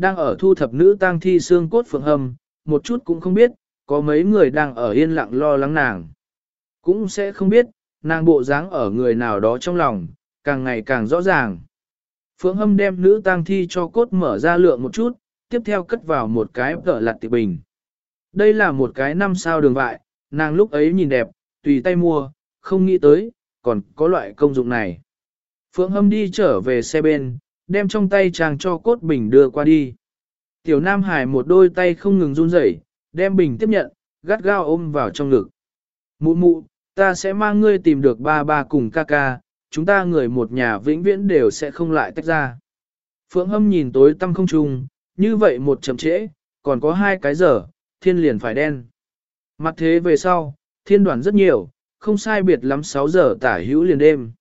Đang ở thu thập nữ tang thi xương cốt phượng hầm, một chút cũng không biết, có mấy người đang ở yên lặng lo lắng nàng. Cũng sẽ không biết, nàng bộ dáng ở người nào đó trong lòng, càng ngày càng rõ ràng. Phượng hâm đem nữ tang thi cho cốt mở ra lượng một chút, tiếp theo cất vào một cái cỡ lặt tiệp bình. Đây là một cái năm sao đường vại, nàng lúc ấy nhìn đẹp, tùy tay mua, không nghĩ tới, còn có loại công dụng này. Phượng hâm đi trở về xe bên, đem trong tay chàng cho cốt bình đưa qua đi. Tiểu Nam Hải một đôi tay không ngừng run rẩy, đem bình tiếp nhận, gắt gao ôm vào trong ngực. Mụ mụ, ta sẽ mang ngươi tìm được ba ba cùng ca ca, chúng ta người một nhà vĩnh viễn đều sẽ không lại tách ra. Phượng hâm nhìn tối tăm không trùng, như vậy một chậm trễ, còn có hai cái giờ, thiên liền phải đen. Mặt thế về sau, thiên đoàn rất nhiều, không sai biệt lắm 6 giờ tả hữu liền đêm.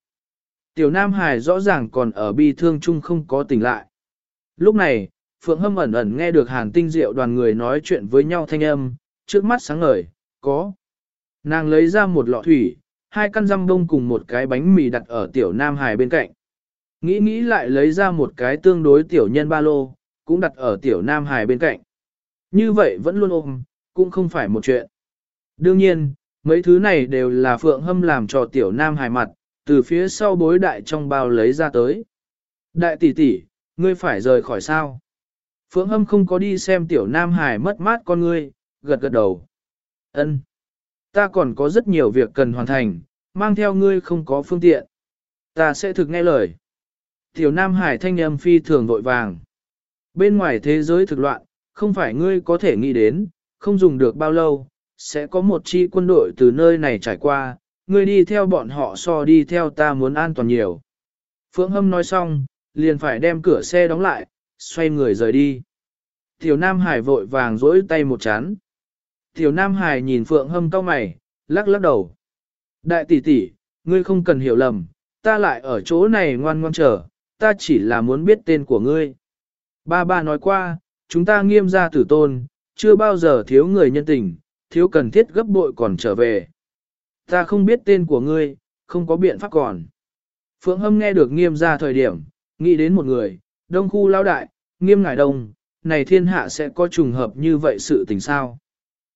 Tiểu Nam Hải rõ ràng còn ở bi thương chung không có tỉnh lại. Lúc này, Phượng Hâm ẩn ẩn nghe được hàn tinh diệu đoàn người nói chuyện với nhau thanh âm, trước mắt sáng ngời, có. Nàng lấy ra một lọ thủy, hai căn răm bông cùng một cái bánh mì đặt ở tiểu Nam Hải bên cạnh. Nghĩ nghĩ lại lấy ra một cái tương đối tiểu nhân ba lô, cũng đặt ở tiểu Nam Hải bên cạnh. Như vậy vẫn luôn ôm, cũng không phải một chuyện. Đương nhiên, mấy thứ này đều là Phượng Hâm làm cho tiểu Nam Hải mặt, từ phía sau bối đại trong bao lấy ra tới. Đại tỷ tỷ, ngươi phải rời khỏi sao? Phượng Hâm không có đi xem tiểu Nam Hải mất mát con ngươi, gật gật đầu. Ân, Ta còn có rất nhiều việc cần hoàn thành, mang theo ngươi không có phương tiện. Ta sẽ thực nghe lời. Tiểu Nam Hải thanh âm phi thường vội vàng. Bên ngoài thế giới thực loạn, không phải ngươi có thể nghĩ đến, không dùng được bao lâu, sẽ có một chi quân đội từ nơi này trải qua, ngươi đi theo bọn họ so đi theo ta muốn an toàn nhiều. Phượng Hâm nói xong, liền phải đem cửa xe đóng lại, xoay người rời đi. Tiểu Nam Hải vội vàng dỗi tay một chán. Tiểu Nam Hải nhìn Phượng Hâm cau mày, lắc lắc đầu. Đại tỷ tỷ, ngươi không cần hiểu lầm, ta lại ở chỗ này ngoan ngoan chờ, ta chỉ là muốn biết tên của ngươi. Ba ba nói qua, chúng ta nghiêm gia tử tôn, chưa bao giờ thiếu người nhân tình, thiếu cần thiết gấp bội còn trở về. Ta không biết tên của ngươi, không có biện pháp còn. Phượng Hâm nghe được nghiêm ra thời điểm, nghĩ đến một người, đông khu lao đại, nghiêm ngải đông, này thiên hạ sẽ có trùng hợp như vậy sự tình sao.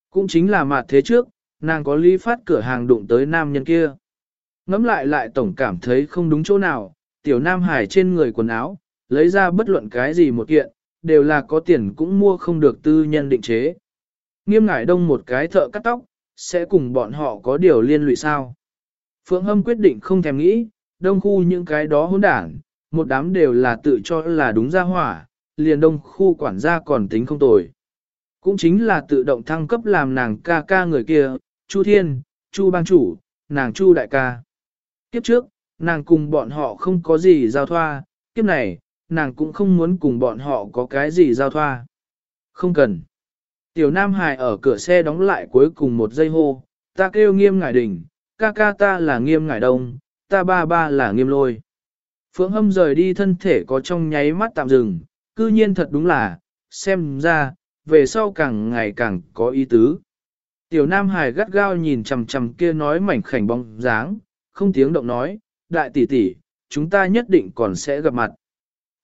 Cũng chính là mặt thế trước, nàng có lý phát cửa hàng đụng tới nam nhân kia. Ngắm lại lại tổng cảm thấy không đúng chỗ nào, tiểu nam hải trên người quần áo, lấy ra bất luận cái gì một kiện, đều là có tiền cũng mua không được tư nhân định chế. Nghiêm ngải đông một cái thợ cắt tóc, sẽ cùng bọn họ có điều liên lụy sao. Phượng Hâm quyết định không thèm nghĩ, đông khu những cái đó hỗn đảng, một đám đều là tự cho là đúng ra hỏa, liền đông khu quản gia còn tính không tồi. Cũng chính là tự động thăng cấp làm nàng ca ca người kia, Chu Thiên, Chu Bang Chủ, nàng Chu Đại ca. Kiếp trước, nàng cùng bọn họ không có gì giao thoa, kiếp này, nàng cũng không muốn cùng bọn họ có cái gì giao thoa. Không cần. Tiểu Nam Hải ở cửa xe đóng lại cuối cùng một giây hô, ta kêu nghiêm ngải đỉnh, ca ca ta là nghiêm ngải đông, ta ba ba là nghiêm lôi. Phượng hâm rời đi thân thể có trong nháy mắt tạm dừng, cư nhiên thật đúng là, xem ra, về sau càng ngày càng có ý tứ. Tiểu Nam Hải gắt gao nhìn chằm chằm kia nói mảnh khảnh bóng dáng, không tiếng động nói, đại tỷ tỷ, chúng ta nhất định còn sẽ gặp mặt.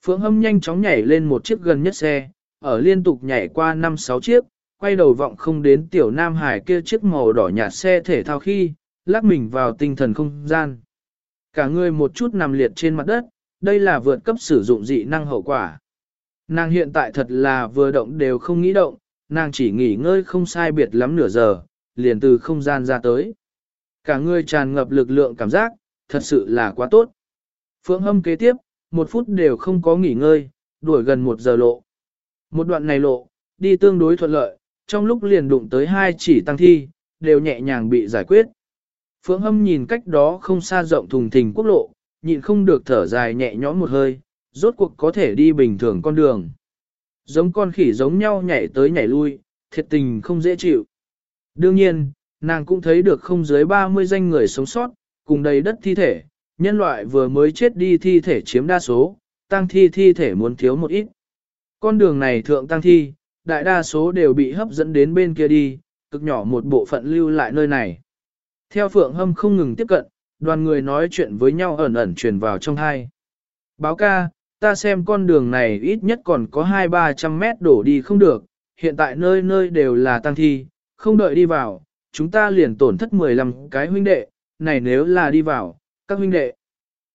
Phượng hâm nhanh chóng nhảy lên một chiếc gần nhất xe, ở liên tục nhảy qua 5-6 chiếc, quay đầu vọng không đến tiểu Nam Hải kia chiếc màu đỏ nhạt xe thể thao khi, lắc mình vào tinh thần không gian. Cả người một chút nằm liệt trên mặt đất, đây là vượt cấp sử dụng dị năng hậu quả. Nàng hiện tại thật là vừa động đều không nghĩ động, nàng chỉ nghỉ ngơi không sai biệt lắm nửa giờ, liền từ không gian ra tới. Cả người tràn ngập lực lượng cảm giác, thật sự là quá tốt. Phượng hâm kế tiếp, một phút đều không có nghỉ ngơi, đuổi gần một giờ lộ. Một đoạn này lộ, đi tương đối thuận lợi, trong lúc liền đụng tới hai chỉ tăng thi, đều nhẹ nhàng bị giải quyết. Phượng hâm nhìn cách đó không xa rộng thùng thình quốc lộ, nhịn không được thở dài nhẹ nhõm một hơi, rốt cuộc có thể đi bình thường con đường. Giống con khỉ giống nhau nhảy tới nhảy lui, thiệt tình không dễ chịu. Đương nhiên, nàng cũng thấy được không dưới 30 danh người sống sót, cùng đầy đất thi thể, nhân loại vừa mới chết đi thi thể chiếm đa số, tăng thi thi thể muốn thiếu một ít. Con đường này thượng tăng thi, đại đa số đều bị hấp dẫn đến bên kia đi, cực nhỏ một bộ phận lưu lại nơi này. Theo Phượng Hâm không ngừng tiếp cận, đoàn người nói chuyện với nhau ẩn ẩn truyền vào trong hai. Báo ca, ta xem con đường này ít nhất còn có 2-300 mét đổ đi không được, hiện tại nơi nơi đều là tăng thi, không đợi đi vào, chúng ta liền tổn thất 15 cái huynh đệ, này nếu là đi vào, các huynh đệ.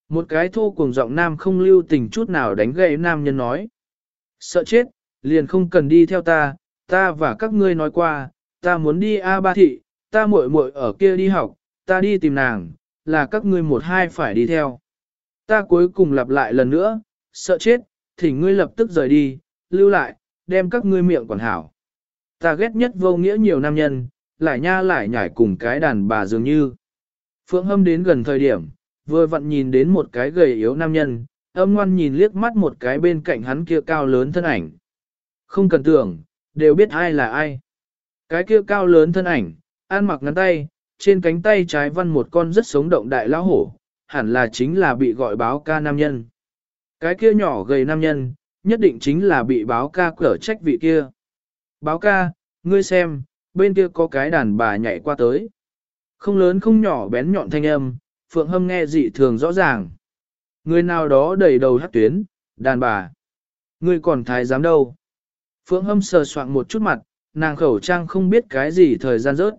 Một cái thô cùng giọng nam không lưu tình chút nào đánh gậy nam nhân nói. Sợ chết, liền không cần đi theo ta, ta và các ngươi nói qua, ta muốn đi A Ba Thị, ta muội muội ở kia đi học, ta đi tìm nàng, là các ngươi một hai phải đi theo. Ta cuối cùng lặp lại lần nữa, sợ chết, thì ngươi lập tức rời đi, lưu lại, đem các ngươi miệng quản hảo. Ta ghét nhất vô nghĩa nhiều nam nhân, lại nha lại nhảy cùng cái đàn bà dường như. Phượng hâm đến gần thời điểm, vừa vặn nhìn đến một cái gầy yếu nam nhân, âm ngoan nhìn liếc mắt một cái bên cạnh hắn kia cao lớn thân ảnh. Không cần tưởng, đều biết ai là ai. Cái kia cao lớn thân ảnh, ăn mặc ngắn tay, trên cánh tay trái văn một con rất sống động đại lão hổ, hẳn là chính là bị gọi báo ca nam nhân. Cái kia nhỏ gầy nam nhân, nhất định chính là bị báo ca cở trách vị kia. Báo ca, ngươi xem, bên kia có cái đàn bà nhảy qua tới. Không lớn không nhỏ bén nhọn thanh âm, Phượng Hâm nghe dị thường rõ ràng. Người nào đó đầy đầu hát tuyến, đàn bà. Ngươi còn thái giám đâu. Phượng Hâm sờ soạn một chút mặt, nàng khẩu trang không biết cái gì thời gian rớt.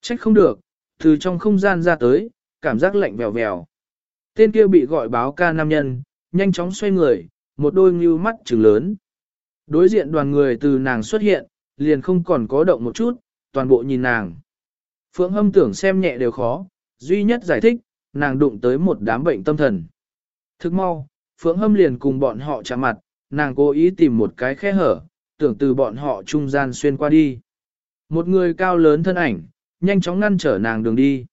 Trách không được, từ trong không gian ra tới, cảm giác lạnh vèo vèo. Tên kia bị gọi báo ca nam nhân, nhanh chóng xoay người, một đôi ngưu mắt trừng lớn. Đối diện đoàn người từ nàng xuất hiện, liền không còn có động một chút, toàn bộ nhìn nàng. Phượng hâm tưởng xem nhẹ đều khó, duy nhất giải thích, nàng đụng tới một đám bệnh tâm thần. Thức mau, Phượng hâm liền cùng bọn họ chạm mặt, nàng cố ý tìm một cái khe hở, tưởng từ bọn họ trung gian xuyên qua đi. Một người cao lớn thân ảnh, nhanh chóng ngăn trở nàng đường đi.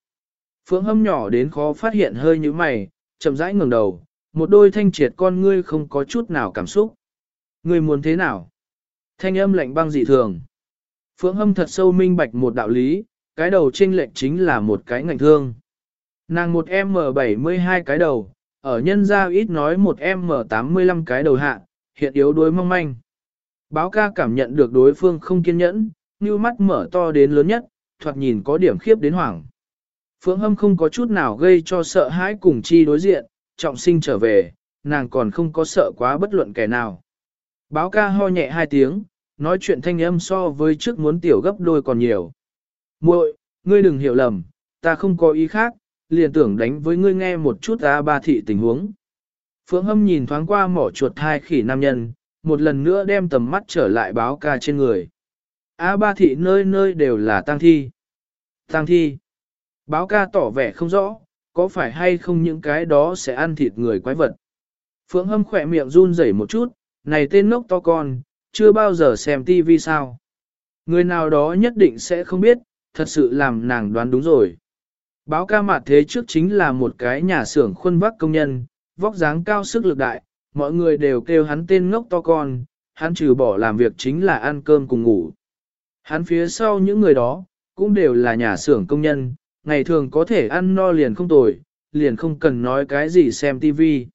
Phượng hâm nhỏ đến khó phát hiện hơi như mày, chậm rãi ngừng đầu, một đôi thanh triệt con ngươi không có chút nào cảm xúc. Ngươi muốn thế nào? Thanh âm lạnh băng dị thường. Phượng hâm thật sâu minh bạch một đạo lý, cái đầu trên lệnh chính là một cái ngạnh thương. Nàng một M72 cái đầu, ở nhân gia ít nói một M85 cái đầu hạ, hiện yếu đuối mong manh. Báo ca cảm nhận được đối phương không kiên nhẫn, như mắt mở to đến lớn nhất, thoạt nhìn có điểm khiếp đến hoảng. Phượng Hâm không có chút nào gây cho sợ hãi cùng chi đối diện, trọng sinh trở về, nàng còn không có sợ quá bất luận kẻ nào. Báo ca ho nhẹ hai tiếng, nói chuyện thanh âm so với trước muốn tiểu gấp đôi còn nhiều. muội ngươi đừng hiểu lầm, ta không có ý khác, liền tưởng đánh với ngươi nghe một chút ta ba thị tình huống. Phượng Hâm nhìn thoáng qua mỏ chuột hai khỉ nam nhân, một lần nữa đem tầm mắt trở lại báo ca trên người. A ba thị nơi nơi đều là tang thi. Tang thi. Báo ca tỏ vẻ không rõ, có phải hay không những cái đó sẽ ăn thịt người quái vật. Phượng hâm khỏe miệng run rẩy một chút, này tên ngốc to con, chưa bao giờ xem tivi sao. Người nào đó nhất định sẽ không biết, thật sự làm nàng đoán đúng rồi. Báo ca mặt thế trước chính là một cái nhà xưởng khuôn vác công nhân, vóc dáng cao sức lực đại, mọi người đều kêu hắn tên ngốc to con, hắn trừ bỏ làm việc chính là ăn cơm cùng ngủ. Hắn phía sau những người đó, cũng đều là nhà xưởng công nhân, ngày thường có thể ăn no liền không tồi, liền không cần nói cái gì xem tivi.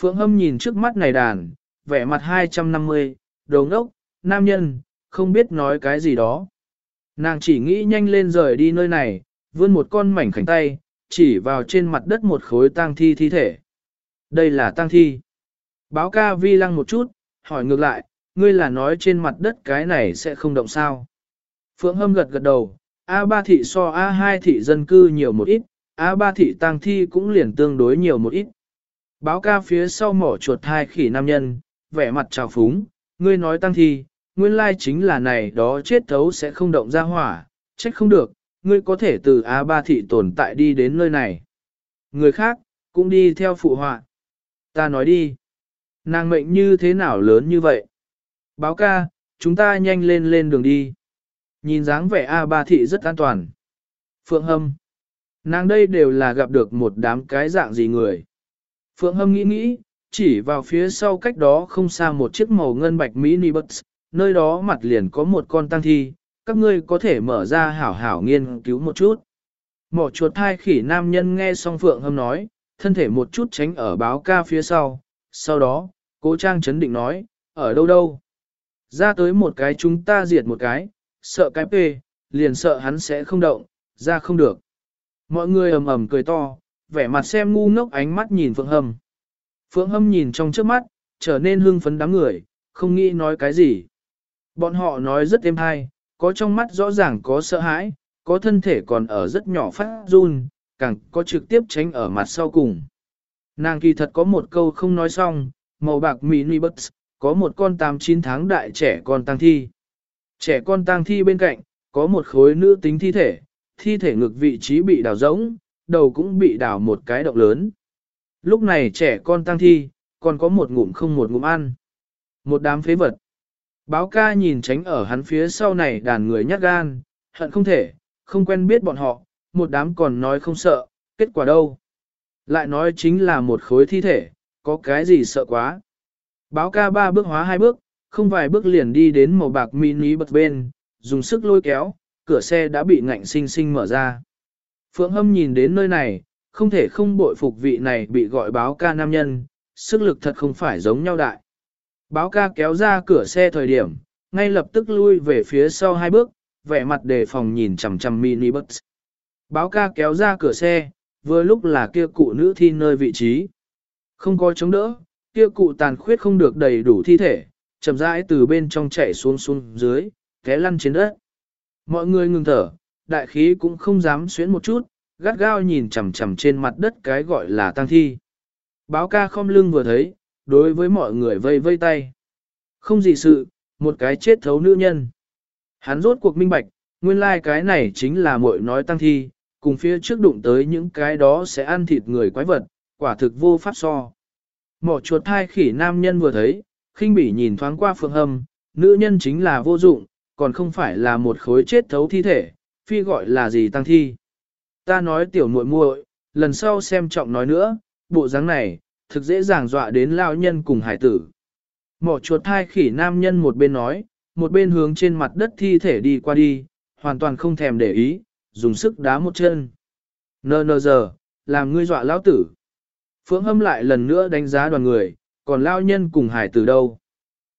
Phượng Hâm nhìn trước mắt này đàn, vẻ mặt 250, đồ ngốc, nam nhân, không biết nói cái gì đó. Nàng chỉ nghĩ nhanh lên rời đi nơi này, vươn một con mảnh khảnh tay, chỉ vào trên mặt đất một khối tang thi thi thể. Đây là tang thi. Báo ca vi lăng một chút, hỏi ngược lại, ngươi là nói trên mặt đất cái này sẽ không động sao. Phượng Hâm gật gật đầu, A3 thị so A2 thị dân cư nhiều một ít, A3 thị tang thi cũng liền tương đối nhiều một ít. Báo ca phía sau mỏ chuột hai khỉ nam nhân, vẻ mặt trào phúng, ngươi nói tăng thi, nguyên lai chính là này đó chết thấu sẽ không động ra hỏa, trách không được, ngươi có thể từ A3 thị tồn tại đi đến nơi này. Người khác, cũng đi theo phụ họa. Ta nói đi, nàng mệnh như thế nào lớn như vậy? Báo ca, chúng ta nhanh lên lên đường đi. Nhìn dáng vẻ A3 thị rất an toàn. Phượng Hâm, nàng đây đều là gặp được một đám cái dạng gì người. Phượng Hâm nghĩ nghĩ, chỉ vào phía sau cách đó không xa một chiếc màu ngân bạch mini bus, nơi đó mặt liền có một con tăng thi, các ngươi có thể mở ra hảo hảo nghiên cứu một chút. Mỏ chuột thai khỉ nam nhân nghe xong Phượng Hâm nói, thân thể một chút tránh ở báo ca phía sau, sau đó, cố trang chấn định nói, ở đâu đâu. Ra tới một cái chúng ta diệt một cái, sợ cái pê, liền sợ hắn sẽ không động, ra không được. Mọi người ầm ầm cười to, vẻ mặt xem ngu ngốc ánh mắt nhìn Phượng Hâm. Phượng Hâm nhìn trong trước mắt, trở nên hưng phấn đám người, không nghĩ nói cái gì. Bọn họ nói rất êm hay, có trong mắt rõ ràng có sợ hãi, có thân thể còn ở rất nhỏ phát run, càng có trực tiếp tránh ở mặt sau cùng. Nàng kỳ thật có một câu không nói xong, màu bạc mini bus, có một con 8-9 tháng đại trẻ con tang thi. Trẻ con tang thi bên cạnh, có một khối nữ tính thi thể, thi thể ngực vị trí bị đào rỗng, đầu cũng bị đào một cái động lớn. Lúc này trẻ con tang thi, còn có một ngụm không một ngụm ăn. Một đám phế vật. Báo ca nhìn tránh ở hắn phía sau này đàn người nhát gan, hận không thể, không quen biết bọn họ, một đám còn nói không sợ, kết quả đâu. Lại nói chính là một khối thi thể, có cái gì sợ quá. Báo ca ba bước hóa hai bước, không vài bước liền đi đến màu bạc mini bật bên, dùng sức lôi kéo, cửa xe đã bị ngạnh sinh sinh mở ra. Phượng Hâm nhìn đến nơi này, không thể không bội phục vị này bị gọi báo ca nam nhân, sức lực thật không phải giống nhau đại. Báo ca kéo ra cửa xe thời điểm, ngay lập tức lui về phía sau hai bước, vẻ mặt đề phòng nhìn chằm chằm mini bus. Báo ca kéo ra cửa xe, vừa lúc là kia cụ nữ thi nơi vị trí. Không có chống đỡ, kia cụ tàn khuyết không được đầy đủ thi thể, chậm rãi từ bên trong chạy xuống xuống dưới, té lăn trên đất. Mọi người ngừng thở, đại khí cũng không dám xuyến một chút, gắt gao nhìn chằm chằm trên mặt đất cái gọi là tang thi. Báo ca không lưng vừa thấy, đối với mọi người vây vây tay. Không gì sự, một cái chết thấu nữ nhân. Hắn rốt cuộc minh bạch, nguyên lai like cái này chính là muội nói tăng thi, cùng phía trước đụng tới những cái đó sẽ ăn thịt người quái vật, quả thực vô pháp so. Mỏ chuột thai khỉ nam nhân vừa thấy, khinh bỉ nhìn thoáng qua phượng hâm, nữ nhân chính là vô dụng, còn không phải là một khối chết thấu thi thể, phi gọi là gì tăng thi. Ta nói tiểu muội muội, lần sau xem trọng nói nữa, bộ dáng này, thực dễ dàng dọa đến lao nhân cùng hải tử. Mỏ chuột thai khỉ nam nhân một bên nói, một bên hướng trên mặt đất thi thể đi qua đi, hoàn toàn không thèm để ý, dùng sức đá một chân. Nơ nơ giờ, làm ngươi dọa lão tử. Phượng hâm lại lần nữa đánh giá đoàn người, còn lao nhân cùng hải tử đâu.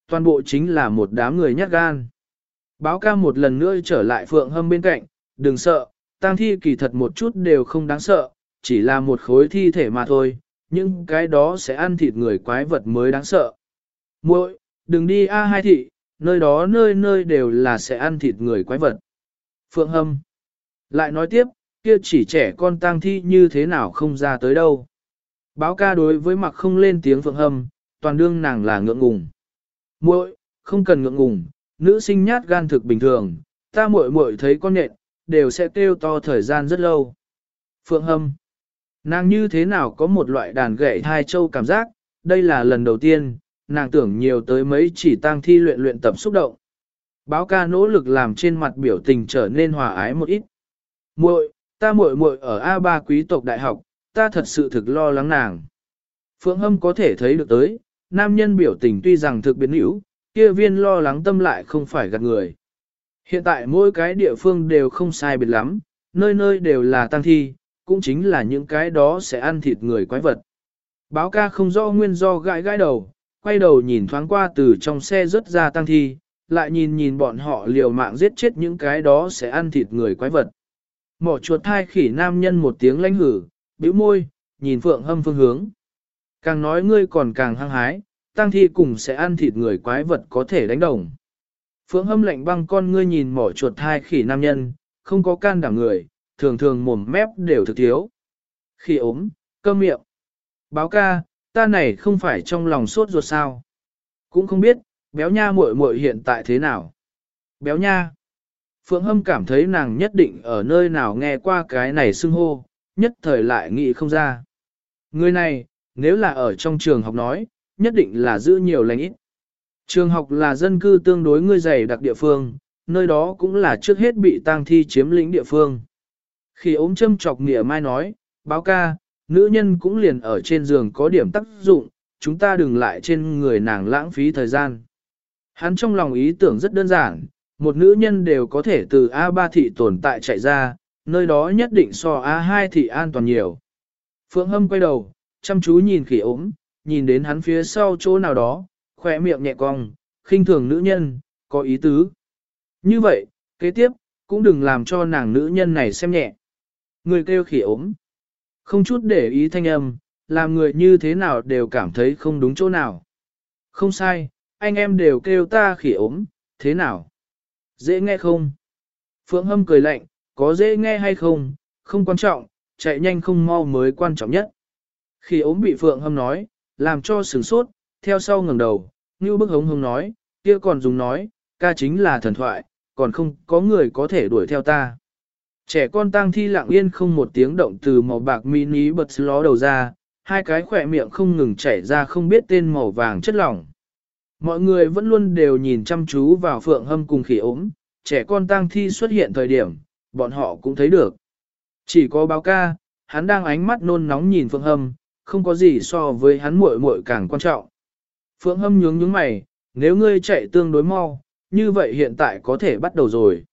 Toàn bộ chính là một đám người nhát gan. Báo ca một lần nữa trở lại Phượng hâm bên cạnh, đừng sợ, tang thi kỳ thật một chút đều không đáng sợ, chỉ là một khối thi thể mà thôi, nhưng cái đó sẽ ăn thịt người quái vật mới đáng sợ. Muội, đừng đi A hai thị, nơi đó nơi nơi đều là sẽ ăn thịt người quái vật. Phượng Hâm lại nói tiếp, kia chỉ trẻ con tang thi như thế nào không ra tới đâu. Báo ca đối với mặc không lên tiếng Phượng Hâm, toàn đương nàng là ngượng ngùng. Muội, không cần ngượng ngùng, nữ sinh nhát gan thực bình thường, ta muội muội thấy con nện, đều sẽ kêu to thời gian rất lâu. Phượng Hâm Nàng như thế nào có một loại đàn gậy hai châu cảm giác, đây là lần đầu tiên, nàng tưởng nhiều tới mấy chỉ tang thi luyện luyện tập xúc động. Báo ca nỗ lực làm trên mặt biểu tình trở nên hòa ái một ít. Muội, ta muội muội ở A3 quý tộc đại học, ta thật sự thực lo lắng nàng. Phượng Hâm có thể thấy được tới, nam nhân biểu tình tuy rằng thực biến hữu, kia viên lo lắng tâm lại không phải gạt người. Hiện tại mỗi cái địa phương đều không sai biệt lắm, nơi nơi đều là tăng thi, cũng chính là những cái đó sẽ ăn thịt người quái vật. Báo ca không rõ nguyên do gãi gãi đầu, quay đầu nhìn thoáng qua từ trong xe rớt ra tăng thi, lại nhìn nhìn bọn họ liều mạng giết chết những cái đó sẽ ăn thịt người quái vật. Mỏ chuột thai khỉ nam nhân một tiếng lanh hử, bĩu môi, nhìn phượng hâm phương hướng. Càng nói ngươi còn càng hăng hái, tăng thi cùng sẽ ăn thịt người quái vật có thể đánh đồng. Phượng hâm lạnh băng con ngươi nhìn mỏ chuột thai khỉ nam nhân, không có can đảm người, thường thường mồm mép đều thực thiếu. Khi ốm, cơm miệng. Báo ca, ta này không phải trong lòng sốt ruột sao. Cũng không biết, béo nha muội muội hiện tại thế nào. Béo nha. Phượng Hâm cảm thấy nàng nhất định ở nơi nào nghe qua cái này xưng hô, nhất thời lại nghĩ không ra. Người này, nếu là ở trong trường học nói, nhất định là giữ nhiều lành ít. Trường học là dân cư tương đối người dày đặc địa phương, nơi đó cũng là trước hết bị tang thi chiếm lĩnh địa phương. Khi ốm châm chọc nghĩa mai nói, báo ca, nữ nhân cũng liền ở trên giường có điểm tác dụng, chúng ta đừng lại trên người nàng lãng phí thời gian. Hắn trong lòng ý tưởng rất đơn giản, một nữ nhân đều có thể từ A3 thị tồn tại chạy ra, nơi đó nhất định so A2 thị an toàn nhiều. Phượng Hâm quay đầu, chăm chú nhìn khỉ ốm, nhìn đến hắn phía sau chỗ nào đó, khỏe miệng nhẹ cong, khinh thường nữ nhân, có ý tứ. Như vậy, kế tiếp, cũng đừng làm cho nàng nữ nhân này xem nhẹ. Người kêu khỉ ốm. Không chút để ý thanh âm, làm người như thế nào đều cảm thấy không đúng chỗ nào. Không sai, anh em đều kêu ta khỉ ốm, thế nào? Dễ nghe không? Phượng Hâm cười lạnh, có dễ nghe hay không, không quan trọng, chạy nhanh không mau mới quan trọng nhất. Khi ốm bị Phượng Hâm nói, làm cho sửng sốt, theo sau ngẩng đầu, như bức hống hống nói, kia còn dùng nói, ca chính là thần thoại, còn không có người có thể đuổi theo ta. Trẻ con tang thi lặng yên không một tiếng động từ màu bạc mini bật ló đầu ra, hai cái khỏe miệng không ngừng chảy ra không biết tên màu vàng chất lỏng. Mọi người vẫn luôn đều nhìn chăm chú vào phượng hâm cùng khỉ ốm, trẻ con tang thi xuất hiện thời điểm, bọn họ cũng thấy được. Chỉ có báo ca, hắn đang ánh mắt nôn nóng nhìn phượng hâm, không có gì so với hắn muội muội càng quan trọng. Phượng hâm nhướng nhướng mày, nếu ngươi chạy tương đối mau, như vậy hiện tại có thể bắt đầu rồi.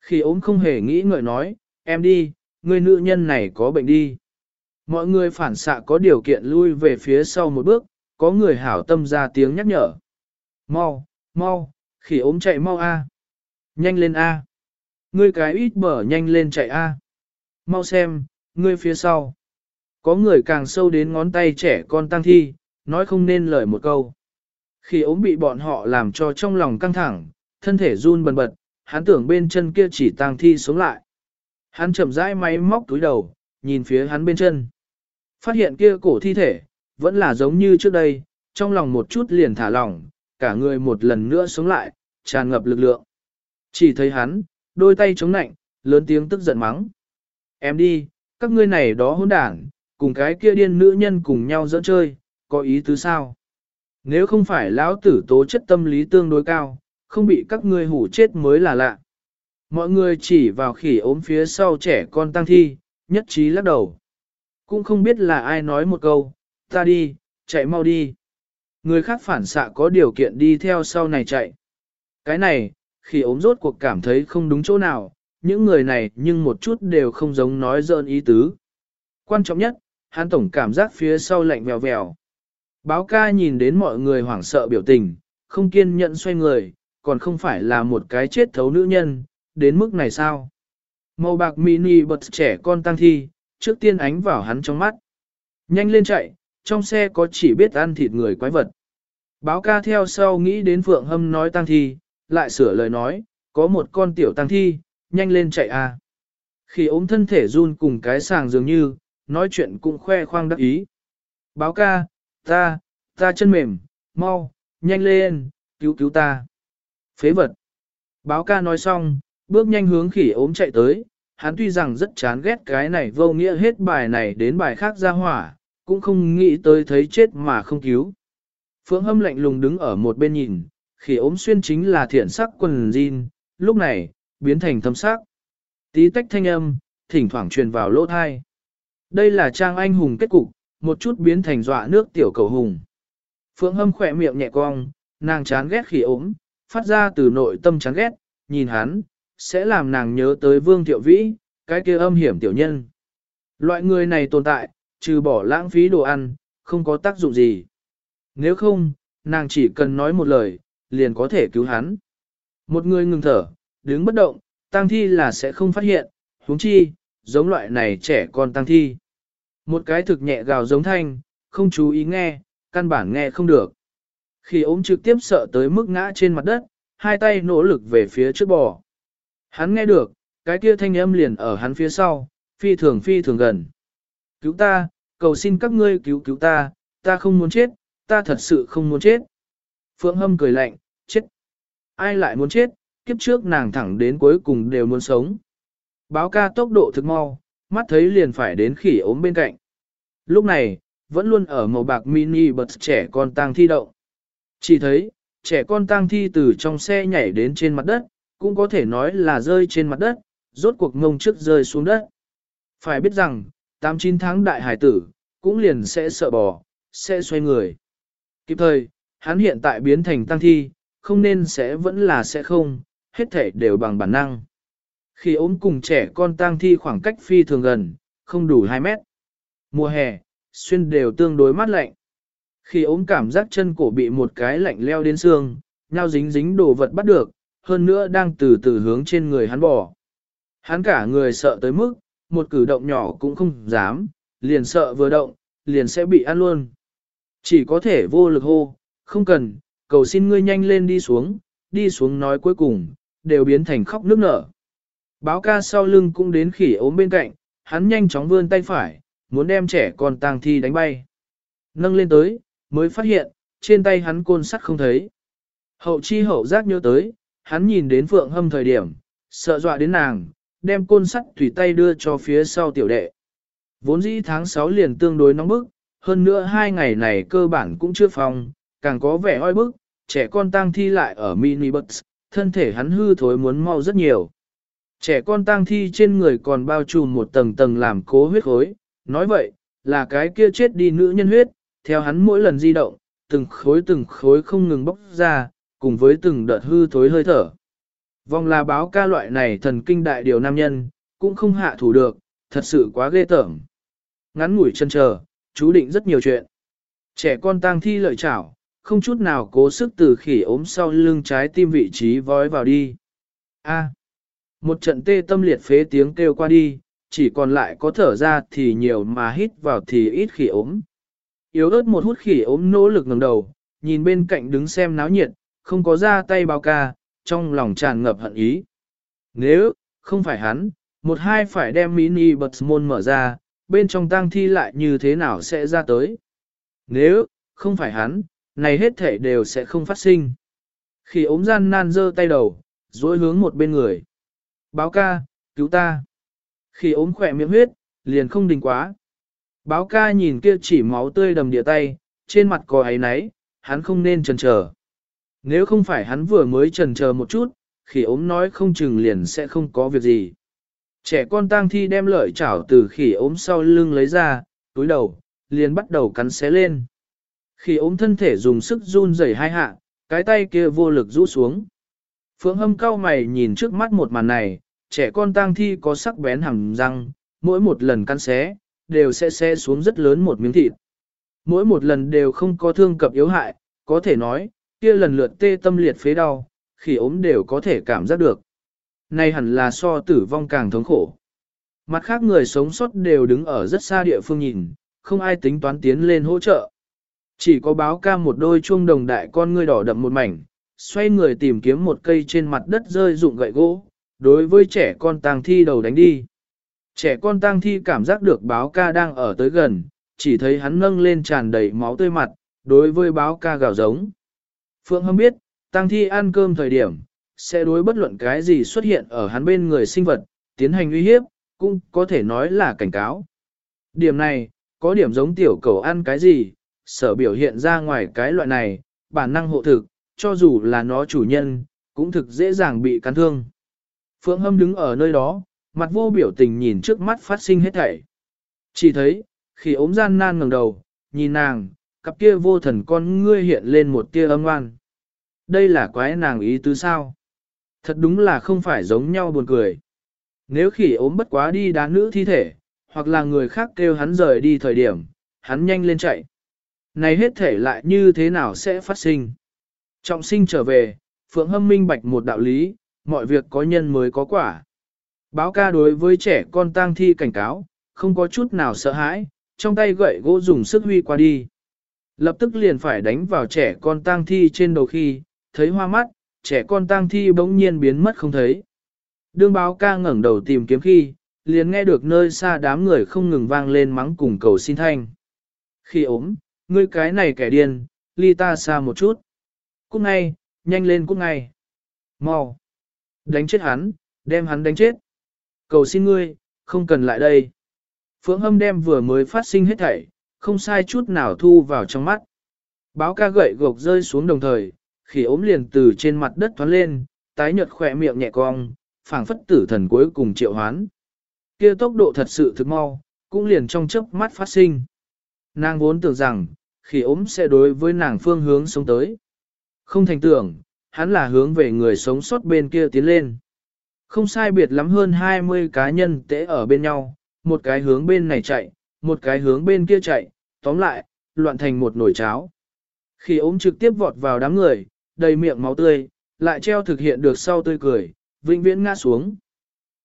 Khi ốm không hề nghĩ ngợi nói, em đi, người nữ nhân này có bệnh đi. Mọi người phản xạ có điều kiện lui về phía sau một bước, có người hảo tâm ra tiếng nhắc nhở. Mau, mau, khi ốm chạy mau A. Nhanh lên A. Ngươi cái ít bở nhanh lên chạy A. Mau xem, ngươi phía sau. Có người càng sâu đến ngón tay trẻ con tăng thi, nói không nên lời một câu. Khi ốm bị bọn họ làm cho trong lòng căng thẳng, thân thể run bần bật, hắn tưởng bên chân kia chỉ tang thi sống lại. Hắn chậm rãi máy móc túi đầu, nhìn phía hắn bên chân. Phát hiện kia cổ thi thể, vẫn là giống như trước đây, trong lòng một chút liền thả lỏng, cả người một lần nữa sống lại, tràn ngập lực lượng. Chỉ thấy hắn, đôi tay chống nạnh, lớn tiếng tức giận mắng. Em đi, các ngươi này đó hỗn đảng, cùng cái kia điên nữ nhân cùng nhau dỡ chơi, có ý tứ sao? Nếu không phải lão tử tố chất tâm lý tương đối cao, không bị các ngươi hủ chết mới là lạ. Mọi người chỉ vào khỉ ốm phía sau trẻ con tăng thi, nhất trí lắc đầu. Cũng không biết là ai nói một câu, ta đi, chạy mau đi. Người khác phản xạ có điều kiện đi theo sau này chạy. Cái này, khi ốm rốt cuộc cảm thấy không đúng chỗ nào, những người này nhưng một chút đều không giống nói dơn ý tứ. Quan trọng nhất, hắn tổng cảm giác phía sau lạnh vèo vèo. Báo ca nhìn đến mọi người hoảng sợ biểu tình, không kiên nhẫn xoay người, còn không phải là một cái chết thấu nữ nhân, đến mức này sao? Màu bạc mini bật trẻ con tăng thi, trước tiên ánh vào hắn trong mắt. Nhanh lên chạy, trong xe có chỉ biết ăn thịt người quái vật. Báo ca theo sau nghĩ đến Phượng Hâm nói tăng thi, lại sửa lời nói, có một con tiểu tăng thi, nhanh lên chạy à. Khi ốm thân thể run cùng cái sàng dường như, nói chuyện cũng khoe khoang đắc ý. Báo ca, ta, ta chân mềm, mau, nhanh lên, cứu cứu ta. Phế vật. Báo ca nói xong, bước nhanh hướng khỉ ốm chạy tới, hắn tuy rằng rất chán ghét cái này vô nghĩa hết bài này đến bài khác ra hỏa, cũng không nghĩ tới thấy chết mà không cứu. Phượng hâm lạnh lùng đứng ở một bên nhìn, khỉ ốm xuyên chính là thiện sắc quần jean, lúc này, biến thành thâm sắc. Tí tách thanh âm, thỉnh thoảng truyền vào lỗ thai. Đây là trang anh hùng kết cục, một chút biến thành dọa nước tiểu cầu hùng. Phượng hâm khỏe miệng nhẹ cong, nàng chán ghét khỉ ốm, phát ra từ nội tâm chán ghét, nhìn hắn, sẽ làm nàng nhớ tới vương thiệu vĩ, cái kia âm hiểm tiểu nhân. Loại người này tồn tại, trừ bỏ lãng phí đồ ăn, không có tác dụng gì. Nếu không, nàng chỉ cần nói một lời, liền có thể cứu hắn. Một người ngừng thở, đứng bất động, tang thi là sẽ không phát hiện, huống chi, giống loại này trẻ con tang thi. Một cái thực nhẹ gào giống thanh, không chú ý nghe, căn bản nghe không được. Khi ốm trực tiếp sợ tới mức ngã trên mặt đất, hai tay nỗ lực về phía trước bò. Hắn nghe được, cái kia thanh âm liền ở hắn phía sau, phi thường phi thường gần. Cứu ta, cầu xin các ngươi cứu cứu ta, ta không muốn chết, ta thật sự không muốn chết. Phượng Hâm cười lạnh, chết. Ai lại muốn chết, kiếp trước nàng thẳng đến cuối cùng đều muốn sống. Báo ca tốc độ thực mau, mắt thấy liền phải đến khỉ ốm bên cạnh. Lúc này, vẫn luôn ở màu bạc mini bật trẻ con tang thi động. Chỉ thấy, trẻ con tang thi từ trong xe nhảy đến trên mặt đất, cũng có thể nói là rơi trên mặt đất, rốt cuộc ngông trước rơi xuống đất. Phải biết rằng, 8-9 tháng đại hải tử, cũng liền sẽ sợ bò, sẽ xoay người. Kịp thời, hắn hiện tại biến thành tăng thi, không nên sẽ vẫn là sẽ không, hết thể đều bằng bản năng. Khi ốm cùng trẻ con tang thi khoảng cách phi thường gần, không đủ 2 mét. Mùa hè, xuyên đều tương đối mát lạnh. Khi ốm cảm giác chân cổ bị một cái lạnh leo đến xương, nhau dính dính đồ vật bắt được, hơn nữa đang từ từ hướng trên người hắn bỏ. Hắn cả người sợ tới mức, một cử động nhỏ cũng không dám, liền sợ vừa động, liền sẽ bị ăn luôn. Chỉ có thể vô lực hô, không cần, cầu xin ngươi nhanh lên đi xuống, đi xuống nói cuối cùng, đều biến thành khóc nước nở. Báo ca sau lưng cũng đến khỉ ốm bên cạnh, hắn nhanh chóng vươn tay phải, muốn đem trẻ con tang thi đánh bay. Nâng lên tới, mới phát hiện, trên tay hắn côn sắt không thấy. Hậu chi hậu giác nhớ tới, hắn nhìn đến phượng hâm thời điểm, sợ dọa đến nàng, đem côn sắt tùy tay đưa cho phía sau tiểu đệ. Vốn dĩ tháng 6 liền tương đối nóng bức, hơn nữa hai ngày này cơ bản cũng chưa phòng, càng có vẻ oi bức, trẻ con tang thi lại ở mini bus, thân thể hắn hư thối muốn mau rất nhiều. Trẻ con tang thi trên người còn bao trùm một tầng tầng làm cố huyết khối, nói vậy, là cái kia chết đi nữ nhân huyết, theo hắn mỗi lần di động, từng khối từng khối không ngừng bốc ra, cùng với từng đợt hư thối hơi thở. Vòng là báo ca loại này thần kinh đại điều nam nhân, cũng không hạ thủ được, thật sự quá ghê tởm. Ngắn ngủi chân chờ, chú định rất nhiều chuyện. Trẻ con tang thi lợi chảo, không chút nào cố sức từ khỉ ốm sau lưng trái tim vị trí vói vào đi. A. một trận tê tâm liệt phế tiếng kêu qua đi, chỉ còn lại có thở ra thì nhiều mà hít vào thì ít khỉ ốm. Yếu ớt một hút khỉ ốm nỗ lực ngẩng đầu, nhìn bên cạnh đứng xem náo nhiệt, không có ra tay bao ca, trong lòng tràn ngập hận ý. Nếu, không phải hắn, một hai phải đem mini bật môn mở ra, bên trong tang thi lại như thế nào sẽ ra tới. Nếu, không phải hắn, này hết thể đều sẽ không phát sinh. Khi ốm gian nan dơ tay đầu, dối hướng một bên người. Báo ca, cứu ta. Khi ốm khỏe miệng huyết, liền không đình quá. Báo ca nhìn kia chỉ máu tươi đầm địa tay, trên mặt có ấy náy, hắn không nên chần chờ. Nếu không phải hắn vừa mới chần chờ một chút, khỉ ốm nói không chừng liền sẽ không có việc gì. Trẻ con tang thi đem lợi chảo từ khỉ ốm sau lưng lấy ra, túi đầu, liền bắt đầu cắn xé lên. Khỉ ốm thân thể dùng sức run rẩy hai hạ, cái tay kia vô lực rũ xuống. Phượng hâm cao mày nhìn trước mắt một màn này, trẻ con tang thi có sắc bén hẳn răng, mỗi một lần cắn xé, đều sẽ xé xuống rất lớn một miếng thịt. Mỗi một lần đều không có thương cập yếu hại, có thể nói, kia lần lượt tê tâm liệt phế đau, khi ốm đều có thể cảm giác được. Này hẳn là so tử vong càng thống khổ. Mặt khác người sống sót đều đứng ở rất xa địa phương nhìn, không ai tính toán tiến lên hỗ trợ. Chỉ có báo ca một đôi chuông đồng đại con ngươi đỏ đậm một mảnh, xoay người tìm kiếm một cây trên mặt đất rơi dụng gậy gỗ, đối với trẻ con tang thi đầu đánh đi. Trẻ con tang thi cảm giác được báo ca đang ở tới gần, chỉ thấy hắn nâng lên tràn đầy máu tươi mặt, đối với báo ca gào giống. Phượng Hâm biết, tăng thi ăn cơm thời điểm, sẽ đối bất luận cái gì xuất hiện ở hắn bên người sinh vật, tiến hành uy hiếp, cũng có thể nói là cảnh cáo. Điểm này, có điểm giống tiểu cầu ăn cái gì, sở biểu hiện ra ngoài cái loại này, bản năng hộ thực, cho dù là nó chủ nhân, cũng thực dễ dàng bị cắn thương. Phượng Hâm đứng ở nơi đó, mặt vô biểu tình nhìn trước mắt phát sinh hết thảy. Chỉ thấy, khi ốm gian nan ngẩng đầu, nhìn nàng, cặp kia vô thần con ngươi hiện lên một tia âm oan. Đây là quái nàng ý tứ sao? Thật đúng là không phải giống nhau buồn cười. Nếu khỉ ốm bất quá đi đá nữ thi thể, hoặc là người khác kêu hắn rời đi thời điểm, hắn nhanh lên chạy. Này hết thể lại như thế nào sẽ phát sinh? Trọng sinh trở về, Phượng Hâm minh bạch một đạo lý, mọi việc có nhân mới có quả. Báo ca đối với trẻ con tang thi cảnh cáo, không có chút nào sợ hãi, trong tay gậy gỗ dùng sức huy qua đi. Lập tức liền phải đánh vào trẻ con tang thi trên đầu khi, thấy hoa mắt, trẻ con tang thi bỗng nhiên biến mất không thấy. Đương báo ca ngẩng đầu tìm kiếm khi, liền nghe được nơi xa đám người không ngừng vang lên mắng cùng cầu xin thanh. Khi ốm, ngươi cái này kẻ điên, ly ta xa một chút. Cút ngay, nhanh lên cút ngay. Mau. Đánh chết hắn, đem hắn đánh chết. Cầu xin ngươi, không cần lại đây. Phượng hâm đem vừa mới phát sinh hết thảy, không sai chút nào thu vào trong mắt. Báo ca gậy gộc rơi xuống đồng thời, khi ốm liền từ trên mặt đất thoát lên, tái nhợt khỏe miệng nhẹ cong, phảng phất tử thần cuối cùng triệu hoán. Kia tốc độ thật sự thực mau, cũng liền trong chớp mắt phát sinh. Nàng vốn tưởng rằng, khi ốm sẽ đối với nàng phương hướng sống tới. Không thành tưởng, hắn là hướng về người sống sót bên kia tiến lên. Không sai biệt lắm hơn 20 cá nhân tễ ở bên nhau, một cái hướng bên này chạy, một cái hướng bên kia chạy, tóm lại, loạn thành một nồi cháo. Khi ốm trực tiếp vọt vào đám người, đầy miệng máu tươi, lại treo thực hiện được sau tươi cười, vĩnh viễn ngã xuống.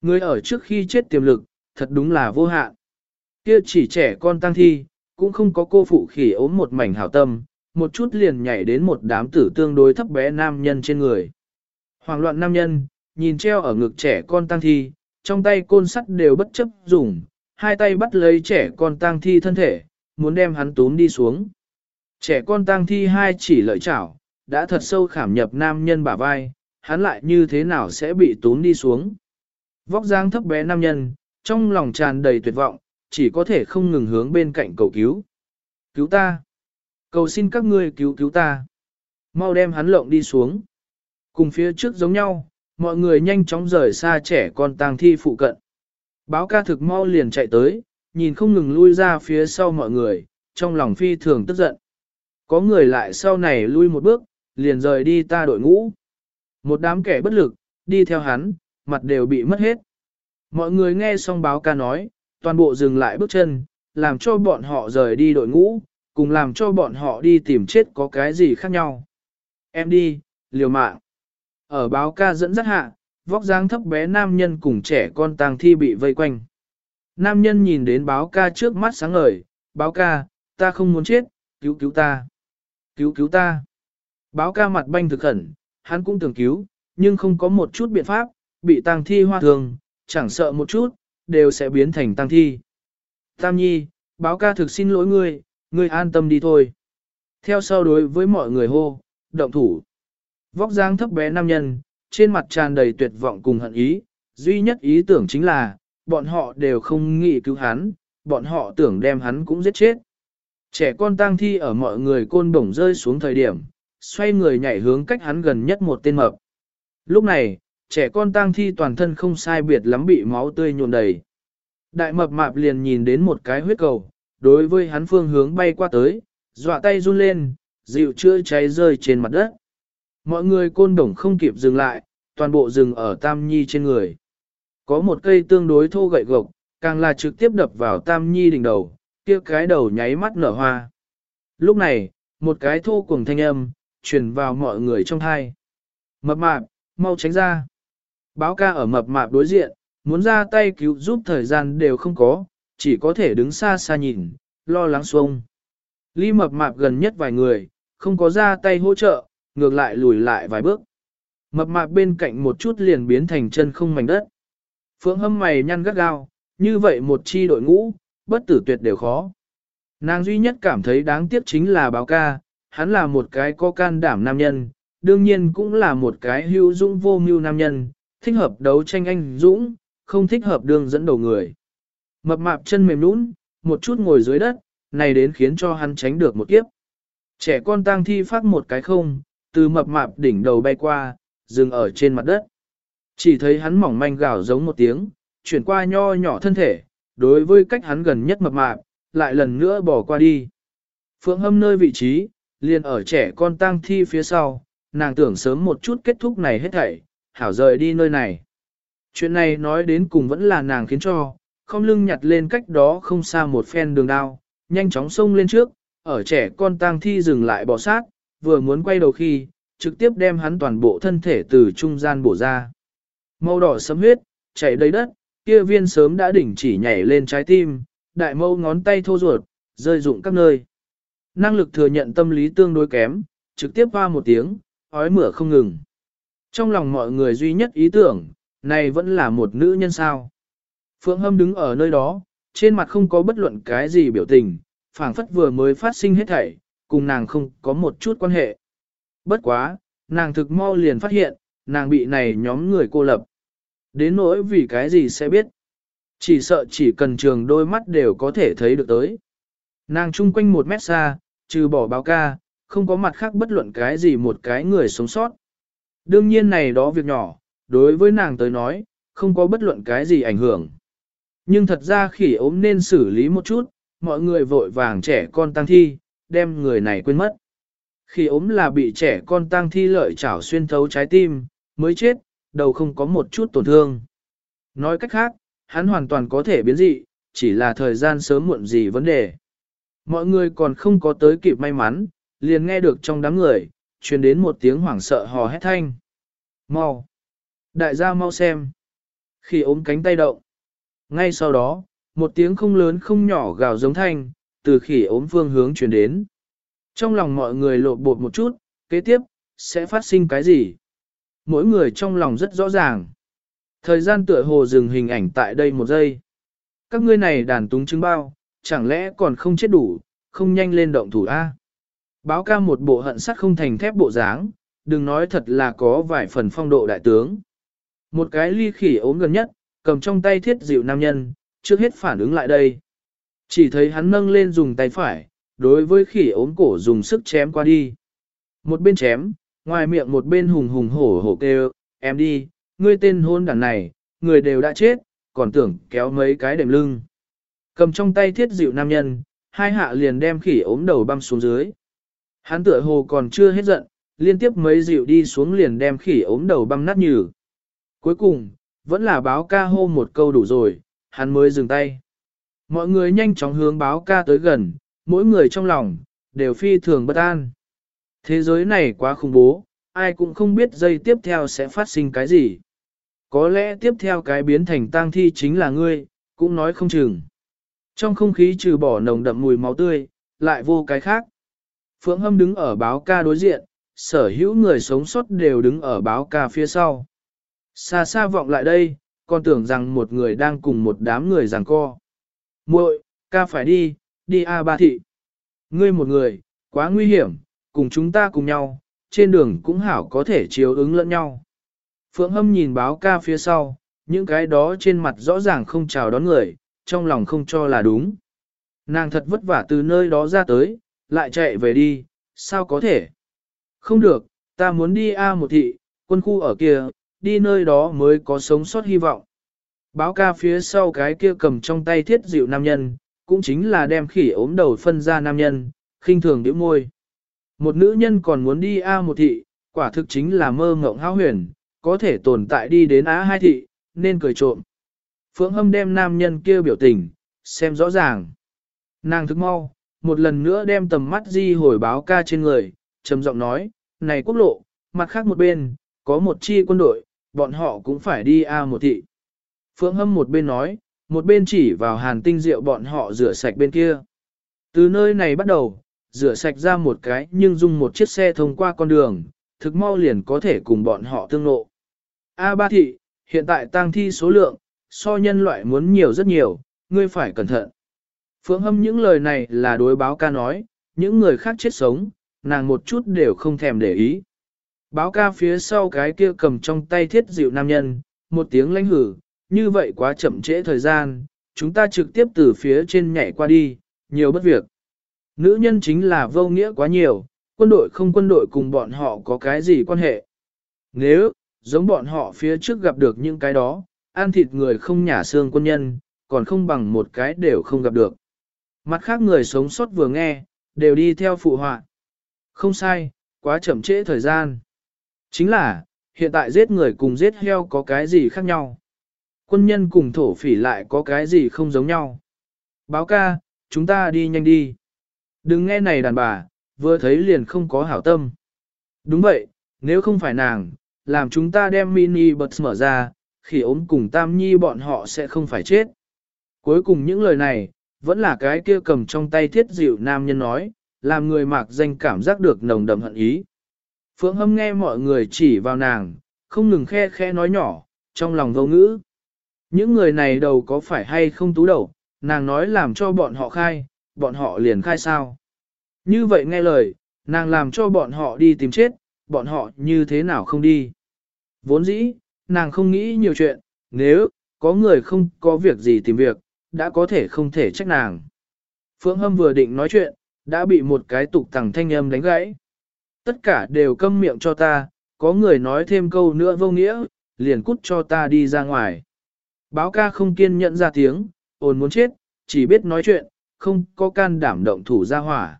Người ở trước khi chết tiềm lực, thật đúng là vô hạn. Kia chỉ trẻ con tăng thi, cũng không có cô phụ khỉ ốm một mảnh hảo tâm, một chút liền nhảy đến một đám tử tương đối thấp bé nam nhân trên người. Hoàng loạn nam nhân, nhìn treo ở ngực trẻ con tăng thi, trong tay côn sắt đều bất chấp dùng, hai tay bắt lấy trẻ con tang thi thân thể, muốn đem hắn túm đi xuống. Trẻ con tang thi hai chỉ lợi chảo, đã thật sâu khảm nhập nam nhân bả vai, hắn lại như thế nào sẽ bị túm đi xuống. Vóc dáng thấp bé nam nhân, trong lòng tràn đầy tuyệt vọng, chỉ có thể không ngừng hướng bên cạnh cầu cứu. Cứu ta! Cầu xin các ngươi cứu cứu ta! Mau đem hắn lộng đi xuống. Cùng phía trước giống nhau, mọi người nhanh chóng rời xa trẻ con tang thi phụ cận. Báo ca thực mau liền chạy tới, nhìn không ngừng lui ra phía sau mọi người, trong lòng phi thường tức giận. Có người lại sau này lui một bước, liền rời đi ta đội ngũ. Một đám kẻ bất lực, đi theo hắn, mặt đều bị mất hết. Mọi người nghe xong báo ca nói, toàn bộ dừng lại bước chân, làm cho bọn họ rời đi đội ngũ, cùng làm cho bọn họ đi tìm chết có cái gì khác nhau. Em đi, liều mạng. Ở báo ca dẫn dắt hạ, vóc dáng thấp bé nam nhân cùng trẻ con tang thi bị vây quanh. Nam nhân nhìn đến báo ca trước mắt sáng ngời, báo ca, ta không muốn chết, cứu cứu ta. Cứu cứu ta. Báo ca mặt banh thực khẩn, hắn cũng tưởng cứu, nhưng không có một chút biện pháp, bị tang thi hoa thường, chẳng sợ một chút, đều sẽ biến thành tang thi. Tam nhi, báo ca thực xin lỗi ngươi, ngươi an tâm đi thôi. Theo sau đối với mọi người hô, động thủ. Vóc dáng thấp bé nam nhân, trên mặt tràn đầy tuyệt vọng cùng hận ý, duy nhất ý tưởng chính là, bọn họ đều không nghĩ cứu hắn, bọn họ tưởng đem hắn cũng giết chết. Trẻ con tang thi ở mọi người côn bổng rơi xuống thời điểm, xoay người nhảy hướng cách hắn gần nhất một tên mập. Lúc này, trẻ con tang thi toàn thân không sai biệt lắm bị máu tươi nhuộm đầy. Đại mập mạp liền nhìn đến một cái huyết cầu, đối với hắn phương hướng bay qua tới, dọa tay run lên, dịu chữa cháy rơi trên mặt đất. Mọi người côn đồng không kịp dừng lại, toàn bộ dừng ở Tam Nhi trên người. Có một cây tương đối thô gậy gộc, càng là trực tiếp đập vào Tam Nhi đỉnh đầu, kia cái đầu nháy mắt nở hoa. Lúc này, một cái thô cùng thanh âm, truyền vào mọi người trong thai. Mập mạp, mau tránh ra. Báo ca ở mập mạp đối diện, muốn ra tay cứu giúp thời gian đều không có, chỉ có thể đứng xa xa nhìn, lo lắng xuông. Ly mập mạp gần nhất vài người, không có ra tay hỗ trợ, ngược lại lùi lại vài bước. Mập mạp bên cạnh một chút liền biến thành chân không mảnh đất. Phượng hâm mày nhăn gắt gao, như vậy một chi đội ngũ, bất tử tuyệt đều khó. Nàng duy nhất cảm thấy đáng tiếc chính là báo ca, hắn là một cái có can đảm nam nhân, đương nhiên cũng là một cái hữu dũng vô mưu nam nhân, thích hợp đấu tranh anh dũng, không thích hợp đường dẫn đầu người. Mập mạp chân mềm nũng, một chút ngồi dưới đất, này đến khiến cho hắn tránh được một kiếp. Trẻ con tang thi phát một cái không, từ mập mạp đỉnh đầu bay qua, dừng ở trên mặt đất. Chỉ thấy hắn mỏng manh gào giống một tiếng, chuyển qua nho nhỏ thân thể, đối với cách hắn gần nhất mập mạp, lại lần nữa bỏ qua đi. Phượng hâm nơi vị trí, liền ở trẻ con tang thi phía sau, nàng tưởng sớm một chút kết thúc này hết thảy, hảo rời đi nơi này. Chuyện này nói đến cùng vẫn là nàng khiến cho, không lưng nhặt lên cách đó không xa một phen đường đao, nhanh chóng xông lên trước, ở trẻ con tang thi dừng lại bỏ sát, vừa muốn quay đầu khi, trực tiếp đem hắn toàn bộ thân thể từ trung gian bổ ra. Màu đỏ sấm huyết, chảy đầy đất, kia viên sớm đã đỉnh chỉ nhảy lên trái tim, đại mâu ngón tay thô ruột, rơi rụng các nơi. Năng lực thừa nhận tâm lý tương đối kém, trực tiếp hoa một tiếng, ói mửa không ngừng. Trong lòng mọi người duy nhất ý tưởng, này vẫn là một nữ nhân sao. Phượng Hâm đứng ở nơi đó, trên mặt không có bất luận cái gì biểu tình, phảng phất vừa mới phát sinh hết thảy, cùng nàng không có một chút quan hệ. Bất quá, nàng thực mau liền phát hiện, nàng bị này nhóm người cô lập. Đến nỗi vì cái gì sẽ biết. Chỉ sợ chỉ cần trường đôi mắt đều có thể thấy được tới. Nàng chung quanh một mét xa, trừ bỏ báo ca, không có mặt khác bất luận cái gì một cái người sống sót. Đương nhiên này đó việc nhỏ, đối với nàng tới nói, không có bất luận cái gì ảnh hưởng. Nhưng thật ra khỉ ốm nên xử lý một chút, mọi người vội vàng trẻ con tăng thi, đem người này quên mất. Khi ốm là bị trẻ con tang thi lợi chảo xuyên thấu trái tim, mới chết, đầu không có một chút tổn thương. Nói cách khác, hắn hoàn toàn có thể biến dị, chỉ là thời gian sớm muộn gì vấn đề. Mọi người còn không có tới kịp may mắn, liền nghe được trong đám người, truyền đến một tiếng hoảng sợ hò hét thanh. Mau! Đại gia mau xem! Khi ốm cánh tay động. Ngay sau đó, một tiếng không lớn không nhỏ gào giống thanh, từ khỉ ốm phương hướng chuyển đến. Trong lòng mọi người lộ bột một chút, kế tiếp, sẽ phát sinh cái gì? Mỗi người trong lòng rất rõ ràng. Thời gian tựa hồ dừng hình ảnh tại đây một giây. Các ngươi này đàn túng chứng bao, chẳng lẽ còn không chết đủ, không nhanh lên động thủ A. Báo ca một bộ hận sắt không thành thép bộ dáng, đừng nói thật là có vài phần phong độ đại tướng. Một cái ly khỉ ốm gần nhất, cầm trong tay thiết dịu nam nhân, trước hết phản ứng lại đây. Chỉ thấy hắn nâng lên dùng tay phải, đối với khỉ ốm cổ dùng sức chém qua đi. Một bên chém, ngoài miệng một bên hùng hùng hổ hổ kêu, em đi, ngươi tên hôn đàn này, người đều đã chết, còn tưởng kéo mấy cái đệm lưng. Cầm trong tay thiết dịu nam nhân, hai hạ liền đem khỉ ốm đầu băm xuống dưới. Hắn tựa hồ còn chưa hết giận, liên tiếp mấy dịu đi xuống liền đem khỉ ốm đầu băm nát nhừ. Cuối cùng, vẫn là báo ca hô một câu đủ rồi, hắn mới dừng tay. Mọi người nhanh chóng hướng báo ca tới gần, mỗi người trong lòng, đều phi thường bất an. Thế giới này quá khủng bố, ai cũng không biết giây tiếp theo sẽ phát sinh cái gì. Có lẽ tiếp theo cái biến thành tang thi chính là ngươi, cũng nói không chừng. Trong không khí trừ bỏ nồng đậm mùi máu tươi, lại vô cái khác. Phượng Hâm đứng ở báo ca đối diện, sở hữu người sống sót đều đứng ở báo ca phía sau. Xa xa vọng lại đây, còn tưởng rằng một người đang cùng một đám người giằng co muội ca phải đi, đi A ba thị. Ngươi một người, quá nguy hiểm, cùng chúng ta cùng nhau, trên đường cũng hảo có thể chiếu ứng lẫn nhau. Phượng Hâm nhìn báo ca phía sau, những cái đó trên mặt rõ ràng không chào đón người, trong lòng không cho là đúng. Nàng thật vất vả từ nơi đó ra tới, lại chạy về đi, sao có thể? Không được, ta muốn đi A một thị, quân khu ở kia, đi nơi đó mới có sống sót hy vọng. Báo ca phía sau cái kia cầm trong tay thiết dịu nam nhân, cũng chính là đem khỉ ốm đầu phân ra nam nhân, khinh thường điểm môi. Một nữ nhân còn muốn đi A một thị, quả thực chính là mơ ngộng hao huyền, có thể tồn tại đi đến Á hai thị, nên cười trộm. Phượng hâm đem nam nhân kia biểu tình, xem rõ ràng. Nàng thức mau, một lần nữa đem tầm mắt di hồi báo ca trên người, trầm giọng nói, này quốc lộ, mặt khác một bên, có một chi quân đội, bọn họ cũng phải đi A một thị. Phượng hâm một bên nói, một bên chỉ vào hàn tinh rượu bọn họ rửa sạch bên kia. Từ nơi này bắt đầu, rửa sạch ra một cái nhưng dùng một chiếc xe thông qua con đường, thực mau liền có thể cùng bọn họ tương lộ. A ba thị, hiện tại tang thi số lượng, so nhân loại muốn nhiều rất nhiều, ngươi phải cẩn thận. Phượng hâm những lời này là đối báo ca nói, những người khác chết sống, nàng một chút đều không thèm để ý. Báo ca phía sau cái kia cầm trong tay thiết dịu nam nhân, một tiếng lãnh hử, như vậy quá chậm trễ thời gian, chúng ta trực tiếp từ phía trên nhảy qua đi, nhiều bất việc. Nữ nhân chính là vô nghĩa quá nhiều, Quân đội không quân đội cùng bọn họ có cái gì quan hệ? Nếu, giống bọn họ phía trước gặp được những cái đó, ăn thịt người không nhả xương quân nhân, còn không bằng một cái đều không gặp được. Mặt khác người sống sót vừa nghe, đều đi theo phụ họa. Không sai, quá chậm trễ thời gian. Chính là, hiện tại giết người cùng giết heo có cái gì khác nhau. Quân nhân cùng thổ phỉ lại có cái gì không giống nhau. Báo ca, chúng ta đi nhanh đi. Đừng nghe này đàn bà, vừa thấy liền không có hảo tâm. Đúng vậy, nếu không phải nàng, làm chúng ta đem mini bật mở ra, khi ốm cùng tam nhi bọn họ sẽ không phải chết. Cuối cùng những lời này, vẫn là cái kia cầm trong tay thiết dịu nam nhân nói, làm người mạc danh cảm giác được nồng đậm hận ý. Phượng hâm nghe mọi người chỉ vào nàng, không ngừng khe khe nói nhỏ, trong lòng vô ngữ. Những người này đầu có phải hay không tú đầu, nàng nói làm cho bọn họ khai, bọn họ liền khai sao. Như vậy nghe lời, nàng làm cho bọn họ đi tìm chết, bọn họ như thế nào không đi. Vốn dĩ, nàng không nghĩ nhiều chuyện, nếu, có người không có việc gì tìm việc, đã có thể không thể trách nàng. Phượng Hâm vừa định nói chuyện, đã bị một cái tục tằng thanh âm đánh gãy. Tất cả đều câm miệng cho ta, có người nói thêm câu nữa vô nghĩa, liền cút cho ta đi ra ngoài. Báo ca không kiên nhẫn ra tiếng, ồn muốn chết, chỉ biết nói chuyện, không có can đảm động thủ ra hỏa.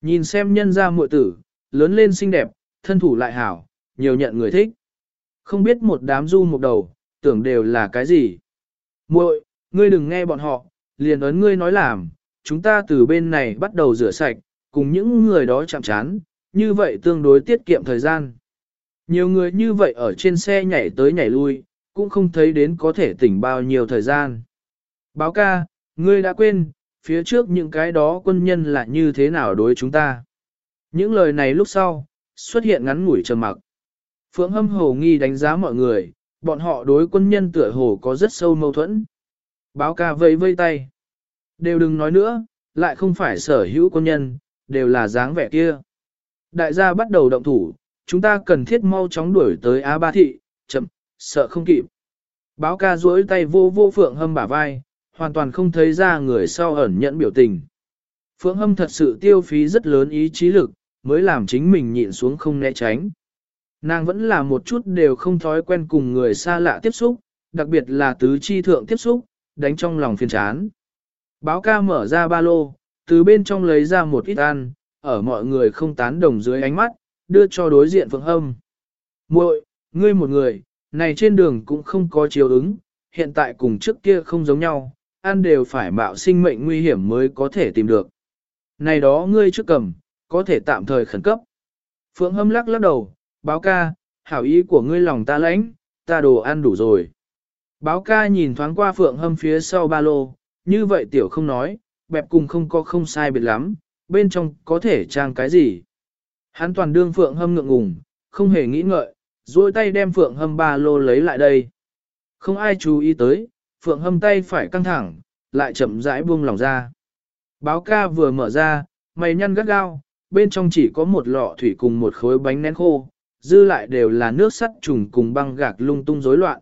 Nhìn xem nhân ra muội tử, lớn lên xinh đẹp, thân thủ lại hảo, nhiều nhận người thích. Không biết một đám du một đầu, tưởng đều là cái gì. muội ngươi đừng nghe bọn họ, liền ấn ngươi nói làm, chúng ta từ bên này bắt đầu rửa sạch, cùng những người đó chạm chán, như vậy tương đối tiết kiệm thời gian. Nhiều người như vậy ở trên xe nhảy tới nhảy lui, cũng không thấy đến có thể tỉnh bao nhiêu thời gian. Báo ca, ngươi đã quên, phía trước những cái đó quân nhân là như thế nào đối chúng ta. Những lời này lúc sau, xuất hiện ngắn ngủi trầm mặc. Phượng hâm hồ nghi đánh giá mọi người, bọn họ đối quân nhân tựa hồ có rất sâu mâu thuẫn. Báo ca vây vây tay. Đều đừng nói nữa, lại không phải sở hữu quân nhân, đều là dáng vẻ kia. Đại gia bắt đầu động thủ, chúng ta cần thiết mau chóng đuổi tới Á Ba Thị, chậm, sợ không kịp. Báo ca duỗi tay vô vô Phượng Hâm bả vai, hoàn toàn không thấy ra người sau ẩn nhận biểu tình. Phượng Hâm thật sự tiêu phí rất lớn ý chí lực, mới làm chính mình nhịn xuống không né tránh. Nàng vẫn là một chút đều không thói quen cùng người xa lạ tiếp xúc, đặc biệt là tứ chi thượng tiếp xúc, đánh trong lòng phiền chán. Báo ca mở ra ba lô, từ bên trong lấy ra một ít ăn, ở mọi người không tán đồng dưới ánh mắt, đưa cho đối diện Phượng Hâm. muội ngươi một người, này trên đường cũng không có chiều ứng, hiện tại cùng trước kia không giống nhau, ăn đều phải mạo sinh mệnh nguy hiểm mới có thể tìm được. Này đó ngươi trước cầm, có thể tạm thời khẩn cấp. Phượng Hâm lắc lắc đầu, báo ca, hảo ý của ngươi lòng ta lãnh, ta đồ ăn đủ rồi. Báo ca nhìn thoáng qua Phượng Hâm phía sau ba lô, như vậy tiểu không nói, bẹp cùng không có không sai biệt lắm, bên trong có thể trang cái gì. Hắn toàn đương Phượng Hâm ngượng ngùng, không hề nghĩ ngợi, duỗi tay đem Phượng Hâm ba lô lấy lại đây. Không ai chú ý tới, Phượng Hâm tay phải căng thẳng, lại chậm rãi buông lòng ra. Báo ca vừa mở ra, mày nhăn gắt gao, bên trong chỉ có một lọ thủy cùng một khối bánh nén khô, dư lại đều là nước sắt trùng cùng băng gạc lung tung rối loạn.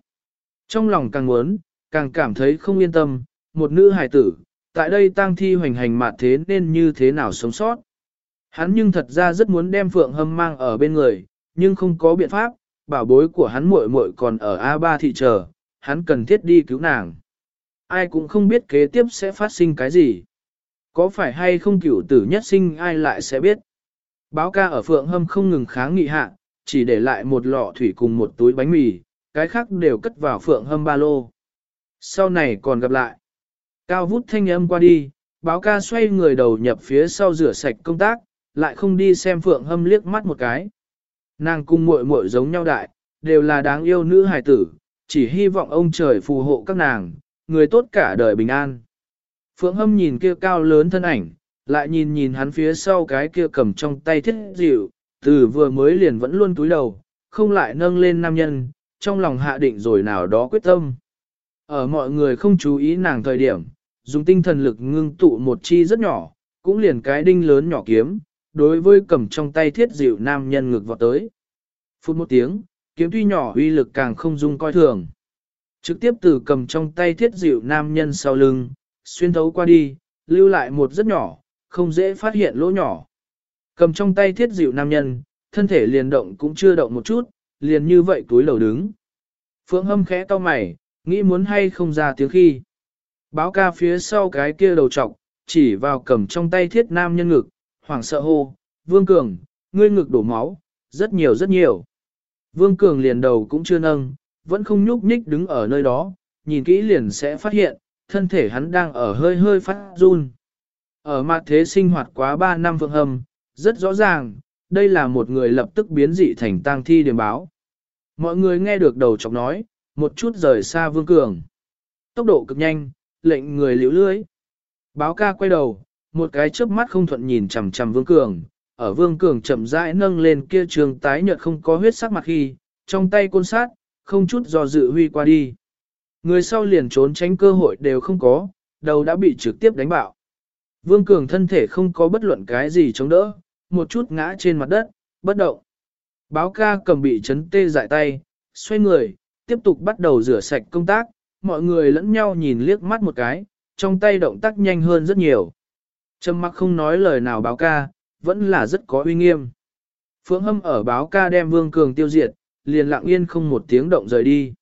Trong lòng càng muốn, càng cảm thấy không yên tâm, một nữ hài tử, tại đây tang thi hoành hành mạt thế nên như thế nào sống sót. Hắn nhưng thật ra rất muốn đem Phượng Hâm mang ở bên người, nhưng không có biện pháp, bảo bối của hắn muội muội còn ở A3 thị chờ, hắn cần thiết đi cứu nàng. Ai cũng không biết kế tiếp sẽ phát sinh cái gì. Có phải hay không cửu tử nhất sinh ai lại sẽ biết. Báo ca ở Phượng Hâm không ngừng kháng nghị hạ, chỉ để lại một lọ thủy cùng một túi bánh mì, cái khác đều cất vào Phượng Hâm ba lô. Sau này còn gặp lại. Cao vút thanh âm qua đi, báo ca xoay người đầu nhập phía sau rửa sạch công tác, lại không đi xem Phượng Hâm liếc mắt một cái. Nàng cung muội muội giống nhau đại, đều là đáng yêu nữ hài tử, chỉ hy vọng ông trời phù hộ các nàng, người tốt cả đời bình an. Phượng Hâm nhìn kia cao lớn thân ảnh, lại nhìn nhìn hắn phía sau cái kia cầm trong tay thiết dịu, từ vừa mới liền vẫn luôn túi đầu, không lại nâng lên nam nhân, trong lòng hạ định rồi nào đó quyết tâm. Ở mọi người không chú ý nàng thời điểm, dùng tinh thần lực ngưng tụ một chi rất nhỏ, cũng liền cái đinh lớn nhỏ kiếm, đối với cầm trong tay thiết dịu nam nhân ngược vọt tới. Phút một tiếng, kiếm tuy nhỏ uy lực càng không dung coi thường. Trực tiếp từ cầm trong tay thiết dịu nam nhân sau lưng, xuyên thấu qua đi, lưu lại một rất nhỏ, không dễ phát hiện lỗ nhỏ. Cầm trong tay thiết dịu nam nhân, thân thể liền động cũng chưa động một chút, liền như vậy túi lầu đứng. Phượng hâm khẽ to mày, nghĩ muốn hay không ra tiếng khi. Báo ca phía sau cái kia đầu trọc, chỉ vào cầm trong tay thiết nam nhân ngực, hoảng sợ hô, Vương Cường, ngươi ngực đổ máu, rất nhiều rất nhiều. Vương Cường liền đầu cũng chưa nâng, vẫn không nhúc nhích đứng ở nơi đó, nhìn kỹ liền sẽ phát hiện, thân thể hắn đang ở hơi hơi phát run. Ở mặt thế sinh hoạt quá 3 năm vương hầm, rất rõ ràng, đây là một người lập tức biến dị thành tang thi điểm báo. Mọi người nghe được đầu chọc nói, một chút rời xa Vương Cường. Tốc độ cực nhanh, lệnh người liễu lưới. Báo ca quay đầu, một cái chớp mắt không thuận nhìn chằm chằm Vương Cường, ở Vương Cường chậm rãi nâng lên kia trường tái nhợt không có huyết sắc mặt khi, trong tay côn sát, không chút do dự huy qua đi. Người sau liền trốn tránh cơ hội đều không có, đầu đã bị trực tiếp đánh bạo. Vương Cường thân thể không có bất luận cái gì chống đỡ, một chút ngã trên mặt đất, bất động. Báo ca cầm bị chấn tê dại tay, xoay người, tiếp tục bắt đầu rửa sạch công tác, mọi người lẫn nhau nhìn liếc mắt một cái, trong tay động tác nhanh hơn rất nhiều. Trầm mặc không nói lời nào báo ca, vẫn là rất có uy nghiêm. Phượng hâm ở báo ca đem Vương Cường tiêu diệt, liền lặng yên không một tiếng động rời đi.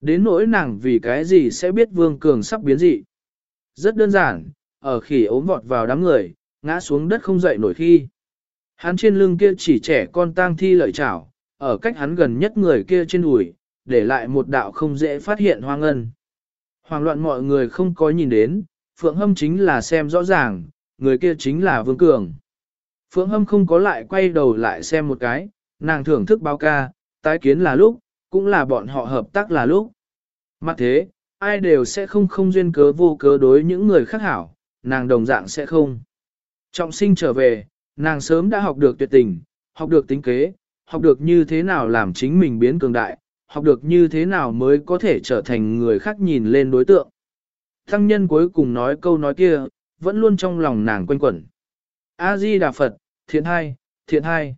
Đến nỗi nàng vì cái gì sẽ biết Vương Cường sắp biến dị. Rất đơn giản, ở khỉ ốm vọt vào đám người, ngã xuống đất không dậy nổi khi. Hắn trên lưng kia chỉ trẻ con tang thi lợi chảo, ở cách hắn gần nhất người kia trên đùi, để lại một đạo không dễ phát hiện hoang ân. Hoàng loạn mọi người không có nhìn đến, Phượng Hâm chính là xem rõ ràng, người kia chính là Vương Cường. Phượng Hâm không có lại quay đầu lại xem một cái, nàng thưởng thức báo ca, tái kiến là lúc, cũng là bọn họ hợp tác là lúc. Mặt thế, ai đều sẽ không không duyên cớ vô cớ đối những người khác hảo, nàng đồng dạng sẽ không. Trọng sinh trở về, nàng sớm đã học được tuyệt tình, học được tính kế, học được như thế nào làm chính mình biến cường đại, học được như thế nào mới có thể trở thành người khác nhìn lên đối tượng. Thăng nhân cuối cùng nói câu nói kia, vẫn luôn trong lòng nàng quanh quẩn. A-di Đà Phật, thiện hai, thiện hai.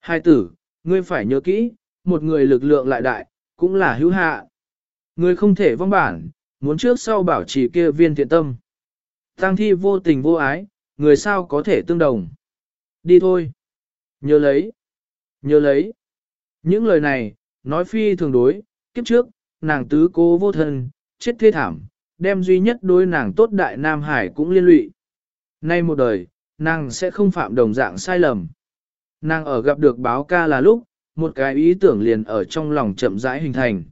Hai tử, ngươi phải nhớ kỹ, một người lực lượng lại đại, cũng là hữu hạ. Ngươi không thể vong bản, muốn trước sau bảo trì kia viên thiện tâm. Tăng thi vô tình vô ái, người sao có thể tương đồng. Đi thôi. Nhớ lấy. Nhớ lấy. Những lời này, nói phi thường đối, kiếp trước, nàng tứ cố vô thân, chết thê thảm, đem duy nhất đối nàng tốt đại Nam Hải cũng liên lụy. Nay một đời, nàng sẽ không phạm đồng dạng sai lầm. Nàng ở gặp được báo ca là lúc, một cái ý tưởng liền ở trong lòng chậm rãi hình thành.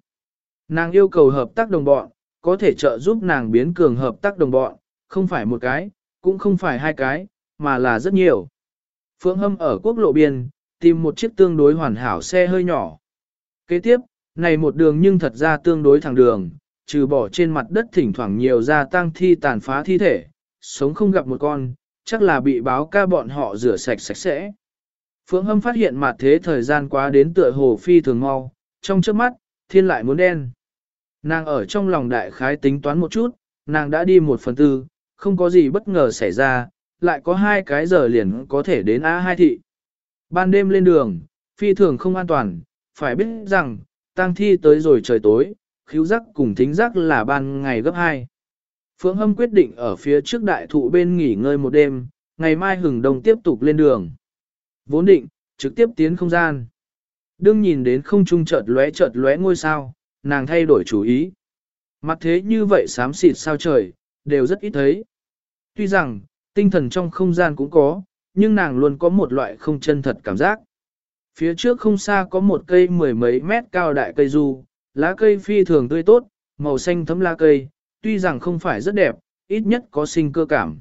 Nàng yêu cầu hợp tác đồng bọn, có thể trợ giúp nàng biến cường hợp tác đồng bọn, không phải một cái, cũng không phải hai cái, mà là rất nhiều. Phượng Hâm ở quốc lộ biên, tìm một chiếc tương đối hoàn hảo xe hơi nhỏ. Kế tiếp, này một đường nhưng thật ra tương đối thẳng đường, trừ bỏ trên mặt đất thỉnh thoảng nhiều ra tang thi tàn phá thi thể, sống không gặp một con, chắc là bị báo ca bọn họ rửa sạch sạch sẽ. Phượng Hâm phát hiện mặt thế thời gian quá đến tựa hồ phi thường mau, trong trước mắt, thiên lại muốn đen. Nàng ở trong lòng đại khái tính toán một chút, nàng đã đi một phần tư, không có gì bất ngờ xảy ra, lại có hai cái giờ liền có thể đến A2 thị. Ban đêm lên đường, phi thường không an toàn, phải biết rằng, tang thi tới rồi trời tối, khíu giác cùng thính giác là ban ngày gấp 2. Phượng Hâm quyết định ở phía trước đại thụ bên nghỉ ngơi một đêm, ngày mai hừng đông tiếp tục lên đường. Vốn định, trực tiếp tiến không gian. Đương nhìn đến không trung chợt lóe chợt lóe ngôi sao, nàng thay đổi chủ ý. Mặt thế như vậy xám xịt sao trời, đều rất ít thấy. Tuy rằng, tinh thần trong không gian cũng có, nhưng nàng luôn có một loại không chân thật cảm giác. Phía trước không xa có một cây mười mấy mét cao đại cây du, lá cây phi thường tươi tốt, màu xanh thấm lá cây, tuy rằng không phải rất đẹp, ít nhất có sinh cơ cảm.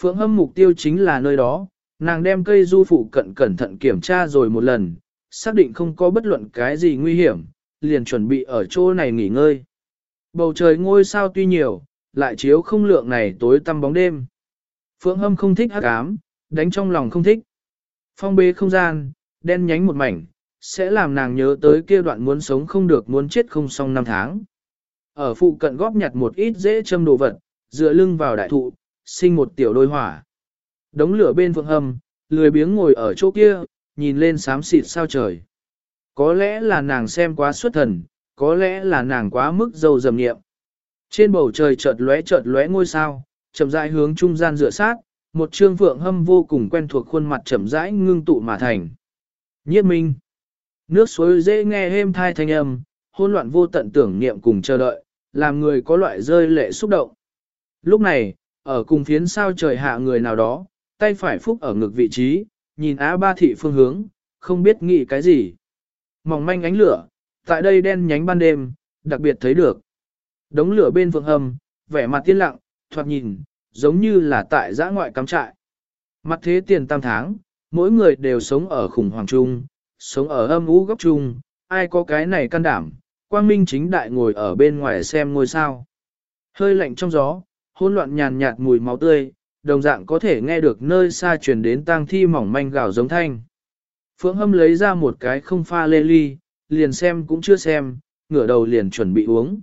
Phượng hâm mục tiêu chính là nơi đó, nàng đem cây du phụ cận cẩn thận kiểm tra rồi một lần, xác định không có bất luận cái gì nguy hiểm, liền chuẩn bị ở chỗ này nghỉ ngơi. Bầu trời ngôi sao tuy nhiều, lại chiếu không lượng này tối tăm bóng đêm. Phượng hâm không thích hắc ám, đánh trong lòng không thích. Phong bế không gian, đen nhánh một mảnh, sẽ làm nàng nhớ tới kia đoạn muốn sống không được muốn chết không xong năm tháng. Ở phụ cận góp nhặt một ít dễ châm đồ vật, dựa lưng vào đại thụ, sinh một tiểu đôi hỏa. Đống lửa bên phượng hầm, lười biếng ngồi ở chỗ kia, nhìn lên xám xịt sao trời. Có lẽ là nàng xem quá xuất thần, có lẽ là nàng quá mức dầu dầm nghiệm. Trên bầu trời chợt lóe chợt lóe ngôi sao, chậm rãi hướng trung gian dựa sát, một trương phượng hâm vô cùng quen thuộc khuôn mặt chậm rãi ngưng tụ mà thành. Nhiếp minh. Nước suối dễ nghe êm thai thanh âm, hôn loạn vô tận tưởng niệm cùng chờ đợi, làm người có loại rơi lệ xúc động. Lúc này, ở cùng phiến sao trời hạ người nào đó, tay phải phúc ở ngực vị trí, nhìn á ba thị phương hướng, không biết nghĩ cái gì. Mỏng manh ánh lửa, tại đây đen nhánh ban đêm, đặc biệt thấy được. Đống lửa bên vương hầm, vẻ mặt tiên lặng, thoạt nhìn, giống như là tại giã ngoại cắm trại. Mặt thế tiền tam tháng, mỗi người đều sống ở khủng hoảng chung, sống ở âm ú góc chung, ai có cái này can đảm, quang minh chính đại ngồi ở bên ngoài xem ngôi sao. Hơi lạnh trong gió, hỗn loạn nhàn nhạt mùi máu tươi, đồng dạng có thể nghe được nơi xa truyền đến tang thi mỏng manh gạo giống thanh. Phượng Hâm lấy ra một cái không pha lê ly, liền xem cũng chưa xem, ngửa đầu liền chuẩn bị uống.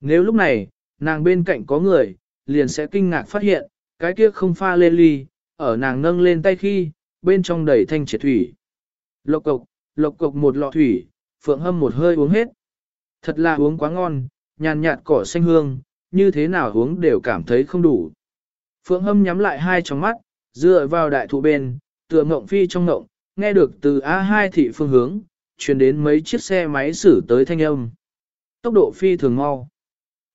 Nếu lúc này, nàng bên cạnh có người, liền sẽ kinh ngạc phát hiện, cái kia không pha lê ly, ở nàng nâng lên tay khi, bên trong đầy thanh triệt thủy. Lộc cộc, lộc cộc một lọ thủy, Phượng Hâm một hơi uống hết. Thật là uống quá ngon, nhàn nhạt cỏ xanh hương, như thế nào uống đều cảm thấy không đủ. Phượng Hâm nhắm lại hai tròng mắt, dựa vào đại thụ bên, tựa ngộng phi trong ngộng, nghe được từ A2 thị phương hướng, truyền đến mấy chiếc xe máy xử tới thanh âm. Tốc độ phi thường mau.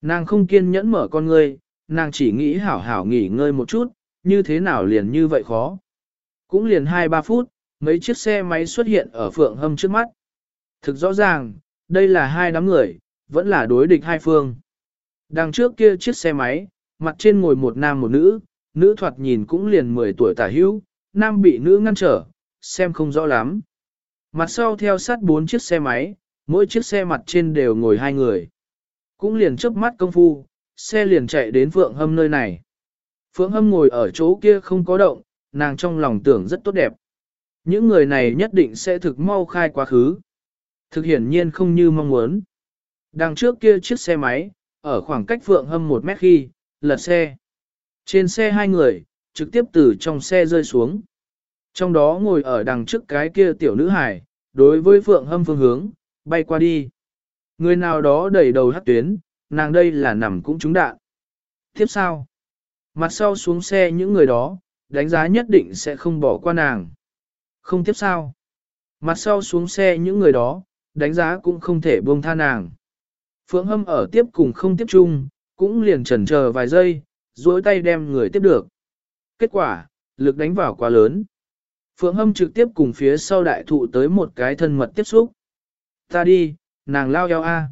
Nàng không kiên nhẫn mở con ngươi, nàng chỉ nghĩ hảo hảo nghỉ ngơi một chút, như thế nào liền như vậy khó. Cũng liền 2-3 phút, mấy chiếc xe máy xuất hiện ở Phượng Hâm trước mắt. Thực rõ ràng, đây là hai đám người, vẫn là đối địch hai phương. Đằng trước kia chiếc xe máy, mặt trên ngồi một nam một nữ, nữ thoạt nhìn cũng liền 10 tuổi tả hữu, nam bị nữ ngăn trở, xem không rõ lắm. Mặt sau theo sát bốn chiếc xe máy, mỗi chiếc xe mặt trên đều ngồi hai người. Cũng liền chớp mắt công phu, xe liền chạy đến Phượng Hâm nơi này. Phượng Hâm ngồi ở chỗ kia không có động, nàng trong lòng tưởng rất tốt đẹp. Những người này nhất định sẽ thực mau khai quá khứ. Thực hiển nhiên không như mong muốn. Đằng trước kia chiếc xe máy, ở khoảng cách Phượng Hâm một mét khi, lật xe. Trên xe hai người, trực tiếp từ trong xe rơi xuống. Trong đó ngồi ở đằng trước cái kia tiểu nữ hải, đối với Phượng Hâm phương hướng, bay qua đi. Người nào đó đẩy đầu hắt tuyến, nàng đây là nằm cũng trúng đạn. Tiếp sau Mặt sau xuống xe những người đó, đánh giá nhất định sẽ không bỏ qua nàng. Không tiếp sao? Mặt sau xuống xe những người đó, đánh giá cũng không thể buông tha nàng. Phượng Hâm ở tiếp cùng không tiếp chung, cũng liền chần chờ vài giây, duỗi tay đem người tiếp được. Kết quả, lực đánh vào quá lớn. Phượng Hâm trực tiếp cùng phía sau đại thụ tới một cái thân mật tiếp xúc. Ta đi, nàng lao eo a.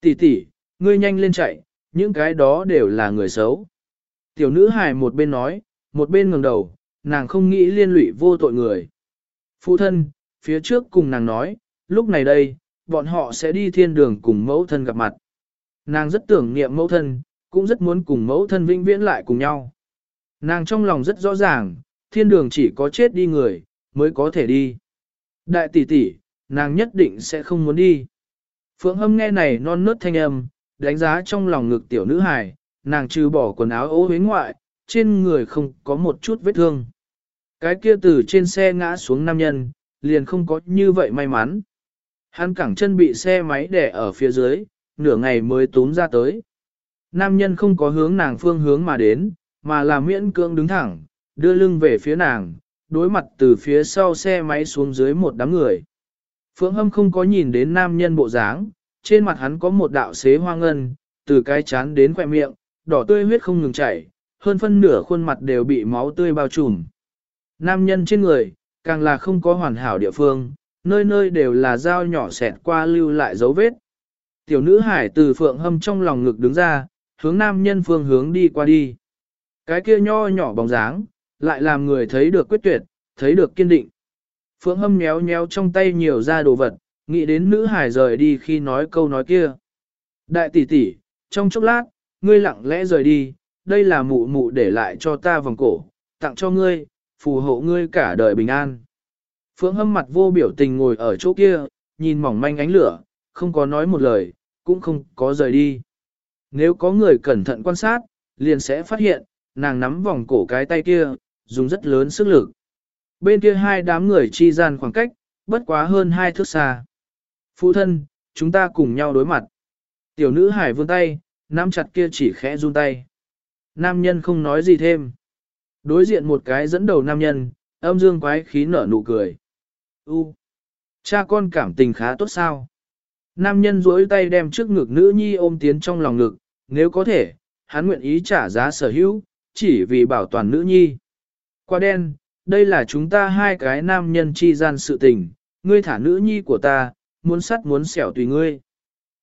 Tỷ tỷ, ngươi nhanh lên chạy, những cái đó đều là người xấu. Tiểu nữ hài một bên nói, một bên ngẩng đầu, nàng không nghĩ liên lụy vô tội người. Phụ thân, phía trước cùng nàng nói, lúc này đây, bọn họ sẽ đi thiên đường cùng mẫu thân gặp mặt. Nàng rất tưởng niệm mẫu thân, cũng rất muốn cùng mẫu thân vĩnh viễn lại cùng nhau. Nàng trong lòng rất rõ ràng, thiên đường chỉ có chết đi người, mới có thể đi. Đại tỷ tỷ, nàng nhất định sẽ không muốn đi. Phượng hâm nghe này non nớt thanh âm, đánh giá trong lòng ngực tiểu nữ hài, nàng trừ bỏ quần áo ố huyến ngoại, trên người không có một chút vết thương. Cái kia từ trên xe ngã xuống nam nhân, liền không có như vậy may mắn. Hắn cẳng chân bị xe máy đè ở phía dưới, nửa ngày mới tốn ra tới. Nam nhân không có hướng nàng phương hướng mà đến, mà là miễn cưỡng đứng thẳng, đưa lưng về phía nàng, đối mặt từ phía sau xe máy xuống dưới một đám người. Phượng Hâm không có nhìn đến nam nhân bộ dáng, trên mặt hắn có một đạo xế hoa ngân, từ cái chán đến khỏe miệng, đỏ tươi huyết không ngừng chảy, hơn phân nửa khuôn mặt đều bị máu tươi bao trùm. Nam nhân trên người, càng là không có hoàn hảo địa phương, nơi nơi đều là dao nhỏ xẹt qua lưu lại dấu vết. Tiểu nữ hải từ phượng hâm trong lòng ngực đứng ra, hướng nam nhân phương hướng đi qua đi. Cái kia nho nhỏ bóng dáng, lại làm người thấy được quyết tuyệt, thấy được kiên định. Phượng hâm nhéo nhéo trong tay nhiều ra đồ vật, nghĩ đến nữ hải rời đi khi nói câu nói kia. Đại tỷ tỷ, trong chốc lát, ngươi lặng lẽ rời đi, đây là mụ mụ để lại cho ta vòng cổ, tặng cho ngươi, phù hộ ngươi cả đời bình an. Phượng hâm mặt vô biểu tình ngồi ở chỗ kia, nhìn mỏng manh ánh lửa, không có nói một lời, cũng không có rời đi. Nếu có người cẩn thận quan sát, liền sẽ phát hiện, nàng nắm vòng cổ cái tay kia, dùng rất lớn sức lực. Bên kia hai đám người chi gian khoảng cách, bất quá hơn hai thước xa. Phụ thân, chúng ta cùng nhau đối mặt. Tiểu nữ hải vươn tay, nắm chặt kia chỉ khẽ run tay. Nam nhân không nói gì thêm. Đối diện một cái dẫn đầu nam nhân, âm dương quái khí nở nụ cười. U, cha con cảm tình khá tốt sao? Nam nhân duỗi tay đem trước ngực nữ nhi ôm tiến trong lòng ngực, nếu có thể, hắn nguyện ý trả giá sở hữu, chỉ vì bảo toàn nữ nhi. Qua đen, đây là chúng ta hai cái nam nhân chi gian sự tình, ngươi thả nữ nhi của ta, muốn sắt muốn xẻo tùy ngươi.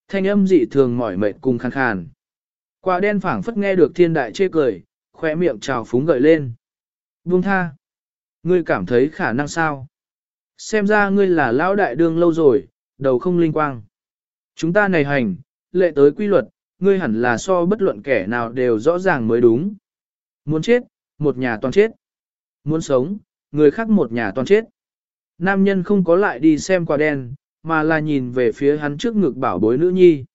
Thanh âm dị thường mỏi mệt cùng khàn khàn. Quả đen phảng phất nghe được thiên đại chê cười, khỏe miệng trào phúng gợi lên. Buông tha. Ngươi cảm thấy khả năng sao? Xem ra ngươi là lão đại đương lâu rồi, đầu không linh quang. Chúng ta này hành, lệ tới quy luật, ngươi hẳn là so bất luận kẻ nào đều rõ ràng mới đúng. Muốn chết, một nhà toàn chết. Muốn sống, người khác một nhà toàn chết. Nam nhân không có lại đi xem quả đen, mà là nhìn về phía hắn trước ngực bảo bối nữ nhi.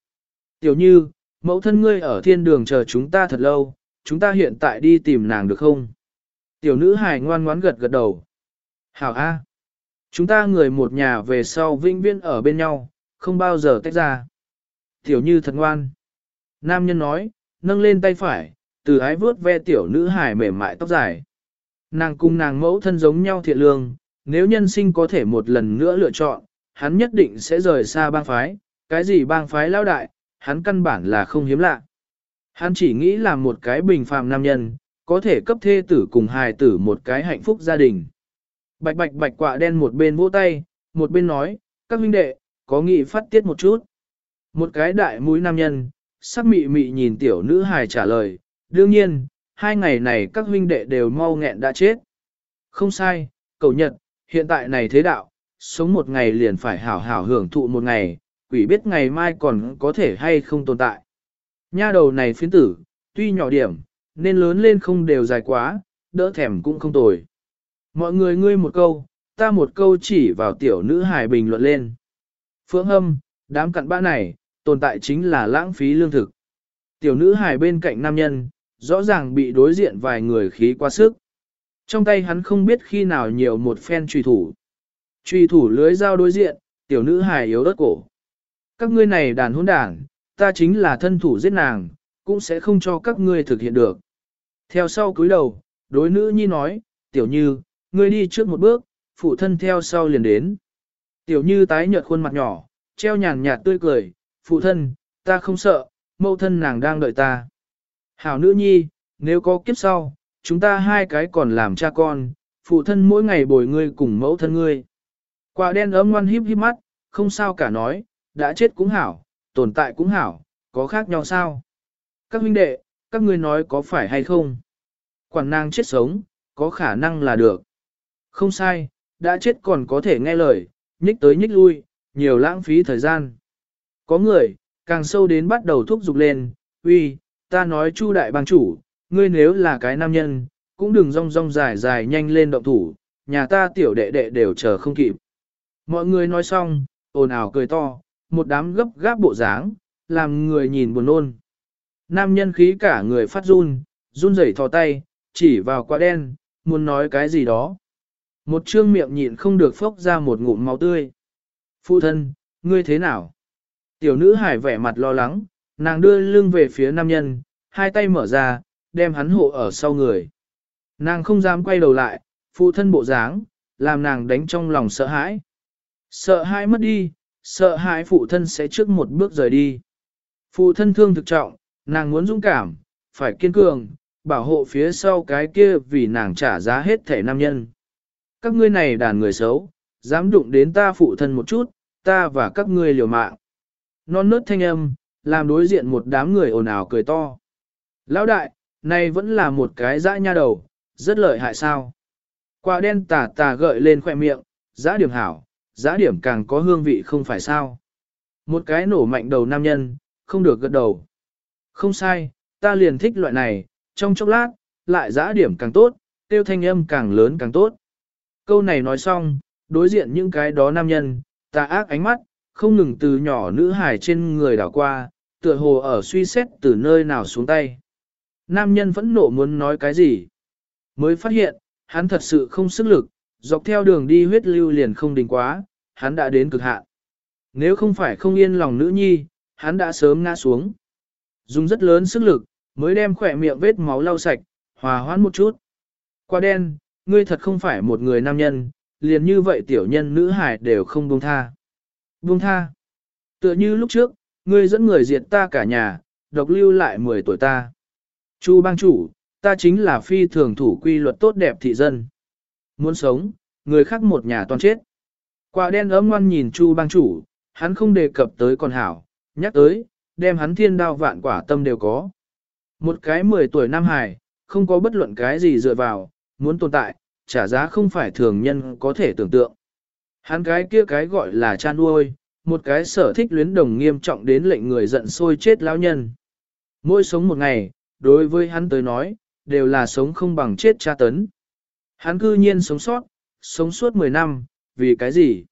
Tiểu như, mẫu thân ngươi ở thiên đường chờ chúng ta thật lâu, chúng ta hiện tại đi tìm nàng được không? Tiểu nữ hài ngoan ngoãn gật gật đầu. Hảo A. Chúng ta người một nhà về sau vinh viên ở bên nhau, không bao giờ tách ra. Tiểu như thật ngoan. Nam nhân nói, nâng lên tay phải, từ ái vướt ve tiểu nữ hài mềm mại tóc dài. Nàng cùng nàng mẫu thân giống nhau thiện lương, nếu nhân sinh có thể một lần nữa lựa chọn, hắn nhất định sẽ rời xa bang phái, cái gì bang phái lao đại, hắn căn bản là không hiếm lạ. Hắn chỉ nghĩ là một cái bình phàm nam nhân, có thể cấp thê tử cùng hài tử một cái hạnh phúc gia đình. Bạch bạch bạch quạ đen một bên vỗ tay, một bên nói, các huynh đệ, có nghị phát tiết một chút. Một cái đại mũi nam nhân, sắc mị mị nhìn tiểu nữ hài trả lời, đương nhiên, hai ngày này các huynh đệ đều mau nghẹn đã chết. Không sai, cầu nhật, hiện tại này thế đạo, sống một ngày liền phải hảo hảo hưởng thụ một ngày, quỷ biết ngày mai còn có thể hay không tồn tại. Nha đầu này phiến tử, tuy nhỏ điểm, nên lớn lên không đều dài quá, đỡ thèm cũng không tồi. Mọi người ngươi một câu, ta một câu chỉ vào tiểu nữ hài bình luận lên. Phượng hâm, đám cặn bã này, tồn tại chính là lãng phí lương thực. Tiểu nữ hài bên cạnh nam nhân, rõ ràng bị đối diện vài người khí quá sức. Trong tay hắn không biết khi nào nhiều một phen truy thủ. Truy thủ lưới dao đối diện, tiểu nữ hài yếu đất cổ. Các ngươi này đàn hỗn đảng, ta chính là thân thủ giết nàng, cũng sẽ không cho các ngươi thực hiện được. Theo sau cúi đầu, đối nữ nhi nói, tiểu như, ngươi đi trước một bước, phụ thân theo sau liền đến. Tiểu như tái nhợt khuôn mặt nhỏ, treo nhàn nhạt tươi cười, phụ thân, ta không sợ, mẫu thân nàng đang đợi ta. Hảo nữ nhi, nếu có kiếp sau, chúng ta hai cái còn làm cha con, phụ thân mỗi ngày bồi ngươi cùng mẫu thân ngươi. Quả đen ấm ngoan híp híp mắt, không sao cả nói, đã chết cũng hảo, tồn tại cũng hảo, có khác nhau sao? Các huynh đệ, các ngươi nói có phải hay không? Quản nàng chết sống, có khả năng là được. Không sai, đã chết còn có thể nghe lời, nhích tới nhích lui, nhiều lãng phí thời gian. Có người, càng sâu đến bắt đầu thúc giục lên, uy, ta nói chu đại bang chủ, ngươi nếu là cái nam nhân, cũng đừng rong rong dài dài nhanh lên động thủ, nhà ta tiểu đệ đệ đều chờ không kịp. Mọi người nói xong, ồn ào cười to, một đám gấp gáp bộ dáng, làm người nhìn buồn nôn. Nam nhân khí cả người phát run, run rẩy thò tay, chỉ vào quả đen, muốn nói cái gì đó. Một trương miệng nhịn không được phốc ra một ngụm máu tươi. Phụ thân, ngươi thế nào? Tiểu nữ hải vẻ mặt lo lắng, nàng đưa lưng về phía nam nhân, hai tay mở ra, đem hắn hộ ở sau người. Nàng không dám quay đầu lại, phụ thân bộ dáng, làm nàng đánh trong lòng sợ hãi. Sợ hãi mất đi, sợ hãi phụ thân sẽ trước một bước rời đi. Phụ thân thương thực trọng, nàng muốn dũng cảm, phải kiên cường, bảo hộ phía sau cái kia vì nàng trả giá hết thể nam nhân. Các ngươi này đàn người xấu, dám đụng đến ta phụ thân một chút, ta và các ngươi liều mạng. Non nớt thanh âm, làm đối diện một đám người ồn ào cười to. Lão đại, này vẫn là một cái dã nha đầu, rất lợi hại sao. Quả đen tà tà gợi lên khoe miệng, dã điểm hảo, dã điểm càng có hương vị không phải sao. Một cái nổ mạnh đầu nam nhân, không được gật đầu. Không sai, ta liền thích loại này, trong chốc lát, lại dã điểm càng tốt, tiêu thanh âm càng lớn càng tốt. Câu này nói xong, đối diện những cái đó nam nhân, ta ác ánh mắt, không ngừng từ nhỏ nữ hài trên người đảo qua, tựa hồ ở suy xét từ nơi nào xuống tay. Nam nhân vẫn nộ muốn nói cái gì? Mới phát hiện, hắn thật sự không sức lực, dọc theo đường đi huyết lưu liền không đình quá, hắn đã đến cực hạn. Nếu không phải không yên lòng nữ nhi, hắn đã sớm ngã xuống. Dùng rất lớn sức lực, mới đem khỏe miệng vết máu lau sạch, hòa hoãn một chút. Qua đen, ngươi thật không phải một người nam nhân, liền như vậy tiểu nhân nữ hải đều không buông tha. Buông tha. Tựa như lúc trước, ngươi dẫn người diệt ta cả nhà, độc lưu lại 10 tuổi ta. Chu bang chủ, ta chính là phi thường thủ quy luật tốt đẹp thị dân. Muốn sống, người khác một nhà toàn chết. Quả đen ấm ngoan nhìn Chu bang chủ, hắn không đề cập tới con hảo, nhắc tới, đem hắn thiên đao vạn quả tâm đều có. Một cái 10 tuổi nam hải, không có bất luận cái gì dựa vào, muốn tồn tại, trả giá không phải thường nhân có thể tưởng tượng. Hắn cái kia cái gọi là cha nuôi, một cái sở thích luyến đồng nghiêm trọng đến lệnh người giận sôi chết lão nhân. Mỗi sống một ngày, đối với hắn tới nói, đều là sống không bằng chết tra tấn. Hắn cư nhiên sống sót, sống suốt 10 năm, vì cái gì?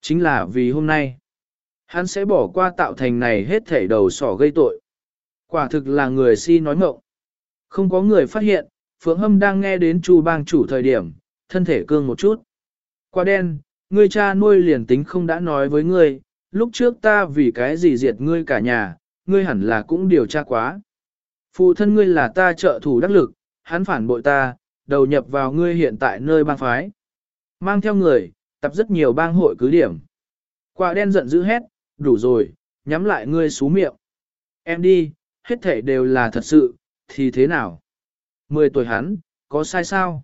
Chính là vì hôm nay. Hắn sẽ bỏ qua tạo thành này hết thể đầu sỏ gây tội. Quả thực là người si nói mộng. Không có người phát hiện, Phượng Hâm đang nghe đến Chu bang chủ thời điểm, thân thể cương một chút. Qua đen, ngươi cha nuôi liền tính không đã nói với ngươi, lúc trước ta vì cái gì diệt ngươi cả nhà, ngươi hẳn là cũng điều tra quá. Phụ thân ngươi là ta trợ thủ đắc lực, hắn phản bội ta, đầu nhập vào ngươi hiện tại nơi bang phái. Mang theo người, tập rất nhiều bang hội cứ điểm. Quả đen giận dữ hét, đủ rồi, nhắm lại ngươi xú miệng. Em đi, hết thể đều là thật sự, thì thế nào? Mười tuổi hắn, có sai sao?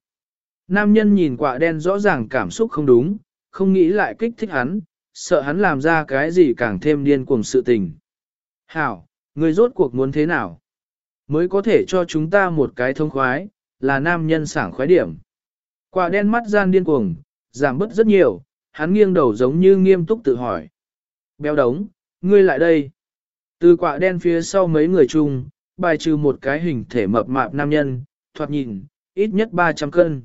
Nam nhân nhìn quả đen rõ ràng cảm xúc không đúng, không nghĩ lại kích thích hắn, sợ hắn làm ra cái gì càng thêm điên cuồng sự tình. Hảo, ngươi rốt cuộc muốn thế nào? Mới có thể cho chúng ta một cái thông khoái, là nam nhân sảng khoái điểm. Quả đen mắt gian điên cuồng, giảm bớt rất nhiều, hắn nghiêng đầu giống như nghiêm túc tự hỏi. Béo đống, ngươi lại đây. Từ quả đen phía sau mấy người chung, bài trừ một cái hình thể mập mạp nam nhân, thoạt nhìn, ít nhất 300 cân.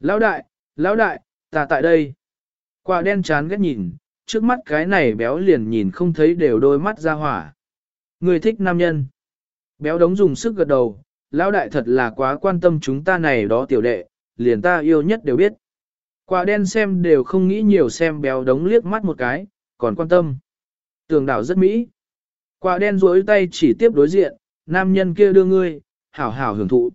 Lão đại, lão đại, ta tại đây. Quả đen chán ghét nhìn, trước mắt cái này béo liền nhìn không thấy đều đôi mắt ra hỏa. Người thích nam nhân. Béo đống dùng sức gật đầu, lão đại thật là quá quan tâm chúng ta này đó tiểu đệ, liền ta yêu nhất đều biết. Quả đen xem đều không nghĩ nhiều xem béo đống liếc mắt một cái, còn quan tâm. Tường đảo rất mỹ. Quả đen duỗi tay chỉ tiếp đối diện, nam nhân kia đưa ngươi, hảo hảo hưởng thụ.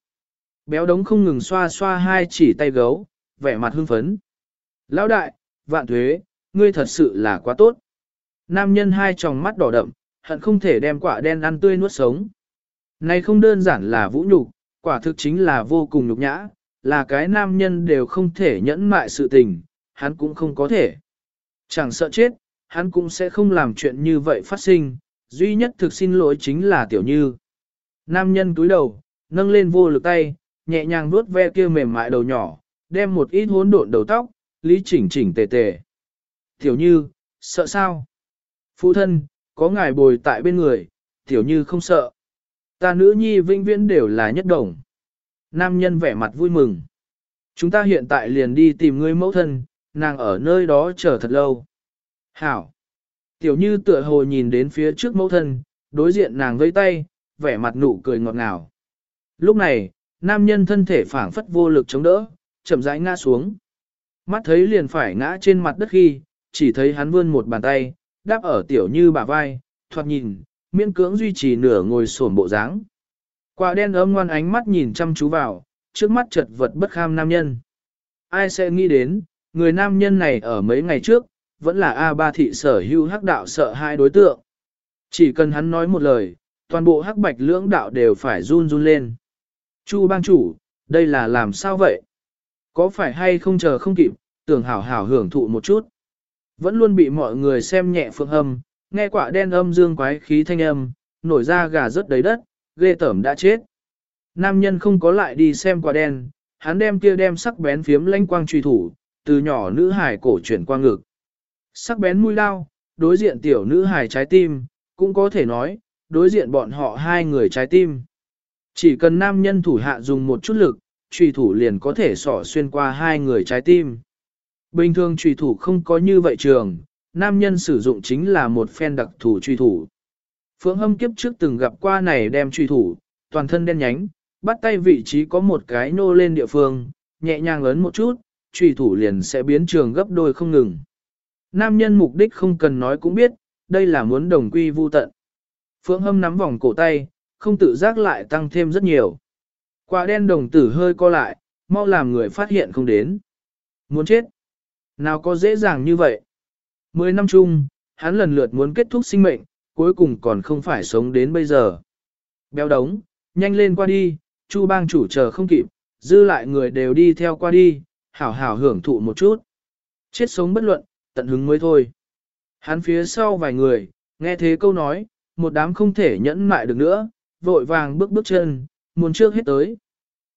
Béo đống không ngừng xoa xoa hai chỉ tay gấu, vẻ mặt hưng phấn. Lão đại, vạn thuế, ngươi thật sự là quá tốt. Nam nhân hai tròng mắt đỏ đậm, hận không thể đem quả đen ăn tươi nuốt sống. Này không đơn giản là vũ nhục, quả thực chính là vô cùng nhục nhã, là cái nam nhân đều không thể nhẫn mại sự tình, hắn cũng không có thể. Chẳng sợ chết, hắn cũng sẽ không làm chuyện như vậy phát sinh, duy nhất thực xin lỗi chính là tiểu như. Nam nhân túi đầu, nâng lên vô lực tay, nhẹ nhàng vuốt ve kia mềm mại đầu nhỏ, đem một ít hỗn độn đầu tóc, lý chỉnh chỉnh tề tề. Tiểu như, sợ sao? Phụ thân, có ngài bồi tại bên người, tiểu như không sợ. Ta nữ nhi vinh viễn đều là nhất đồng. Nam nhân vẻ mặt vui mừng. Chúng ta hiện tại liền đi tìm ngươi mẫu thân, nàng ở nơi đó chờ thật lâu. Hảo. Tiểu như tựa hồ nhìn đến phía trước mẫu thân, đối diện nàng vây tay, vẻ mặt nụ cười ngọt ngào. Lúc này, nam nhân thân thể phảng phất vô lực chống đỡ, chậm rãi ngã xuống. Mắt thấy liền phải ngã trên mặt đất khi, chỉ thấy hắn vươn một bàn tay, đáp ở tiểu như bả vai, thoạt nhìn, miễn cưỡng duy trì nửa ngồi sổn bộ dáng. Quả đen ấm ngoan ánh mắt nhìn chăm chú vào, trước mắt chật vật bất kham nam nhân. Ai sẽ nghĩ đến, người nam nhân này ở mấy ngày trước, vẫn là A Ba thị sở hưu hắc đạo sợ hai đối tượng. Chỉ cần hắn nói một lời, toàn bộ hắc bạch lưỡng đạo đều phải run run lên. Chu bang chủ, đây là làm sao vậy? Có phải hay không chờ không kịp, tưởng hảo hảo hưởng thụ một chút. Vẫn luôn bị mọi người xem nhẹ phượng âm, nghe quả đen âm dương quái khí thanh âm, nổi ra gà rớt đầy đất, ghê tởm đã chết. Nam nhân không có lại đi xem quả đen, hắn đem kia đem sắc bén phiếm lanh quang truy thủ, từ nhỏ nữ hải cổ chuyển qua ngực. Sắc bén mũi lao, đối diện tiểu nữ hải trái tim, cũng có thể nói, đối diện bọn họ hai người trái tim. Chỉ cần nam nhân thủ hạ dùng một chút lực, truy thủ liền có thể sỏ xuyên qua hai người trái tim. Bình thường truy thủ không có như vậy trường, nam nhân sử dụng chính là một phen đặc thủ truy thủ. Phượng hâm kiếp trước từng gặp qua này đem truy thủ, toàn thân đen nhánh, bắt tay vị trí có một cái nô lên địa phương, nhẹ nhàng lớn một chút, truy thủ liền sẽ biến trường gấp đôi không ngừng. Nam nhân mục đích không cần nói cũng biết, đây là muốn đồng quy vu tận. Phượng hâm nắm vòng cổ tay, không tự giác lại tăng thêm rất nhiều. Quả đen đồng tử hơi co lại, mau làm người phát hiện không đến. Muốn chết. Nào có dễ dàng như vậy. Mười năm chung, hắn lần lượt muốn kết thúc sinh mệnh, cuối cùng còn không phải sống đến bây giờ. Béo đống, nhanh lên qua đi, Chu bang chủ chờ không kịp, dư lại người đều đi theo qua đi, hảo hảo hưởng thụ một chút. Chết sống bất luận, tận hứng mới thôi. Hắn phía sau vài người, nghe thế câu nói, một đám không thể nhẫn mại được nữa, vội vàng bước bước chân, muốn trước hết tới.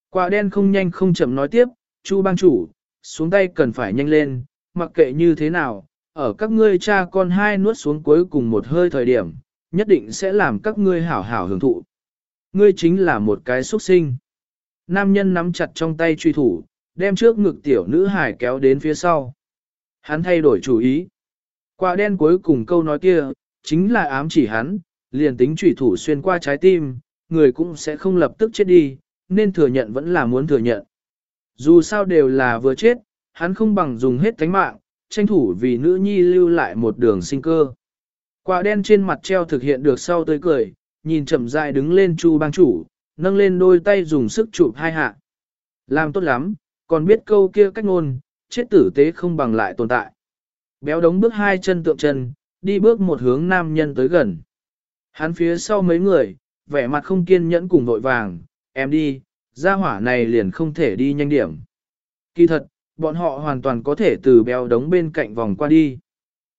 Quả đen không nhanh không chậm nói tiếp, Chu bang chủ, xuống tay cần phải nhanh lên, mặc kệ như thế nào, ở các ngươi cha con hai nuốt xuống cuối cùng một hơi thời điểm, nhất định sẽ làm các ngươi hảo hảo hưởng thụ. Ngươi chính là một cái xuất sinh. Nam nhân nắm chặt trong tay truy thủ, đem trước ngực tiểu nữ hải kéo đến phía sau. Hắn thay đổi chủ ý. Quả đen cuối cùng câu nói kia, chính là ám chỉ hắn, liền tính trùy thủ xuyên qua trái tim, người cũng sẽ không lập tức chết đi, nên thừa nhận vẫn là muốn thừa nhận. Dù sao đều là vừa chết, hắn không bằng dùng hết thánh mạng, tranh thủ vì nữ nhi lưu lại một đường sinh cơ. Quả đen trên mặt treo thực hiện được sau tới cười, nhìn chậm rãi đứng lên chu bang chủ, nâng lên đôi tay dùng sức chụp hai hạ. Làm tốt lắm, còn biết câu kia cách ngôn, chết tử tế không bằng lại tồn tại. Béo đống bước hai chân tượng chân, đi bước một hướng nam nhân tới gần. Hắn phía sau mấy người, vẻ mặt không kiên nhẫn cùng vội vàng, em đi, ra hỏa này liền không thể đi nhanh điểm. Kỳ thật, bọn họ hoàn toàn có thể từ béo đống bên cạnh vòng qua đi.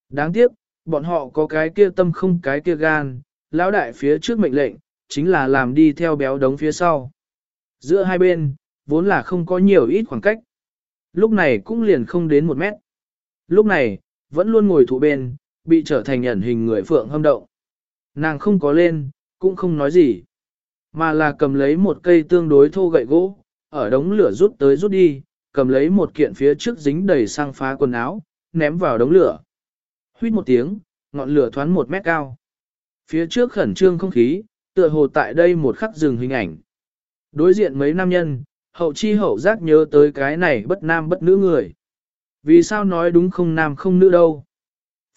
Đáng tiếc, bọn họ có cái kia tâm không cái kia gan, lão đại phía trước mệnh lệnh, chính là làm đi theo béo đống phía sau. Giữa hai bên, vốn là không có nhiều ít khoảng cách. Lúc này cũng liền không đến một mét. Lúc này, vẫn luôn ngồi thụ bên, bị trở thành ẩn hình người phượng hâm động. Nàng không có lên, cũng không nói gì, mà là cầm lấy một cây tương đối thô gậy gỗ, ở đống lửa rút tới rút đi, cầm lấy một kiện phía trước dính đầy sang phá quần áo, ném vào đống lửa. Huyết một tiếng, ngọn lửa thoáng một mét cao. Phía trước khẩn trương không khí, tựa hồ tại đây một khắc dừng hình ảnh. Đối diện mấy nam nhân, hậu chi hậu giác nhớ tới cái này bất nam bất nữ người. Vì sao nói đúng không nam không nữ đâu?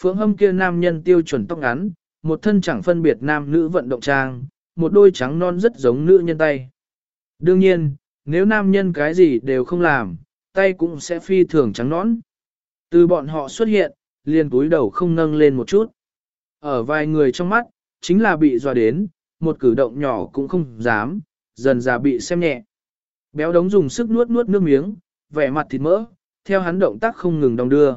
Phượng hâm kia nam nhân tiêu chuẩn tóc ngắn, một thân chẳng phân biệt nam nữ vận động trang, một đôi trắng non rất giống nữ nhân tay. Đương nhiên, nếu nam nhân cái gì đều không làm, tay cũng sẽ phi thường trắng nõn. Từ bọn họ xuất hiện, liền túi đầu không nâng lên một chút. Ở vài người trong mắt, chính là bị dọa đến, một cử động nhỏ cũng không dám, dần già bị xem nhẹ. Béo đống dùng sức nuốt nuốt nước miếng, vẻ mặt thịt mỡ, theo hắn động tác không ngừng đong đưa.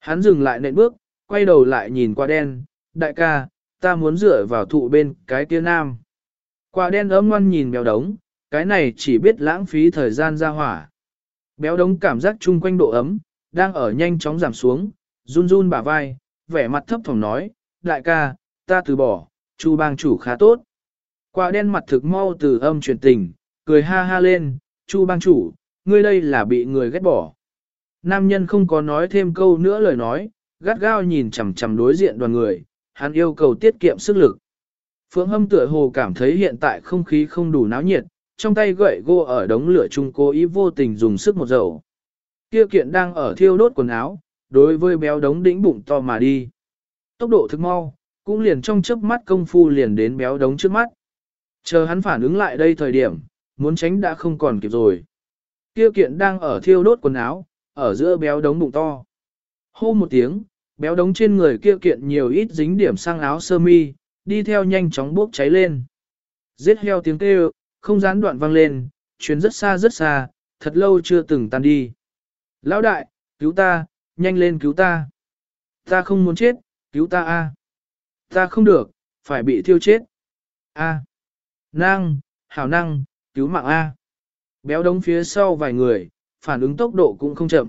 Hắn dừng lại nện bước, quay đầu lại nhìn qua đen, đại ca, ta muốn dựa vào thụ bên cái kia nam. Qua đen ấm ngoan nhìn béo đống, cái này chỉ biết lãng phí thời gian ra hỏa. Béo đống cảm giác chung quanh độ ấm, đang ở nhanh chóng giảm xuống, run run bả vai, vẻ mặt thấp thỏm nói, đại ca, ta từ bỏ, chu bang chủ khá tốt. quả đen mặt thực mau từ âm truyền tình, cười ha ha lên, chu bang chủ, ngươi đây là bị người ghét bỏ. Nam nhân không có nói thêm câu nữa lời nói, gắt gao nhìn chằm chằm đối diện đoàn người, hắn yêu cầu tiết kiệm sức lực. Phượng hâm tựa hồ cảm thấy hiện tại không khí không đủ náo nhiệt, trong tay gậy gô ở đống lửa chung cố ý vô tình dùng sức một dầu. Kia kiện đang ở thiêu đốt quần áo, đối với béo đống đĩnh bụng to mà đi. Tốc độ thực mau, cũng liền trong chớp mắt công phu liền đến béo đống trước mắt. Chờ hắn phản ứng lại đây thời điểm, muốn tránh đã không còn kịp rồi. Kia kiện đang ở thiêu đốt quần áo, ở giữa béo đống bụng to. Hô một tiếng, béo đống trên người kia kiện nhiều ít dính điểm sang áo sơ mi, đi theo nhanh chóng bốc cháy lên. Giết heo tiếng kêu, không gián đoạn vang lên, chuyến rất xa rất xa, thật lâu chưa từng tan đi. Lão đại, cứu ta, nhanh lên cứu ta. Ta không muốn chết, cứu ta a. Ta không được, phải bị thiêu chết. A. Năng, hảo năng, cứu mạng a. Béo đống phía sau vài người, phản ứng tốc độ cũng không chậm.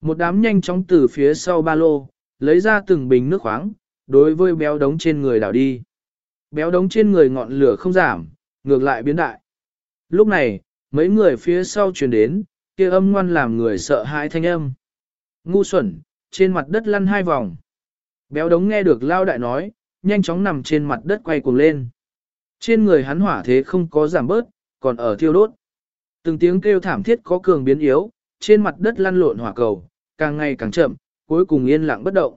Một đám nhanh chóng từ phía sau ba lô, lấy ra từng bình nước khoáng, đối với béo đống trên người đảo đi. Béo đống trên người ngọn lửa không giảm, ngược lại biến đại. Lúc này, mấy người phía sau truyền đến, kia âm ngoan làm người sợ hãi thanh âm. Ngu xuẩn, trên mặt đất lăn hai vòng. Béo đống nghe được lao đại nói, nhanh chóng nằm trên mặt đất quay cuồng lên. Trên người hắn hỏa thế không có giảm bớt, còn ở thiêu đốt. Từng tiếng kêu thảm thiết có cường biến yếu, trên mặt đất lăn lộn hỏa cầu, càng ngày càng chậm, cuối cùng yên lặng bất động.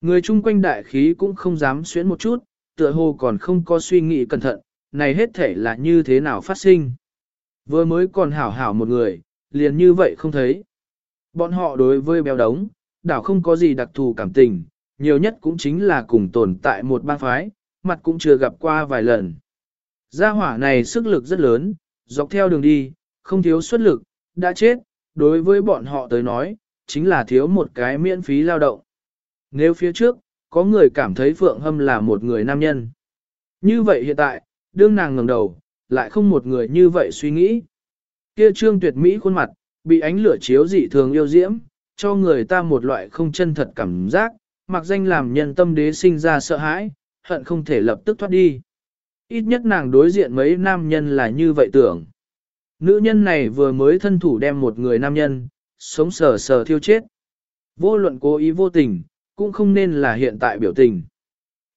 Người chung quanh đại khí cũng không dám xuyến một chút, tựa hồ còn không có suy nghĩ cẩn thận, này hết thể là như thế nào phát sinh. Vừa mới còn hảo hảo một người, liền như vậy không thấy. Bọn họ đối với béo đống, đảo không có gì đặc thù cảm tình, nhiều nhất cũng chính là cùng tồn tại một bang phái, mặt cũng chưa gặp qua vài lần. Gia hỏa này sức lực rất lớn, dọc theo đường đi, không thiếu xuất lực, đã chết, đối với bọn họ tới nói, chính là thiếu một cái miễn phí lao động. Nếu phía trước, có người cảm thấy Phượng Hâm là một người nam nhân. Như vậy hiện tại, đương nàng ngẩng đầu, lại không một người như vậy suy nghĩ. Kia trương tuyệt mỹ khuôn mặt, bị ánh lửa chiếu dị thường yêu diễm, cho người ta một loại không chân thật cảm giác, mặc danh làm nhân tâm đế sinh ra sợ hãi, hận không thể lập tức thoát đi. Ít nhất nàng đối diện mấy nam nhân là như vậy tưởng. Nữ nhân này vừa mới thân thủ đem một người nam nhân, sống sờ sờ thiêu chết. Vô luận cố ý vô tình, cũng không nên là hiện tại biểu tình.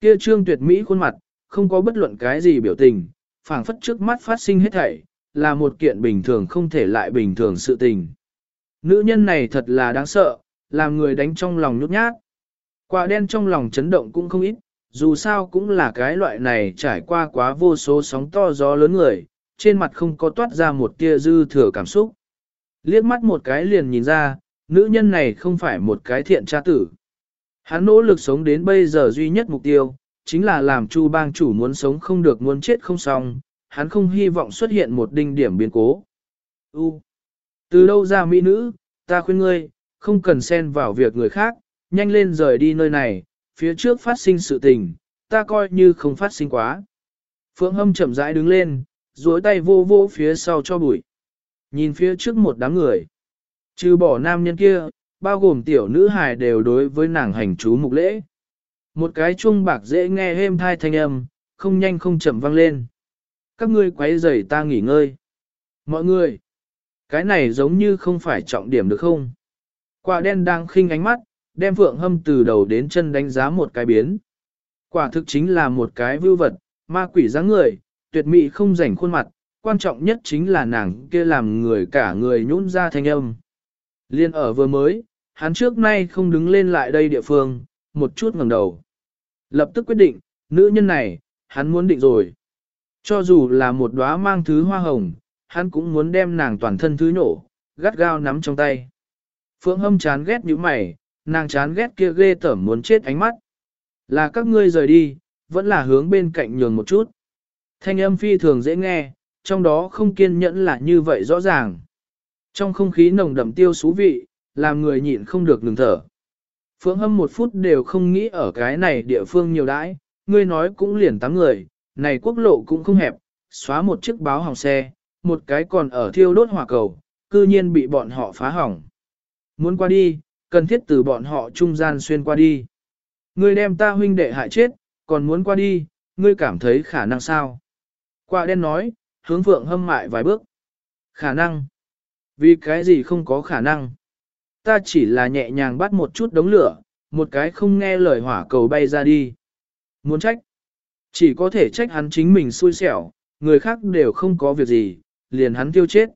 Kia trương tuyệt mỹ khuôn mặt, không có bất luận cái gì biểu tình, phảng phất trước mắt phát sinh hết thảy, là một kiện bình thường không thể lại bình thường sự tình. Nữ nhân này thật là đáng sợ, làm người đánh trong lòng nhút nhát. Quả đen trong lòng chấn động cũng không ít, dù sao cũng là cái loại này trải qua quá vô số sóng to gió lớn người, trên mặt không có toát ra một tia dư thừa cảm xúc. Liếc mắt một cái liền nhìn ra, nữ nhân này không phải một cái thiện tra tử. Hắn nỗ lực sống đến bây giờ duy nhất mục tiêu, chính là làm chu bang chủ muốn sống không được muốn chết không xong, hắn không hy vọng xuất hiện một đinh điểm biến cố. U. Từ đâu ra mỹ nữ, ta khuyên ngươi, không cần xen vào việc người khác, nhanh lên rời đi nơi này, phía trước phát sinh sự tình, ta coi như không phát sinh quá. Phượng hâm chậm rãi đứng lên, duỗi tay vô vô phía sau cho bụi. Nhìn phía trước một đám người. Trừ bỏ nam nhân kia, bao gồm tiểu nữ hài đều đối với nàng hành chú mục lễ. Một cái chuông bạc dễ nghe êm thai thanh âm, không nhanh không chậm vang lên. Các ngươi quấy rầy ta nghỉ ngơi. Mọi người, cái này giống như không phải trọng điểm được không? Quả đen đang khinh ánh mắt, đem phượng hâm từ đầu đến chân đánh giá một cái biến. Quả thực chính là một cái vưu vật, ma quỷ dáng người, tuyệt mỹ không rảnh khuôn mặt, quan trọng nhất chính là nàng kia làm người cả người nhún ra thanh âm. Liên ở vừa mới, hắn trước nay không đứng lên lại đây địa phương, một chút ngẩng đầu. Lập tức quyết định, nữ nhân này, hắn muốn định rồi. Cho dù là một đóa mang thứ hoa hồng, hắn cũng muốn đem nàng toàn thân thứ nổ, gắt gao nắm trong tay. Phượng hâm chán ghét như mày, nàng chán ghét kia ghê tởm muốn chết ánh mắt. Là các ngươi rời đi, vẫn là hướng bên cạnh nhường một chút. Thanh âm phi thường dễ nghe, trong đó không kiên nhẫn là như vậy rõ ràng. Trong không khí nồng đậm tiêu xú vị, làm người nhịn không được ngừng thở. Phượng hâm một phút đều không nghĩ ở cái này địa phương nhiều đãi, ngươi nói cũng liền tám người, này quốc lộ cũng không hẹp, xóa một chiếc báo hỏng xe, một cái còn ở thiêu đốt hỏa cầu, cư nhiên bị bọn họ phá hỏng. Muốn qua đi, cần thiết từ bọn họ trung gian xuyên qua đi. Ngươi đem ta huynh đệ hại chết, còn muốn qua đi, ngươi cảm thấy khả năng sao? Quả đen nói, hướng phượng hâm mại vài bước. Khả năng? Vì cái gì không có khả năng? Ta chỉ là nhẹ nhàng bắt một chút đống lửa, một cái không nghe lời hỏa cầu bay ra đi. Muốn trách? Chỉ có thể trách hắn chính mình xui xẻo, người khác đều không có việc gì, liền hắn tiêu chết.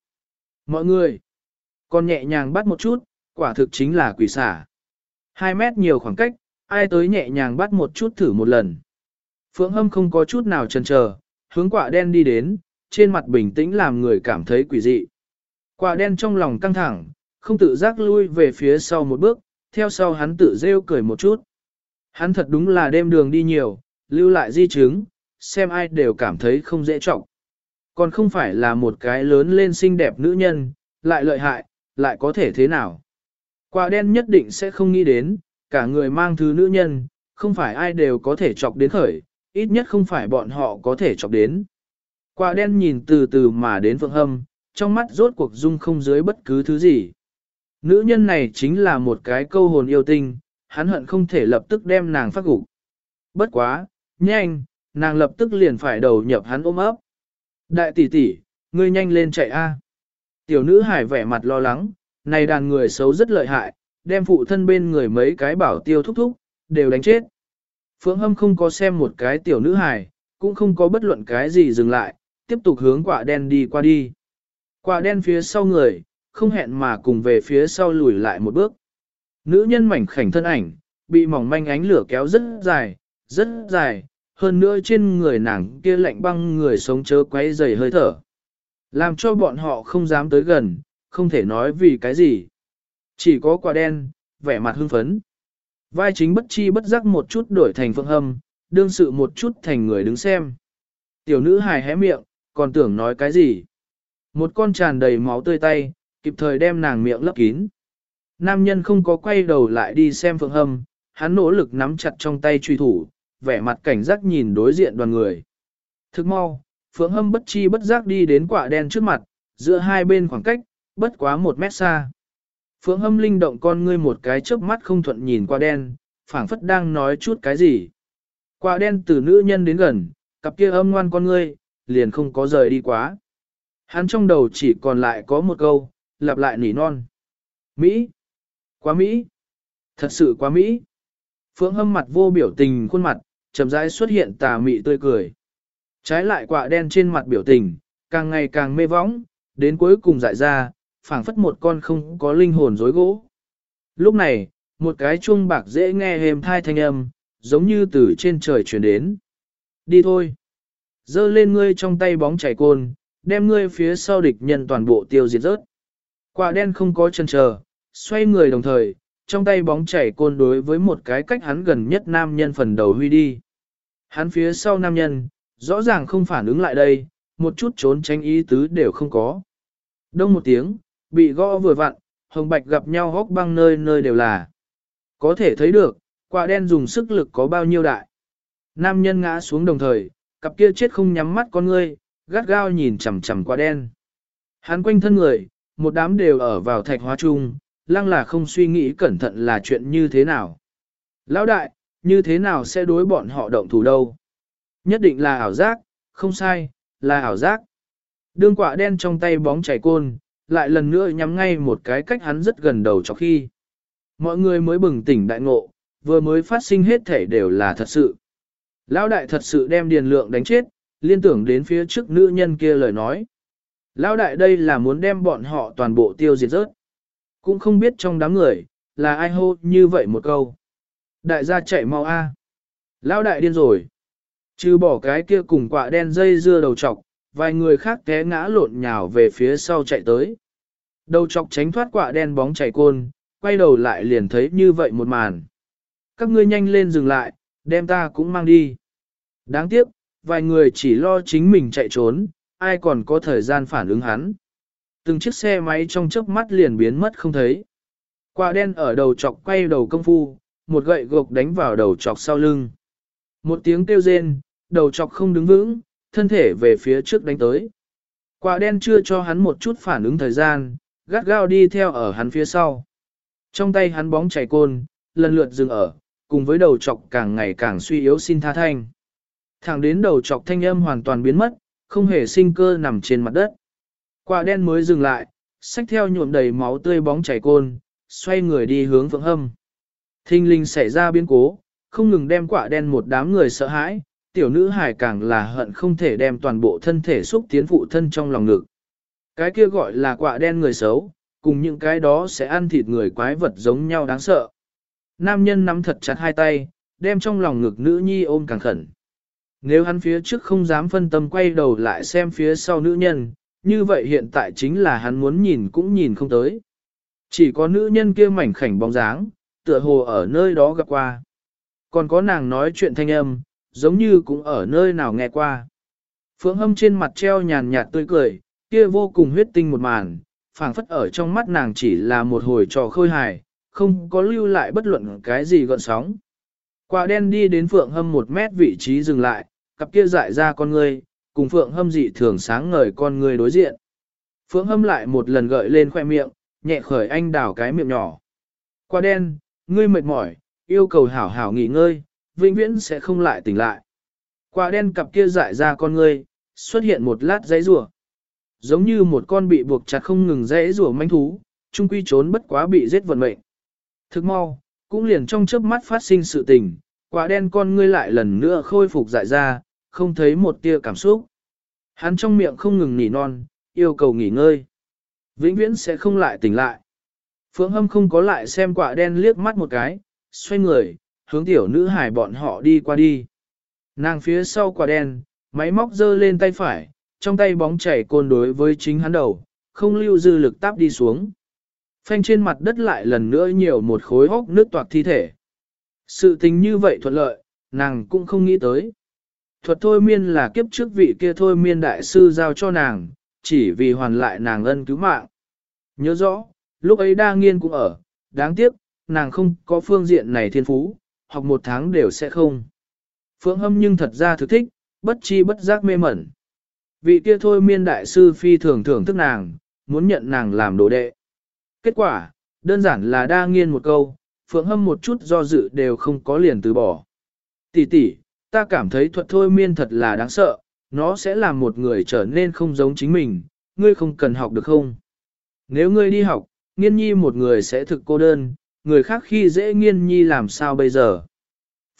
Mọi người, còn nhẹ nhàng bắt một chút, quả thực chính là quỷ xả. Hai mét nhiều khoảng cách, ai tới nhẹ nhàng bắt một chút thử một lần. Phượng Hâm không có chút nào chần chờ, hướng quả đen đi đến, trên mặt bình tĩnh làm người cảm thấy quỷ dị. Quả đen trong lòng căng thẳng, không tự giác lui về phía sau một bước, theo sau hắn tự rêu cười một chút. Hắn thật đúng là đêm đường đi nhiều, lưu lại di chứng, xem ai đều cảm thấy không dễ trọng. Còn không phải là một cái lớn lên xinh đẹp nữ nhân, lại lợi hại, lại có thể thế nào. Quả đen nhất định sẽ không nghĩ đến, cả người mang thứ nữ nhân, không phải ai đều có thể chọc đến khởi, ít nhất không phải bọn họ có thể chọc đến. Quả đen nhìn từ từ mà đến phượng hâm, trong mắt rốt cuộc dung không dưới bất cứ thứ gì. Nữ nhân này chính là một cái câu hồn yêu tinh, hắn hận không thể lập tức đem nàng phát gục. Bất quá, nhanh, nàng lập tức liền phải đầu nhập hắn ôm ấp. Đại tỷ tỷ, ngươi nhanh lên chạy a. Tiểu nữ hải vẻ mặt lo lắng, này đàn người xấu rất lợi hại, đem phụ thân bên người mấy cái bảo tiêu thúc thúc, đều đánh chết. Phượng Hâm không có xem một cái tiểu nữ hải, cũng không có bất luận cái gì dừng lại, tiếp tục hướng quả đen đi qua đi. Quả đen phía sau người, không hẹn mà cùng về phía sau lùi lại một bước. Nữ nhân mảnh khảnh thân ảnh, bị mỏng manh ánh lửa kéo rất dài, rất dài, hơn nữa trên người nàng kia lạnh băng người sống chớ quấy dày hơi thở. Làm cho bọn họ không dám tới gần, không thể nói vì cái gì. Chỉ có quả đen, vẻ mặt hưng phấn. Vai chính bất chi bất giác một chút đổi thành phương hâm, đương sự một chút thành người đứng xem. Tiểu nữ hài hé miệng, còn tưởng nói cái gì. Một con tràn đầy máu tươi tay, kịp thời đem nàng miệng lấp kín. Nam nhân không có quay đầu lại đi xem phượng hâm, hắn nỗ lực nắm chặt trong tay truy thủ, vẻ mặt cảnh giác nhìn đối diện đoàn người. Thức mau, phượng hâm bất chi bất giác đi đến quả đen trước mặt, giữa hai bên khoảng cách, bất quá một mét xa. Phượng hâm linh động con ngươi một cái chớp mắt không thuận nhìn qua đen, phảng phất đang nói chút cái gì. Quả đen từ nữ nhân đến gần, cặp kia âm ngoan con ngươi, liền không có rời đi quá. Hắn trong đầu chỉ còn lại có một câu, lặp lại nỉ non. Mỹ! Quá Mỹ! Thật sự quá Mỹ! Phượng hâm mặt vô biểu tình khuôn mặt, chậm rãi xuất hiện tà mị tươi cười. Trái lại quả đen trên mặt biểu tình, càng ngày càng mê võng, đến cuối cùng dại ra, phảng phất một con không có linh hồn dối gỗ. Lúc này, một cái chuông bạc dễ nghe hềm thai thanh âm, giống như từ trên trời chuyển đến. Đi thôi. Dơ lên ngươi trong tay bóng chảy côn, đem ngươi phía sau địch nhân toàn bộ tiêu diệt rớt. Quả đen không có chân chờ, xoay người đồng thời, trong tay bóng chảy côn đối với một cái cách hắn gần nhất nam nhân phần đầu huy đi. Hắn phía sau nam nhân, rõ ràng không phản ứng lại đây, một chút trốn tránh ý tứ đều không có. Đông một tiếng, bị gõ vừa vặn, hồng bạch gặp nhau hốc băng nơi nơi đều là. Có thể thấy được, quả đen dùng sức lực có bao nhiêu đại. Nam nhân ngã xuống đồng thời, cặp kia chết không nhắm mắt con ngươi, gắt gao nhìn chằm chằm quả đen. Hắn quanh thân người, một đám đều ở vào thạch hóa chung, lăng là không suy nghĩ cẩn thận là chuyện như thế nào. Lão đại, như thế nào sẽ đối bọn họ động thủ đâu? Nhất định là ảo giác, không sai, là ảo giác. Đương quả đen trong tay bóng chảy côn, lại lần nữa nhắm ngay một cái cách hắn rất gần đầu cho khi. Mọi người mới bừng tỉnh đại ngộ, vừa mới phát sinh hết thể đều là thật sự. Lão đại thật sự đem điền lượng đánh chết, liên tưởng đến phía trước nữ nhân kia lời nói. Lão đại đây là muốn đem bọn họ toàn bộ tiêu diệt rớt. Cũng không biết trong đám người, là ai hô như vậy một câu. Đại gia chạy mau a. Lão đại điên rồi. Trừ bỏ cái kia cùng quạ đen dây dưa đầu trọc, vài người khác té ngã lộn nhào về phía sau chạy tới. Đầu chọc tránh thoát quạ đen bóng chảy côn, quay đầu lại liền thấy như vậy một màn. Các ngươi nhanh lên dừng lại, đem ta cũng mang đi. Đáng tiếc, vài người chỉ lo chính mình chạy trốn, ai còn có thời gian phản ứng hắn. Từng chiếc xe máy trong chớp mắt liền biến mất không thấy. Quả đen ở đầu chọc quay đầu công phu, một gậy gộc đánh vào đầu chọc sau lưng. Một tiếng kêu rên, đầu chọc không đứng vững, thân thể về phía trước đánh tới. Quả đen chưa cho hắn một chút phản ứng thời gian, gắt gao đi theo ở hắn phía sau. Trong tay hắn bóng chảy côn, lần lượt dừng ở, cùng với đầu chọc càng ngày càng suy yếu xin tha thanh. Thẳng đến đầu chọc thanh âm hoàn toàn biến mất, không hề sinh cơ nằm trên mặt đất. Quả đen mới dừng lại, xách theo nhuộm đầy máu tươi bóng chảy côn, xoay người đi hướng phượng hâm. Thinh linh xảy ra biến cố, không ngừng đem quả đen một đám người sợ hãi, tiểu nữ hài càng là hận không thể đem toàn bộ thân thể xúc tiến phụ thân trong lòng ngực. Cái kia gọi là quả đen người xấu, cùng những cái đó sẽ ăn thịt người quái vật giống nhau đáng sợ. Nam nhân nắm thật chặt hai tay, đem trong lòng ngực nữ nhi ôm càng khẩn. Nếu hắn phía trước không dám phân tâm quay đầu lại xem phía sau nữ nhân, như vậy hiện tại chính là hắn muốn nhìn cũng nhìn không tới. Chỉ có nữ nhân kia mảnh khảnh bóng dáng, tựa hồ ở nơi đó gặp qua. Còn có nàng nói chuyện thanh âm, giống như cũng ở nơi nào nghe qua. Phượng hâm trên mặt treo nhàn nhạt tươi cười, kia vô cùng huyết tinh một màn, phảng phất ở trong mắt nàng chỉ là một hồi trò khôi hài, không có lưu lại bất luận cái gì gọn sóng. Quả đen đi đến Phượng hâm một mét vị trí dừng lại, cặp kia dại ra con ngươi, cùng Phượng hâm dị thường sáng ngời con ngươi đối diện. Phượng hâm lại một lần gợi lên khoe miệng, nhẹ khởi anh đào cái miệng nhỏ. qua đen, ngươi mệt mỏi, yêu cầu hảo hảo nghỉ ngơi, vĩnh viễn sẽ không lại tỉnh lại. qua đen cặp kia dại ra con ngươi, xuất hiện một lát giấy rùa. Giống như một con bị buộc chặt không ngừng dãy rùa manh thú, chung quy trốn bất quá bị giết vận mệnh. Thức mau, cũng liền trong chớp mắt phát sinh sự tình, quả đen con ngươi lại lần nữa khôi phục dại ra, không thấy một tia cảm xúc. Hắn trong miệng không ngừng nỉ non, yêu cầu nghỉ ngơi. Vĩnh viễn sẽ không lại tỉnh lại. Phượng Hâm không có lại xem quả đen liếc mắt một cái, xoay người, hướng tiểu nữ hải bọn họ đi qua đi. Nàng phía sau quả đen, máy móc giơ lên tay phải, trong tay bóng chảy côn đối với chính hắn đầu, không lưu dư lực táp đi xuống. Phanh trên mặt đất lại lần nữa nhiều một khối hốc nước toạc thi thể. Sự tình như vậy thuận lợi, nàng cũng không nghĩ tới. Thuật thôi miên là kiếp trước vị kia thôi miên đại sư giao cho nàng, chỉ vì hoàn lại nàng ân cứu mạng. Nhớ rõ, lúc ấy đa nghiên cũng ở, đáng tiếc, nàng không có phương diện này thiên phú, học một tháng đều sẽ không. Phượng hâm nhưng thật ra thực thích, bất chi bất giác mê mẩn. Vị kia thôi miên đại sư phi thường thưởng thức nàng, muốn nhận nàng làm đồ đệ. Kết quả, đơn giản là đa nghiên một câu, Phượng hâm một chút do dự đều không có liền từ bỏ. Tỷ tỷ, ta cảm thấy thuật thôi miên thật là đáng sợ, nó sẽ làm một người trở nên không giống chính mình, ngươi không cần học được không? Nếu ngươi đi học, nghiên nhi một người sẽ thực cô đơn, người khác khi dễ nghiên nhi làm sao bây giờ?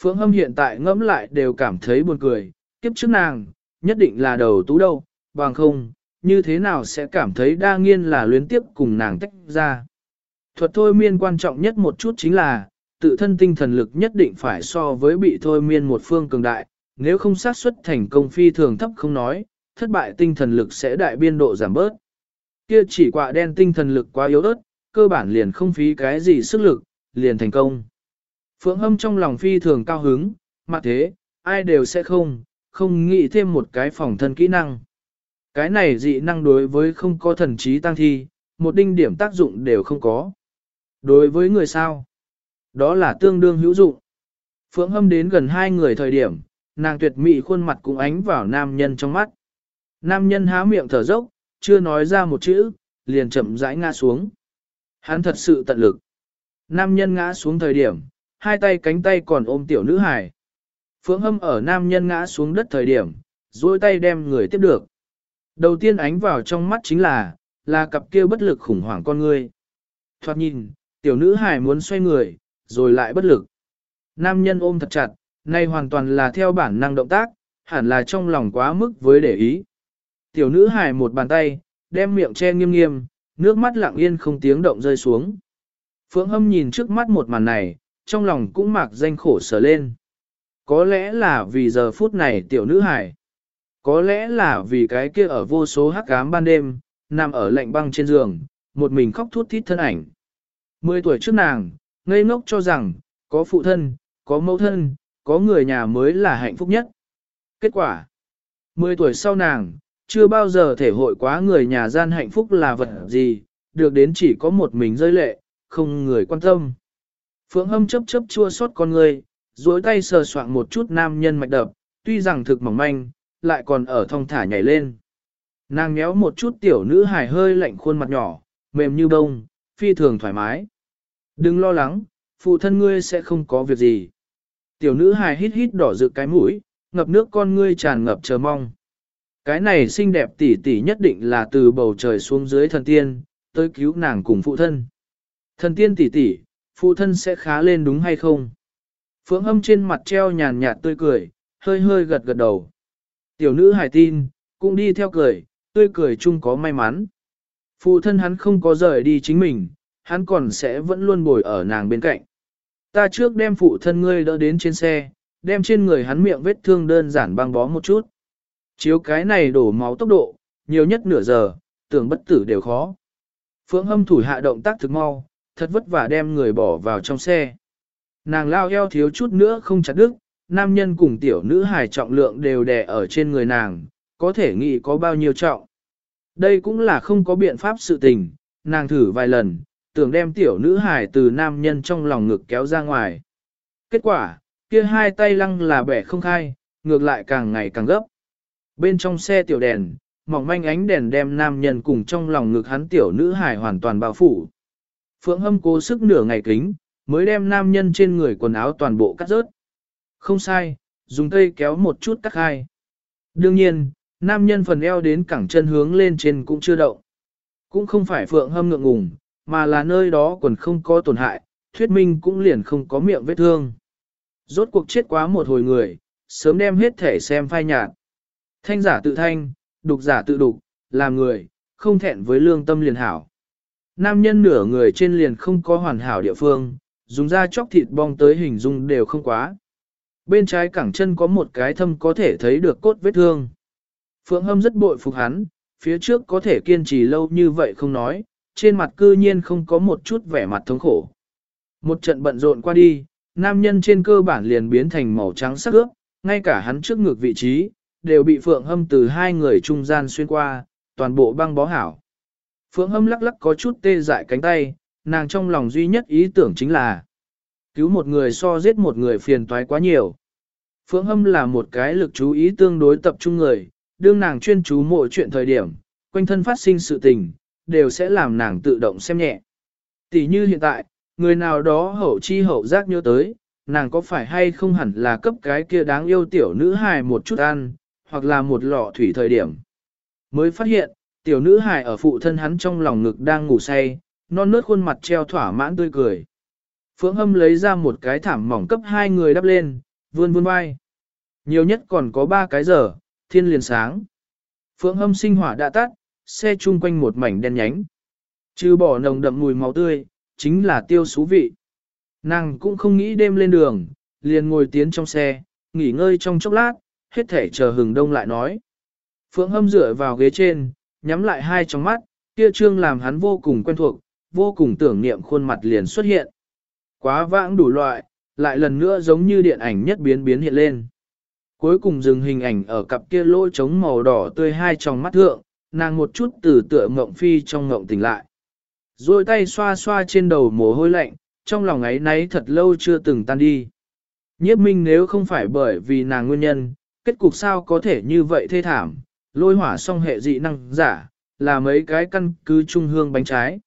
Phượng Hâm hiện tại ngẫm lại đều cảm thấy buồn cười, kiếp trước nàng, nhất định là đầu tú đâu, bằng không, như thế nào sẽ cảm thấy đa nghiên là luyến tiếp cùng nàng tách ra. Thuật thôi miên quan trọng nhất một chút chính là, tự thân tinh thần lực nhất định phải so với bị thôi miên một phương cường đại, nếu không xác suất thành công phi thường thấp không nói, thất bại tinh thần lực sẽ đại biên độ giảm bớt. Kia chỉ quả đen tinh thần lực quá yếu ớt, cơ bản liền không phí cái gì sức lực, liền thành công. Phượng Hâm trong lòng phi thường cao hứng, mà thế, ai đều sẽ không, không nghĩ thêm một cái phòng thân kỹ năng. Cái này dị năng đối với không có thần trí tăng thi, một đinh điểm tác dụng đều không có. Đối với người sao? Đó là tương đương hữu dụng. Phượng Hâm đến gần hai người thời điểm, nàng tuyệt mỹ khuôn mặt cũng ánh vào nam nhân trong mắt. Nam nhân há miệng thở dốc, chưa nói ra một chữ, liền chậm rãi ngã xuống. Hắn thật sự tận lực. Nam nhân ngã xuống thời điểm, hai tay cánh tay còn ôm tiểu nữ hải. Phượng hâm ở nam nhân ngã xuống đất thời điểm, duỗi tay đem người tiếp được. Đầu tiên ánh vào trong mắt chính là, là cặp kia bất lực khủng hoảng con người. Thoạt nhìn, tiểu nữ hải muốn xoay người, rồi lại bất lực. Nam nhân ôm thật chặt, nay hoàn toàn là theo bản năng động tác, hẳn là trong lòng quá mức với để ý. Tiểu nữ hải một bàn tay, đem miệng che nghiêm nghiêm, nước mắt lặng yên không tiếng động rơi xuống. Phượng hâm nhìn trước mắt một màn này, trong lòng cũng mạc danh khổ sở lên. Có lẽ là vì giờ phút này tiểu nữ hải. Có lẽ là vì cái kia ở vô số hắc ám ban đêm, nằm ở lạnh băng trên giường, một mình khóc thút thít thân ảnh. Mười tuổi trước nàng, ngây ngốc cho rằng, có phụ thân, có mẫu thân, có người nhà mới là hạnh phúc nhất. Kết quả, mười tuổi sau nàng, chưa bao giờ thể hội quá người nhà gian hạnh phúc là vật gì, được đến chỉ có một mình rơi lệ, không người quan tâm. Phượng hâm chấp chấp chua xót con người, duỗi tay sờ soạn một chút nam nhân mạch đập, tuy rằng thực mỏng manh, lại còn ở thong thả nhảy lên. Nàng méo một chút tiểu nữ hài hơi lạnh khuôn mặt nhỏ, mềm như bông, phi thường thoải mái. Đừng lo lắng, phụ thân ngươi sẽ không có việc gì. Tiểu nữ hài hít hít đỏ rực cái mũi, ngập nước con ngươi tràn ngập chờ mong. Cái này xinh đẹp tỷ tỷ nhất định là từ bầu trời xuống dưới thần tiên, tới cứu nàng cùng phụ thân. Thần tiên tỷ tỷ, phụ thân sẽ khá lên đúng hay không? Phượng âm trên mặt treo nhàn nhạt tươi cười, hơi hơi gật gật đầu. Tiểu nữ hài tin, cũng đi theo cười, tươi cười chung có may mắn. Phụ thân hắn không có rời đi chính mình, hắn còn sẽ vẫn luôn bồi ở nàng bên cạnh. Ta trước đem phụ thân ngươi đỡ đến trên xe, đem trên người hắn miệng vết thương đơn giản băng bó một chút. Chiếu cái này đổ máu tốc độ, nhiều nhất nửa giờ, tưởng bất tử đều khó. Phượng hâm thủ hạ động tác thực mau, thật vất vả đem người bỏ vào trong xe. Nàng lao eo thiếu chút nữa không chặt đứt, nam nhân cùng tiểu nữ hài trọng lượng đều đè ở trên người nàng, có thể nghĩ có bao nhiêu trọng. Đây cũng là không có biện pháp sự tình, nàng thử vài lần, tưởng đem tiểu nữ hài từ nam nhân trong lòng ngực kéo ra ngoài. Kết quả, kia hai tay lăng là bẻ không khai, ngược lại càng ngày càng gấp. Bên trong xe tiểu đèn, mỏng manh ánh đèn đem nam nhân cùng trong lòng ngực hắn tiểu nữ hài hoàn toàn bao phủ. Phượng hâm cố sức nửa ngày kính, mới đem nam nhân trên người quần áo toàn bộ cắt rớt. Không sai, dùng tay kéo một chút cắt hai. Đương nhiên, nam nhân phần eo đến cẳng chân hướng lên trên cũng chưa động. Cũng không phải phượng hâm ngượng ngùng, mà là nơi đó còn không có tổn hại, thuyết minh cũng liền không có miệng vết thương. Rốt cuộc chết quá một hồi người, sớm đem hết thể xem phai nhạt. Thanh giả tự thanh, đục giả tự đục, làm người, không thẹn với lương tâm liền hảo. Nam nhân nửa người trên liền không có hoàn hảo địa phương, dùng da chóc thịt bong tới hình dung đều không quá. Bên trái cẳng chân có một cái thâm có thể thấy được cốt vết thương. Phượng Hâm rất bội phục hắn, phía trước có thể kiên trì lâu như vậy không nói, trên mặt cư nhiên không có một chút vẻ mặt thống khổ. Một trận bận rộn qua đi, nam nhân trên cơ bản liền biến thành màu trắng sắc ướp, ngay cả hắn trước ngực vị trí, đều bị Phượng Hâm từ hai người trung gian xuyên qua, toàn bộ băng bó hảo. Phượng Hâm lắc lắc có chút tê dại cánh tay, nàng trong lòng duy nhất ý tưởng chính là cứu một người so giết một người phiền toái quá nhiều. Phượng Hâm là một cái lực chú ý tương đối tập trung người, đương nàng chuyên chú mỗi chuyện thời điểm, quanh thân phát sinh sự tình, đều sẽ làm nàng tự động xem nhẹ. Tỷ như hiện tại, người nào đó hậu chi hậu giác nhớ tới, nàng có phải hay không hẳn là cấp cái kia đáng yêu tiểu nữ hài một chút ăn, hoặc là một lọ thủy thời điểm. Mới phát hiện, tiểu nữ hài ở phụ thân hắn trong lòng ngực đang ngủ say, non nớt khuôn mặt treo thỏa mãn tươi cười. Phượng Hâm lấy ra một cái thảm mỏng cấp hai người đắp lên, vươn vươn vai. Nhiều nhất còn có ba cái giờ, thiên liền sáng. Phượng Hâm sinh hỏa đã tắt, xe chung quanh một mảnh đen nhánh. Chứ bỏ nồng đậm mùi máu tươi, chính là tiêu xú vị. Nàng cũng không nghĩ đêm lên đường, liền ngồi tiến trong xe, nghỉ ngơi trong chốc lát, hết thể chờ hừng đông lại nói. Phượng Hâm dựa vào ghế trên, nhắm lại hai trong mắt, kia trương làm hắn vô cùng quen thuộc, vô cùng tưởng niệm khuôn mặt liền xuất hiện. Quá vãng đủ loại, lại lần nữa giống như điện ảnh nhất biến biến hiện lên. Cuối cùng dừng hình ảnh ở cặp kia lỗ trống màu đỏ tươi hai trong mắt thượng, nàng một chút từ tựa ngộng phi trong ngộng tỉnh lại. Rồi tay xoa xoa trên đầu mồ hôi lạnh, trong lòng ấy nấy thật lâu chưa từng tan đi. Nhiếp minh nếu không phải bởi vì nàng nguyên nhân, kết cục sao có thể như vậy thê thảm, lôi hỏa song hệ dị năng giả, là mấy cái căn cứ trung hương bánh trái.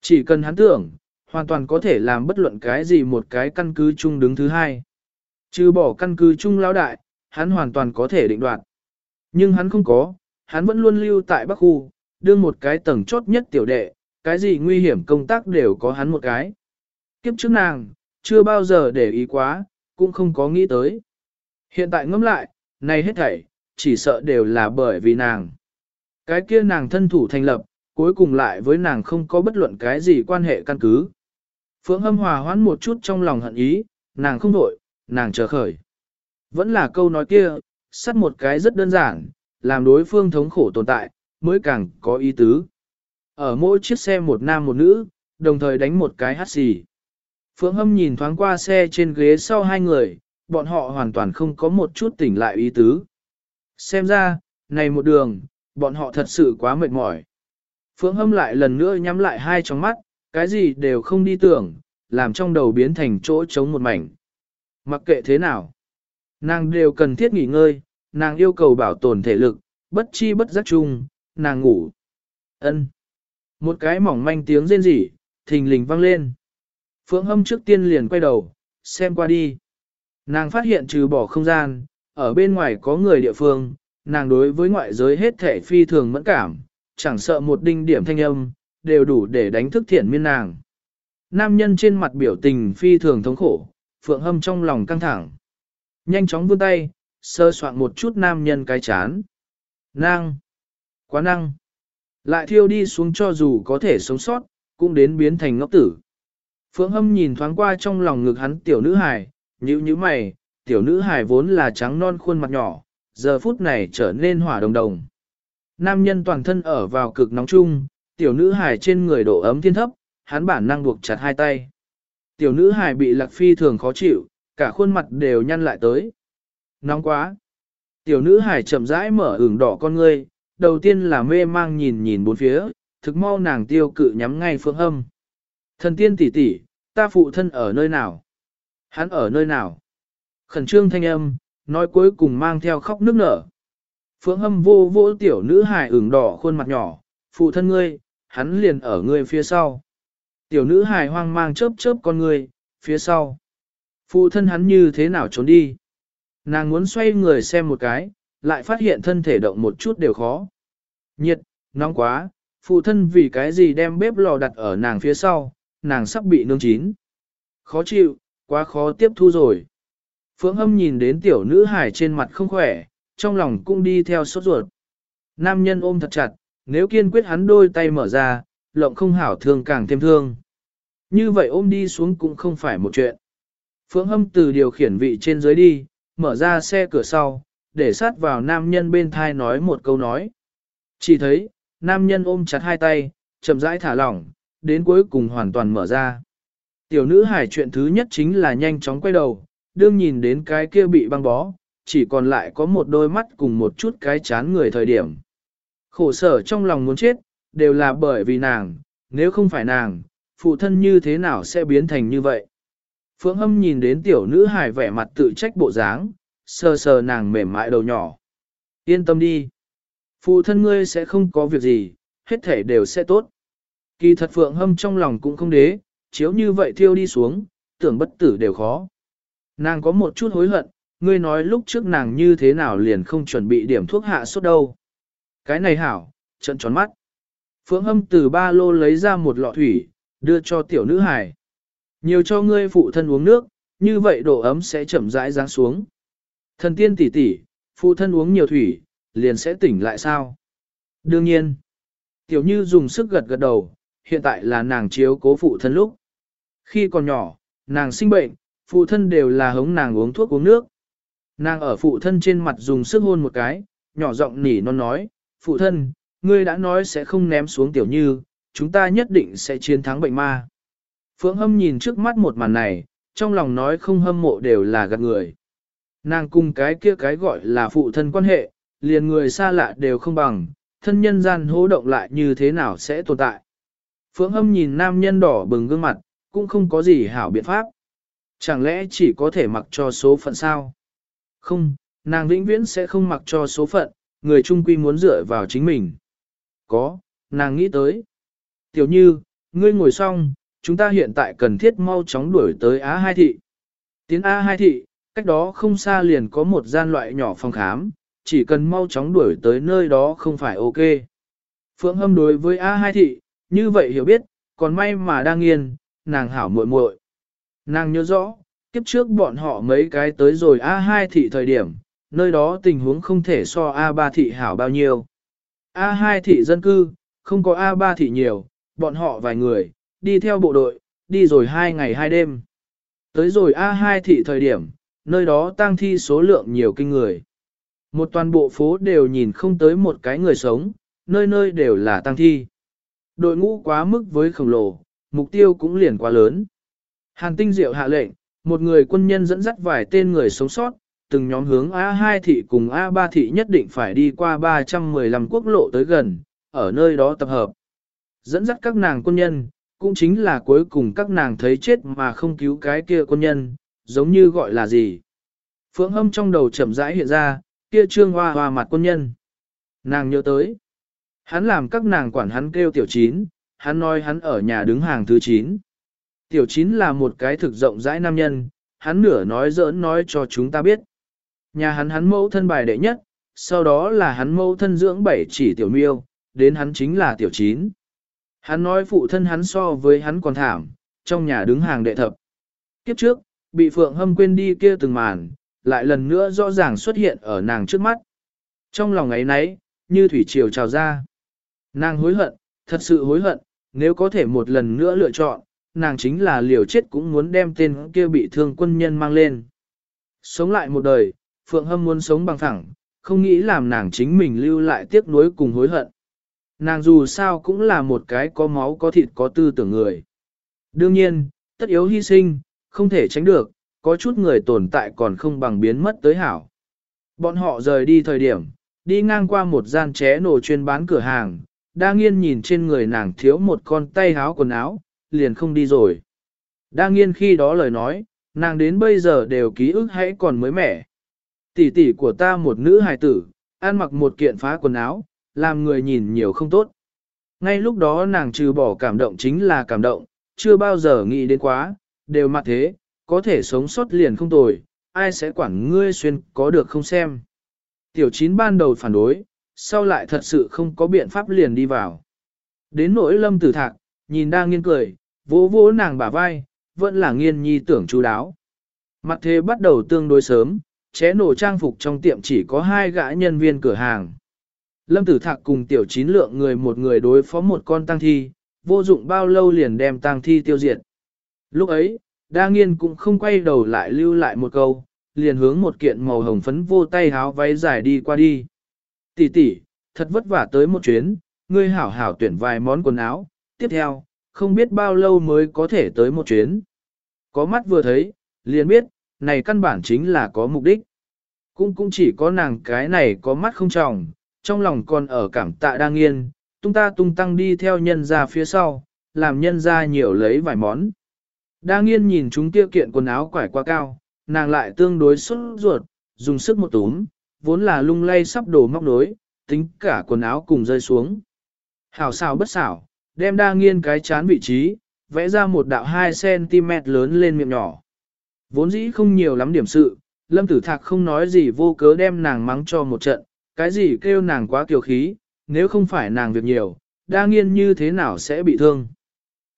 Chỉ cần hắn tưởng, hoàn toàn có thể làm bất luận cái gì một cái căn cứ chung đứng thứ hai. Trừ bỏ căn cứ chung lão đại, hắn hoàn toàn có thể định đoạt. Nhưng hắn không có, hắn vẫn luôn lưu tại Bắc Khu, đương một cái tầng chốt nhất tiểu đệ, cái gì nguy hiểm công tác đều có hắn một cái. Kiếp trước nàng, chưa bao giờ để ý quá, cũng không có nghĩ tới. Hiện tại ngẫm lại, này hết thảy, chỉ sợ đều là bởi vì nàng. Cái kia nàng thân thủ thành lập, cuối cùng lại với nàng không có bất luận cái gì quan hệ căn cứ. Phượng hâm hòa hoãn một chút trong lòng hận ý, nàng không đổi, nàng chờ khởi. Vẫn là câu nói kia, sắt một cái rất đơn giản, làm đối phương thống khổ tồn tại, mới càng có ý tứ. Ở mỗi chiếc xe một nam một nữ, đồng thời đánh một cái hát xì. Phượng Hâm nhìn thoáng qua xe trên ghế sau hai người, bọn họ hoàn toàn không có một chút tỉnh lại ý tứ. Xem ra, này một đường, bọn họ thật sự quá mệt mỏi. Phượng Hâm lại lần nữa nhắm lại hai tròng mắt, cái gì đều không đi tưởng, làm trong đầu biến thành chỗ trống một mảnh. Mặc kệ thế nào, nàng đều cần thiết nghỉ ngơi, nàng yêu cầu bảo tồn thể lực, bất chi bất giác chung, nàng ngủ. Ân. Một cái mỏng manh tiếng rên rỉ, thình lình vang lên. Phượng Hâm trước tiên liền quay đầu, xem qua đi. Nàng phát hiện trừ bỏ không gian, ở bên ngoài có người địa phương, nàng đối với ngoại giới hết thể phi thường mẫn cảm, chẳng sợ một đinh điểm thanh âm, đều đủ để đánh thức thiện miên nàng. Nam nhân trên mặt biểu tình phi thường thống khổ, Phượng Hâm trong lòng căng thẳng. Nhanh chóng vươn tay, sơ soạn một chút nam nhân cái chán. Năng! Quá năng! Lại thiêu đi xuống cho dù có thể sống sót, cũng đến biến thành ngốc tử. Phượng Hâm nhìn thoáng qua trong lòng ngực hắn tiểu nữ hài, nhíu nhíu mày, tiểu nữ hài vốn là trắng non khuôn mặt nhỏ, giờ phút này trở nên hỏa đồng đồng. Nam nhân toàn thân ở vào cực nóng chung, tiểu nữ hài trên người độ ấm thiên thấp, hắn bản năng buộc chặt hai tay. Tiểu nữ hài bị lạc phi thường khó chịu, cả khuôn mặt đều nhăn lại tới. Nóng quá. Tiểu nữ hải chậm rãi mở ửng đỏ con ngươi, đầu tiên là mê mang nhìn nhìn bốn phía, thực mau nàng tiêu cự nhắm ngay phương âm. Thần tiên tỷ tỷ, ta phụ thân ở nơi nào? Hắn ở nơi nào? Khẩn trương thanh âm, nói cuối cùng mang theo khóc nước nở. Phương hâm vô vô tiểu nữ hài ửng đỏ khuôn mặt nhỏ, phụ thân ngươi, hắn liền ở ngươi phía sau. Tiểu nữ hài hoang mang chớp chớp con ngươi, phía sau. Phụ thân hắn như thế nào trốn đi? Nàng muốn xoay người xem một cái, lại phát hiện thân thể động một chút đều khó. Nhiệt, nóng quá, phụ thân vì cái gì đem bếp lò đặt ở nàng phía sau, nàng sắp bị nương chín. Khó chịu, quá khó tiếp thu rồi. Phượng Âm nhìn đến tiểu nữ hải trên mặt không khỏe, trong lòng cũng đi theo sốt ruột. Nam nhân ôm thật chặt, nếu kiên quyết hắn đôi tay mở ra, lộng không hảo thương càng thêm thương. Như vậy ôm đi xuống cũng không phải một chuyện. Phượng Hâm từ điều khiển vị trên dưới đi, mở ra xe cửa sau, để sát vào nam nhân bên thai nói một câu nói. Chỉ thấy, nam nhân ôm chặt hai tay, chậm rãi thả lỏng, đến cuối cùng hoàn toàn mở ra. Tiểu nữ hải chuyện thứ nhất chính là nhanh chóng quay đầu, đương nhìn đến cái kia bị băng bó, chỉ còn lại có một đôi mắt cùng một chút cái chán người thời điểm. Khổ sở trong lòng muốn chết, đều là bởi vì nàng, nếu không phải nàng, phụ thân như thế nào sẽ biến thành như vậy. Phượng Hâm nhìn đến tiểu nữ hài vẻ mặt tự trách bộ dáng, sờ sờ nàng mềm mại đầu nhỏ. Yên tâm đi. Phụ thân ngươi sẽ không có việc gì, hết thể đều sẽ tốt. Kỳ thật Phượng Hâm trong lòng cũng không đế, chiếu như vậy thiêu đi xuống, tưởng bất tử đều khó. Nàng có một chút hối hận, ngươi nói lúc trước nàng như thế nào liền không chuẩn bị điểm thuốc hạ sốt đâu. Cái này hảo, trận tròn mắt. Phượng Hâm từ ba lô lấy ra một lọ thủy, đưa cho tiểu nữ hải. Nhiều cho ngươi phụ thân uống nước, như vậy độ ấm sẽ chậm rãi giáng xuống. Thần tiên tỷ tỷ, phụ thân uống nhiều thủy, liền sẽ tỉnh lại sao? Đương nhiên, tiểu như dùng sức gật gật đầu, hiện tại là nàng chiếu cố phụ thân lúc. Khi còn nhỏ, nàng sinh bệnh, phụ thân đều là hống nàng uống thuốc uống nước. Nàng ở phụ thân trên mặt dùng sức hôn một cái, nhỏ giọng nỉ non nói, phụ thân, ngươi đã nói sẽ không ném xuống tiểu như, chúng ta nhất định sẽ chiến thắng bệnh ma. Phượng hâm nhìn trước mắt một màn này, trong lòng nói không hâm mộ đều là gạt người. Nàng cùng cái kia cái gọi là phụ thân quan hệ, liền người xa lạ đều không bằng, thân nhân gian hố động lại như thế nào sẽ tồn tại. Phượng hâm nhìn nam nhân đỏ bừng gương mặt, cũng không có gì hảo biện pháp. Chẳng lẽ chỉ có thể mặc cho số phận sao? Không, nàng vĩnh viễn sẽ không mặc cho số phận, người trung quy muốn dựa vào chính mình. Có, nàng nghĩ tới. Tiểu như, ngươi ngồi xong, chúng ta hiện tại cần thiết mau chóng đuổi tới Á Hai Thị. Tiến Á Hai Thị, cách đó không xa liền có một gian loại nhỏ phòng khám, chỉ cần mau chóng đuổi tới nơi đó không phải ok. Phượng Hâm đối với A Hai Thị, như vậy hiểu biết, còn may mà đang yên, nàng hảo muội muội. Nàng nhớ rõ, kiếp trước bọn họ mấy cái tới rồi A Hai Thị thời điểm, nơi đó tình huống không thể so A Ba Thị hảo bao nhiêu. A Hai Thị dân cư, không có A Ba Thị nhiều, bọn họ vài người, đi theo bộ đội, đi rồi hai ngày hai đêm. Tới rồi A2 thị thời điểm, nơi đó tang thi số lượng nhiều kinh người. Một toàn bộ phố đều nhìn không tới một cái người sống, nơi nơi đều là tang thi. Đội ngũ quá mức với khổng lồ, mục tiêu cũng liền quá lớn. Hàn tinh diệu hạ lệnh, một người quân nhân dẫn dắt vài tên người sống sót, từng nhóm hướng A2 thị cùng A3 thị nhất định phải đi qua 315 quốc lộ tới gần, ở nơi đó tập hợp. Dẫn dắt các nàng quân nhân, cũng chính là cuối cùng các nàng thấy chết mà không cứu cái kia quân nhân, giống như gọi là gì. Phượng hâm trong đầu chậm rãi hiện ra, kia trương hoa hoa mặt quân nhân. Nàng nhớ tới. Hắn làm các nàng quản hắn kêu tiểu chín, hắn nói hắn ở nhà đứng hàng thứ chín. Tiểu chín là một cái thực rộng rãi nam nhân, hắn nửa nói giỡn nói cho chúng ta biết. Nhà hắn hắn mẫu thân bài đệ nhất, sau đó là hắn mẫu thân dưỡng bảy chỉ tiểu miêu, đến hắn chính là tiểu chín. Hắn nói phụ thân hắn so với hắn còn thảm, trong nhà đứng hàng đệ thập. Kiếp trước, bị Phượng Hâm quên đi kia từng màn, lại lần nữa rõ ràng xuất hiện ở nàng trước mắt. Trong lòng ấy nấy, như thủy triều trào ra. Nàng hối hận, thật sự hối hận, nếu có thể một lần nữa lựa chọn, nàng chính là liều chết cũng muốn đem tên kia bị thương quân nhân mang lên. Sống lại một đời, Phượng Hâm muốn sống bằng thẳng, không nghĩ làm nàng chính mình lưu lại tiếc nuối cùng hối hận. Nàng dù sao cũng là một cái có máu có thịt có tư tưởng người. Đương nhiên, tất yếu hy sinh, không thể tránh được, có chút người tồn tại còn không bằng biến mất tới hảo. Bọn họ rời đi thời điểm, đi ngang qua một gian ché nổ chuyên bán cửa hàng, đa nghiên nhìn trên người nàng thiếu một con tay háo quần áo, liền không đi rồi. Đa nghiên khi đó lời nói, nàng đến bây giờ đều ký ức hãy còn mới mẻ. Tỷ tỷ của ta một nữ hài tử, ăn mặc một kiện phá quần áo, làm người nhìn nhiều không tốt. Ngay lúc đó nàng trừ bỏ cảm động chính là cảm động, chưa bao giờ nghĩ đến quá, đều mặt thế, có thể sống sót liền không tồi, ai sẽ quản ngươi xuyên có được không xem. Tiểu chín ban đầu phản đối, sau lại thật sự không có biện pháp liền đi vào. Đến nỗi lâm tử thạc, nhìn đang nghiên cười, vỗ vỗ nàng bả vai, vẫn là nghiên nhi tưởng chú đáo. Mặt thế bắt đầu tương đối sớm, ché nổ trang phục trong tiệm chỉ có hai gã nhân viên cửa hàng. Lâm Tử Thạc cùng tiểu chín lượng người một người đối phó một con tang thi, vô dụng bao lâu liền đem tang thi tiêu diệt. Lúc ấy, đa nghiên cũng không quay đầu lại lưu lại một câu, liền hướng một kiện màu hồng phấn vô tay háo váy dài đi qua đi. Tỷ tỷ, thật vất vả tới một chuyến, ngươi hảo hảo tuyển vài món quần áo, tiếp theo, không biết bao lâu mới có thể tới một chuyến. Có mắt vừa thấy, liền biết, này căn bản chính là có mục đích. Cũng cũng chỉ có nàng cái này có mắt không tròng, trong lòng còn ở cảm tạ đang nghiên, tung ta tung tăng đi theo nhân ra phía sau, làm nhân ra nhiều lấy vài món. Đa nghiên nhìn chúng kia kiện quần áo quải quá cao, nàng lại tương đối xuất ruột, dùng sức một túm, vốn là lung lay sắp đổ móc nối, tính cả quần áo cùng rơi xuống. Hảo xảo bất xảo, đem đa nghiên cái chán vị trí, vẽ ra một đạo 2cm lớn lên miệng nhỏ. Vốn dĩ không nhiều lắm điểm sự, lâm tử thạc không nói gì vô cớ đem nàng mắng cho một trận, cái gì kêu nàng quá kiều khí, nếu không phải nàng việc nhiều, đa nghiên như thế nào sẽ bị thương.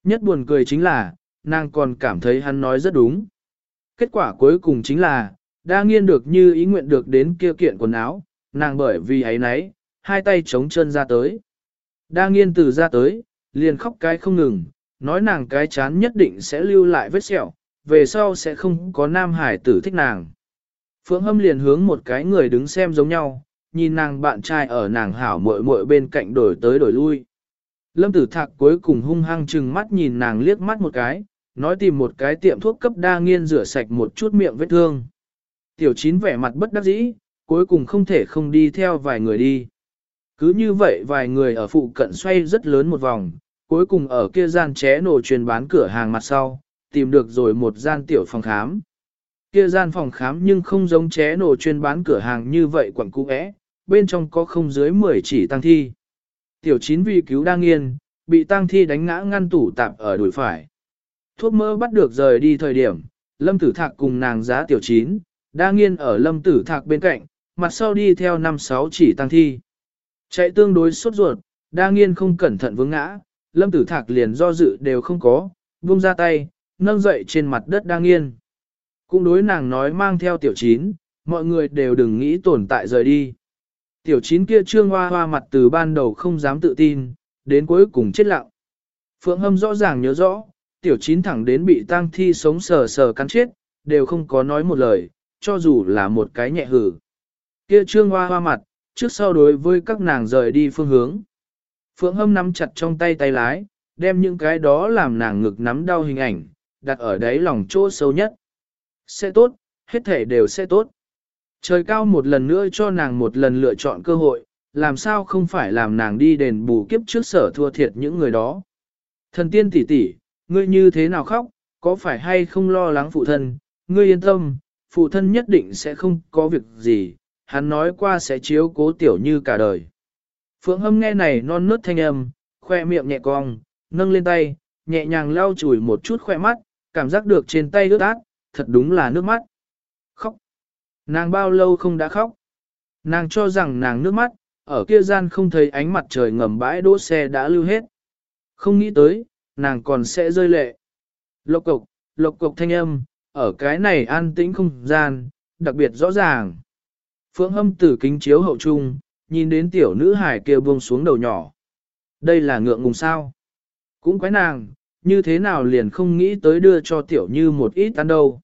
Nhất buồn cười chính là, nàng còn cảm thấy hắn nói rất đúng. Kết quả cuối cùng chính là, đa nghiên được như ý nguyện được đến kia kiện quần áo, nàng bởi vì ấy nấy, hai tay chống chân ra tới. Đa nghiên từ ra tới, liền khóc cái không ngừng, nói nàng cái chán nhất định sẽ lưu lại vết sẹo, về sau sẽ không có nam hải tử thích nàng. Phượng hâm liền hướng một cái người đứng xem giống nhau, nhìn nàng bạn trai ở nàng hảo muội muội bên cạnh đổi tới đổi lui. Lâm tử thạc cuối cùng hung hăng chừng mắt nhìn nàng liếc mắt một cái, nói tìm một cái tiệm thuốc cấp đa nghiên rửa sạch một chút miệng vết thương. Tiểu chín vẻ mặt bất đắc dĩ, cuối cùng không thể không đi theo vài người đi. Cứ như vậy vài người ở phụ cận xoay rất lớn một vòng, cuối cùng ở kia gian ché nổ truyền bán cửa hàng mặt sau, tìm được rồi một gian tiểu phòng khám. Kia gian phòng khám nhưng không giống ché nổ chuyên bán cửa hàng như vậy quẩn cũ ẽ, bên trong có không dưới 10 chỉ tăng thi. Tiểu chín vì cứu đang nghiên, bị tăng thi đánh ngã ngăn tủ tạp ở đùi phải. Thuốc mơ bắt được rời đi thời điểm, lâm tử thạc cùng nàng giá tiểu chín, đa nghiên ở lâm tử thạc bên cạnh, mặt sau đi theo năm sáu chỉ tăng thi. Chạy tương đối sốt ruột, đa nghiên không cẩn thận vướng ngã, lâm tử thạc liền do dự đều không có, buông ra tay, nâng dậy trên mặt đất đa nghiên. Cũng đối nàng nói mang theo tiểu chín, mọi người đều đừng nghĩ tồn tại rời đi. Tiểu chín kia trương hoa hoa mặt từ ban đầu không dám tự tin, đến cuối cùng chết lặng. Phượng Hâm rõ ràng nhớ rõ, tiểu chín thẳng đến bị tang thi sống sờ sờ cắn chết, đều không có nói một lời, cho dù là một cái nhẹ hử. Kia trương hoa hoa mặt, trước sau đối với các nàng rời đi phương hướng. Phượng Hâm nắm chặt trong tay tay lái, đem những cái đó làm nàng ngực nắm đau hình ảnh, đặt ở đáy lòng chỗ sâu nhất. Sẽ tốt, hết thể đều sẽ tốt. Trời cao một lần nữa cho nàng một lần lựa chọn cơ hội, làm sao không phải làm nàng đi đền bù kiếp trước sở thua thiệt những người đó. Thần tiên tỷ tỷ, ngươi như thế nào khóc, có phải hay không lo lắng phụ thân, ngươi yên tâm, phụ thân nhất định sẽ không có việc gì, hắn nói qua sẽ chiếu cố tiểu như cả đời. Phượng hâm nghe này non nớt thanh âm, khoe miệng nhẹ cong, nâng lên tay, nhẹ nhàng lau chùi một chút khoe mắt, cảm giác được trên tay ướt át, thật đúng là nước mắt. Nàng bao lâu không đã khóc? Nàng cho rằng nàng nước mắt, ở kia gian không thấy ánh mặt trời ngầm bãi đỗ xe đã lưu hết. Không nghĩ tới, nàng còn sẽ rơi lệ. Lộc cục, lộc cục thanh âm, ở cái này an tĩnh không gian, đặc biệt rõ ràng. Phượng hâm tử kính chiếu hậu trung, nhìn đến tiểu nữ hải kia buông xuống đầu nhỏ. Đây là ngượng ngùng sao. Cũng quái nàng, như thế nào liền không nghĩ tới đưa cho tiểu như một ít ăn đâu.